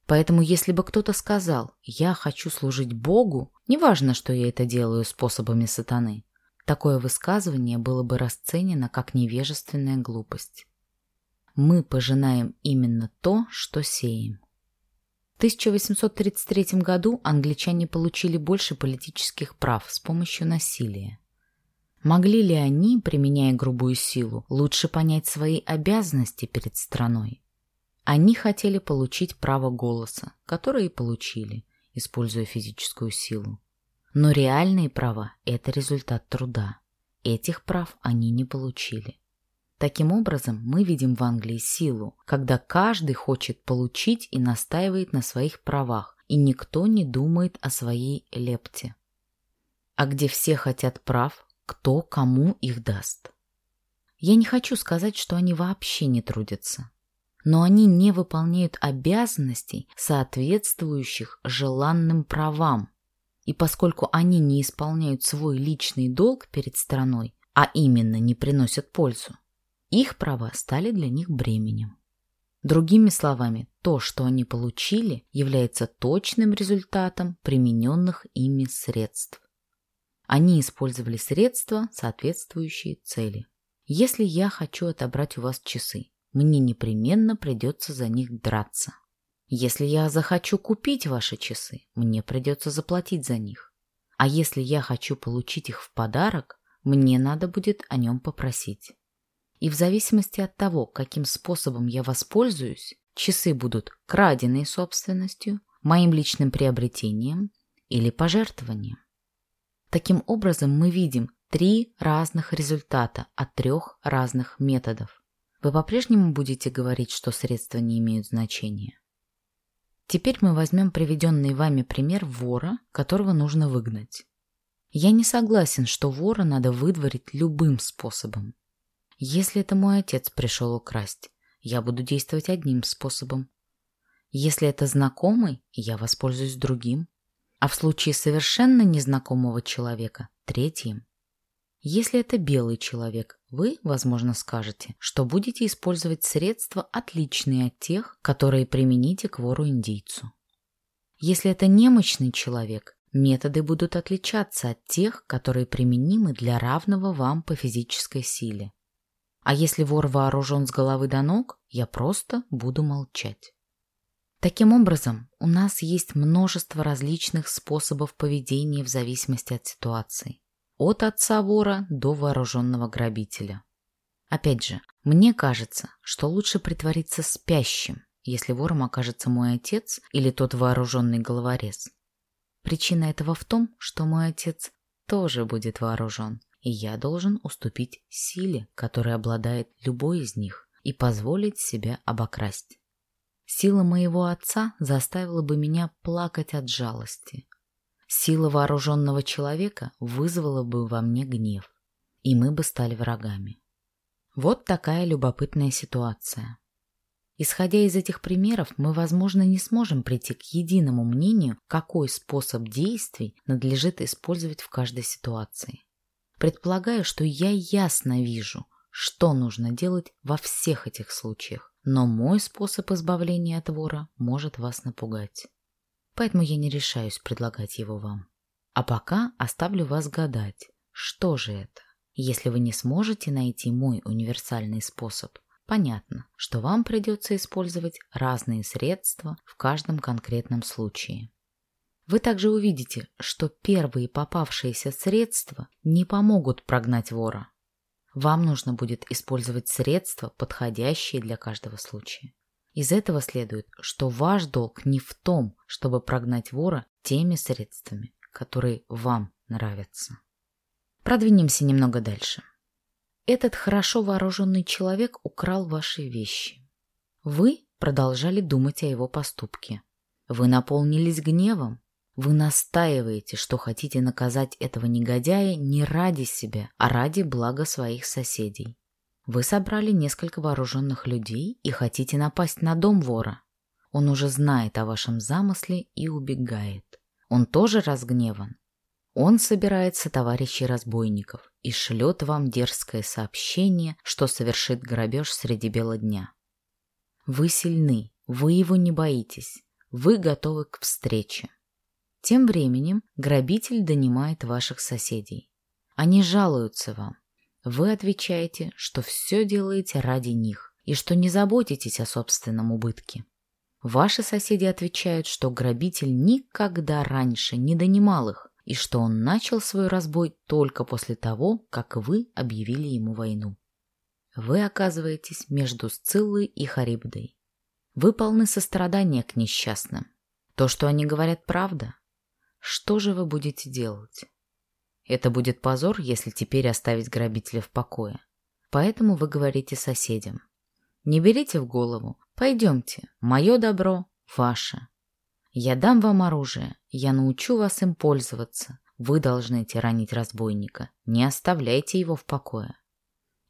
Поэтому если бы кто-то сказал «я хочу служить Богу», неважно, что я это делаю способами сатаны, такое высказывание было бы расценено как невежественная глупость. Мы пожинаем именно то, что сеем. В 1833 году англичане получили больше политических прав с помощью насилия. Могли ли они, применяя грубую силу, лучше понять свои обязанности перед страной? Они хотели получить право голоса, которое и получили, используя физическую силу. Но реальные права – это результат труда. Этих прав они не получили. Таким образом, мы видим в Англии силу, когда каждый хочет получить и настаивает на своих правах, и никто не думает о своей лепте. А где все хотят прав, кто кому их даст? Я не хочу сказать, что они вообще не трудятся, но они не выполняют обязанностей, соответствующих желанным правам. И поскольку они не исполняют свой личный долг перед страной, а именно не приносят пользу, их права стали для них бременем. Другими словами, то, что они получили, является точным результатом примененных ими средств. Они использовали средства, соответствующие цели. Если я хочу отобрать у вас часы, мне непременно придется за них драться. Если я захочу купить ваши часы, мне придется заплатить за них. А если я хочу получить их в подарок, мне надо будет о нем попросить. И в зависимости от того, каким способом я воспользуюсь, часы будут краденой собственностью, моим личным приобретением или пожертвованием. Таким образом, мы видим три разных результата от трех разных методов. Вы по-прежнему будете говорить, что средства не имеют значения? Теперь мы возьмем приведенный вами пример вора, которого нужно выгнать. Я не согласен, что вора надо выдворить любым способом. Если это мой отец пришел украсть, я буду действовать одним способом. Если это знакомый, я воспользуюсь другим. А в случае совершенно незнакомого человека – третьим. Если это белый человек, вы, возможно, скажете, что будете использовать средства, отличные от тех, которые примените к вору-индийцу. Если это немощный человек, методы будут отличаться от тех, которые применимы для равного вам по физической силе. А если вор вооружен с головы до ног, я просто буду молчать. Таким образом, у нас есть множество различных способов поведения в зависимости от ситуации. От отца вора до вооруженного грабителя. Опять же, мне кажется, что лучше притвориться спящим, если вором окажется мой отец или тот вооруженный головорез. Причина этого в том, что мой отец тоже будет вооружен, и я должен уступить силе, которой обладает любой из них, и позволить себя обокрасть. Сила моего отца заставила бы меня плакать от жалости. Сила вооруженного человека вызвала бы во мне гнев, и мы бы стали врагами. Вот такая любопытная ситуация. Исходя из этих примеров, мы, возможно, не сможем прийти к единому мнению, какой способ действий надлежит использовать в каждой ситуации. Предполагаю, что я ясно вижу, что нужно делать во всех этих случаях, но мой способ избавления от вора может вас напугать. Поэтому я не решаюсь предлагать его вам. А пока оставлю вас гадать, что же это. Если вы не сможете найти мой универсальный способ, понятно, что вам придется использовать разные средства в каждом конкретном случае. Вы также увидите, что первые попавшиеся средства не помогут прогнать вора. Вам нужно будет использовать средства, подходящие для каждого случая. Из этого следует, что ваш долг не в том, чтобы прогнать вора теми средствами, которые вам нравятся. Продвинемся немного дальше. Этот хорошо вооруженный человек украл ваши вещи. Вы продолжали думать о его поступке. Вы наполнились гневом, вы настаиваете, что хотите наказать этого негодяя не ради себя, а ради блага своих соседей. Вы собрали несколько вооруженных людей и хотите напасть на дом вора. Он уже знает о вашем замысле и убегает. Он тоже разгневан. Он собирается товарищей разбойников и шлет вам дерзкое сообщение, что совершит грабеж среди бела дня. Вы сильны, вы его не боитесь, вы готовы к встрече. Тем временем грабитель донимает ваших соседей. Они жалуются вам. Вы отвечаете, что все делаете ради них и что не заботитесь о собственном убытке. Ваши соседи отвечают, что грабитель никогда раньше не донимал их и что он начал свой разбой только после того, как вы объявили ему войну. Вы оказываетесь между Сциллой и Харибдой. Вы полны сострадания к несчастным. То, что они говорят, правда. Что же вы будете делать? Это будет позор, если теперь оставить грабителя в покое. Поэтому вы говорите соседям. Не берите в голову. Пойдемте. Мое добро – ваше. Я дам вам оружие. Я научу вас им пользоваться. Вы должны тиранить разбойника. Не оставляйте его в покое.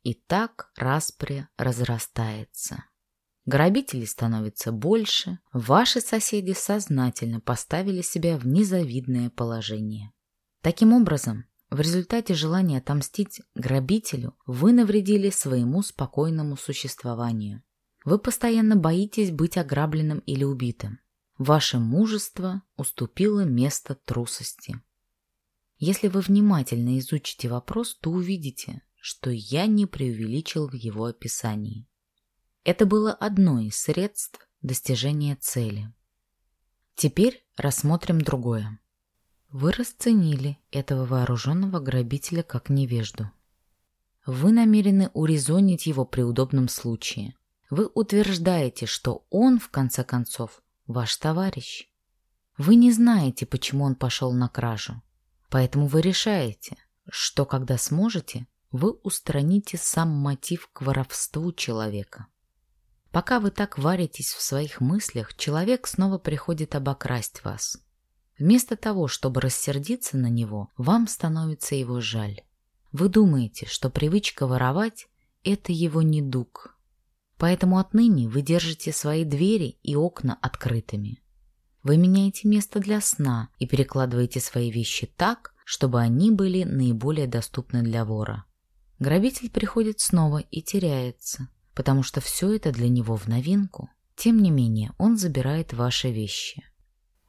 И так распря разрастается. Грабителей становится больше, ваши соседи сознательно поставили себя в незавидное положение. Таким образом, в результате желания отомстить грабителю вы навредили своему спокойному существованию. Вы постоянно боитесь быть ограбленным или убитым. Ваше мужество уступило место трусости. Если вы внимательно изучите вопрос, то увидите, что я не преувеличил в его описании. Это было одно из средств достижения цели. Теперь рассмотрим другое. Вы расценили этого вооруженного грабителя как невежду. Вы намерены урезонить его при удобном случае. Вы утверждаете, что он, в конце концов, ваш товарищ. Вы не знаете, почему он пошел на кражу. Поэтому вы решаете, что когда сможете, вы устраните сам мотив к воровству человека. Пока вы так варитесь в своих мыслях, человек снова приходит обокрасть вас. Вместо того, чтобы рассердиться на него, вам становится его жаль. Вы думаете, что привычка воровать – это его недуг. Поэтому отныне вы держите свои двери и окна открытыми. Вы меняете место для сна и перекладываете свои вещи так, чтобы они были наиболее доступны для вора. Грабитель приходит снова и теряется, потому что все это для него в новинку. Тем не менее, он забирает ваши вещи.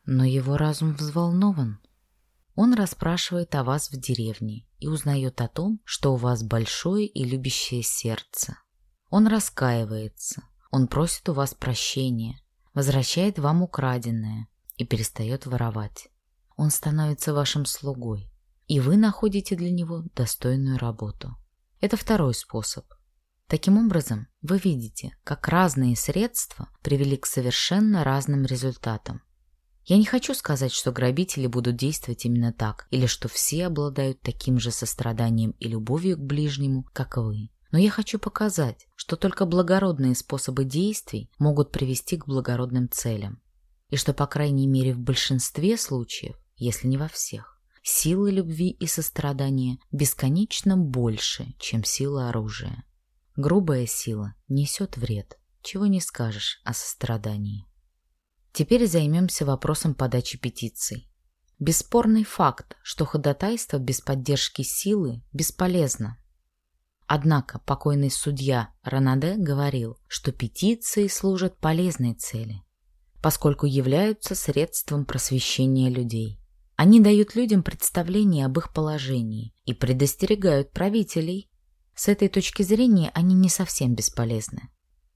Но его разум взволнован. Он расспрашивает о вас в деревне и узнает о том, что у вас большое и любящее сердце. Он раскаивается, он просит у вас прощения, возвращает вам украденное и перестает воровать. Он становится вашим слугой, и вы находите для него достойную работу. Это второй способ. Таким образом, вы видите, как разные средства привели к совершенно разным результатам. Я не хочу сказать, что грабители будут действовать именно так, или что все обладают таким же состраданием и любовью к ближнему, как вы. Но я хочу показать, что только благородные способы действий могут привести к благородным целям. И что, по крайней мере, в большинстве случаев, если не во всех, силы любви и сострадания бесконечно больше, чем сила оружия. Грубая сила несет вред, чего не скажешь о сострадании. Теперь займемся вопросом подачи петиций. Бесспорный факт, что ходатайство без поддержки силы бесполезно. Однако покойный судья Ранаде говорил, что петиции служат полезной цели, поскольку являются средством просвещения людей. Они дают людям представление об их положении и предостерегают правителей. С этой точки зрения они не совсем бесполезны.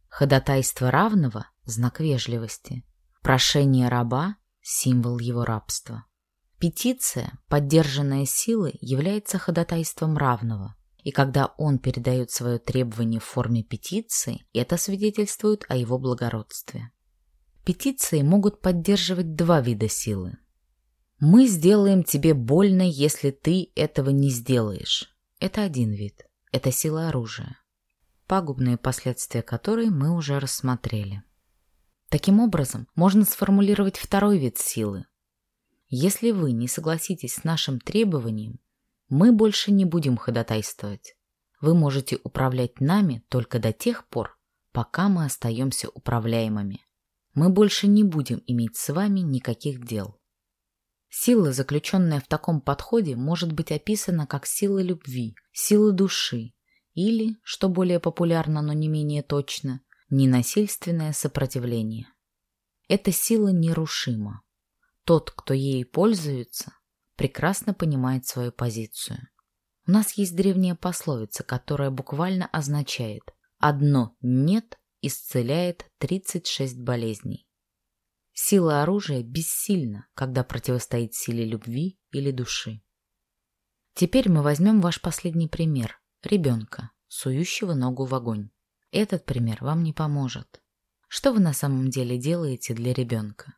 Ходатайство равного – знак вежливости. Прошение раба – символ его рабства. Петиция, поддержанная силой, является ходатайством равного. И когда он передает свое требование в форме петиции, это свидетельствует о его благородстве. Петиции могут поддерживать два вида силы. «Мы сделаем тебе больно, если ты этого не сделаешь». Это один вид. Это сила оружия. Пагубные последствия которой мы уже рассмотрели. Таким образом, можно сформулировать второй вид силы. Если вы не согласитесь с нашим требованием, мы больше не будем ходатайствовать. Вы можете управлять нами только до тех пор, пока мы остаемся управляемыми. Мы больше не будем иметь с вами никаких дел. Сила, заключенная в таком подходе, может быть описана как сила любви, сила души или, что более популярно, но не менее точно, ненасильственное сопротивление. Эта сила нерушима. Тот, кто ей пользуется, прекрасно понимает свою позицию. У нас есть древняя пословица, которая буквально означает «одно «нет» исцеляет 36 болезней». Сила оружия бессильна, когда противостоит силе любви или души. Теперь мы возьмем ваш последний пример – ребенка, сующего ногу в огонь. Этот пример вам не поможет. Что вы на самом деле делаете для ребенка?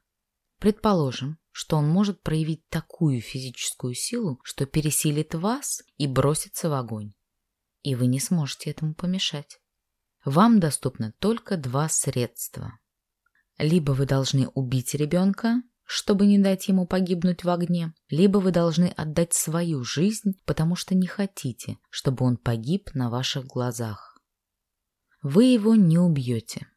Предположим, что он может проявить такую физическую силу, что пересилит вас и бросится в огонь. И вы не сможете этому помешать. Вам доступны только два средства либо вы должны убить ребенка, чтобы не дать ему погибнуть в огне, либо вы должны отдать свою жизнь, потому что не хотите, чтобы он погиб на ваших глазах. Вы его не убьете.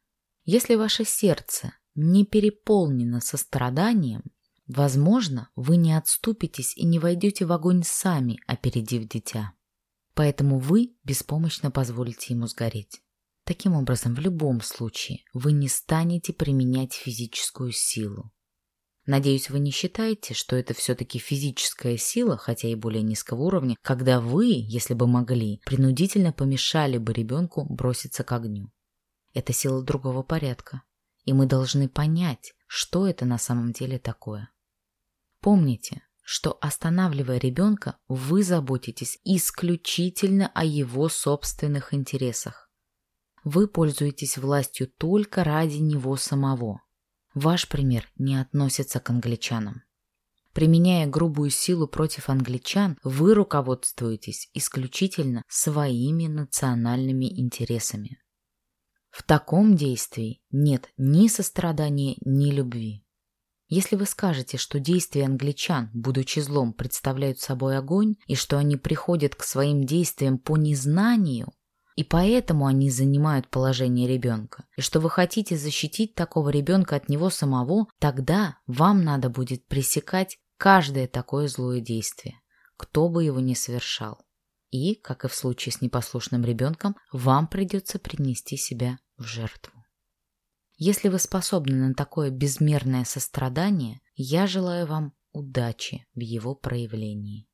Если ваше сердце не переполнено состраданием, возможно, вы не отступитесь и не войдете в огонь сами, опередив дитя. Поэтому вы беспомощно позволите ему сгореть. Таким образом, в любом случае вы не станете применять физическую силу. Надеюсь, вы не считаете, что это все-таки физическая сила, хотя и более низкого уровня, когда вы, если бы могли, принудительно помешали бы ребенку броситься к огню. Это сила другого порядка, и мы должны понять, что это на самом деле такое. Помните, что останавливая ребенка, вы заботитесь исключительно о его собственных интересах вы пользуетесь властью только ради него самого. Ваш пример не относится к англичанам. Применяя грубую силу против англичан, вы руководствуетесь исключительно своими национальными интересами. В таком действии нет ни сострадания, ни любви. Если вы скажете, что действия англичан, будучи злом, представляют собой огонь, и что они приходят к своим действиям по незнанию, и поэтому они занимают положение ребенка. И что вы хотите защитить такого ребенка от него самого, тогда вам надо будет пресекать каждое такое злое действие, кто бы его ни совершал. И, как и в случае с непослушным ребенком, вам придется принести себя в жертву. Если вы способны на такое безмерное сострадание, я желаю вам удачи в его проявлении.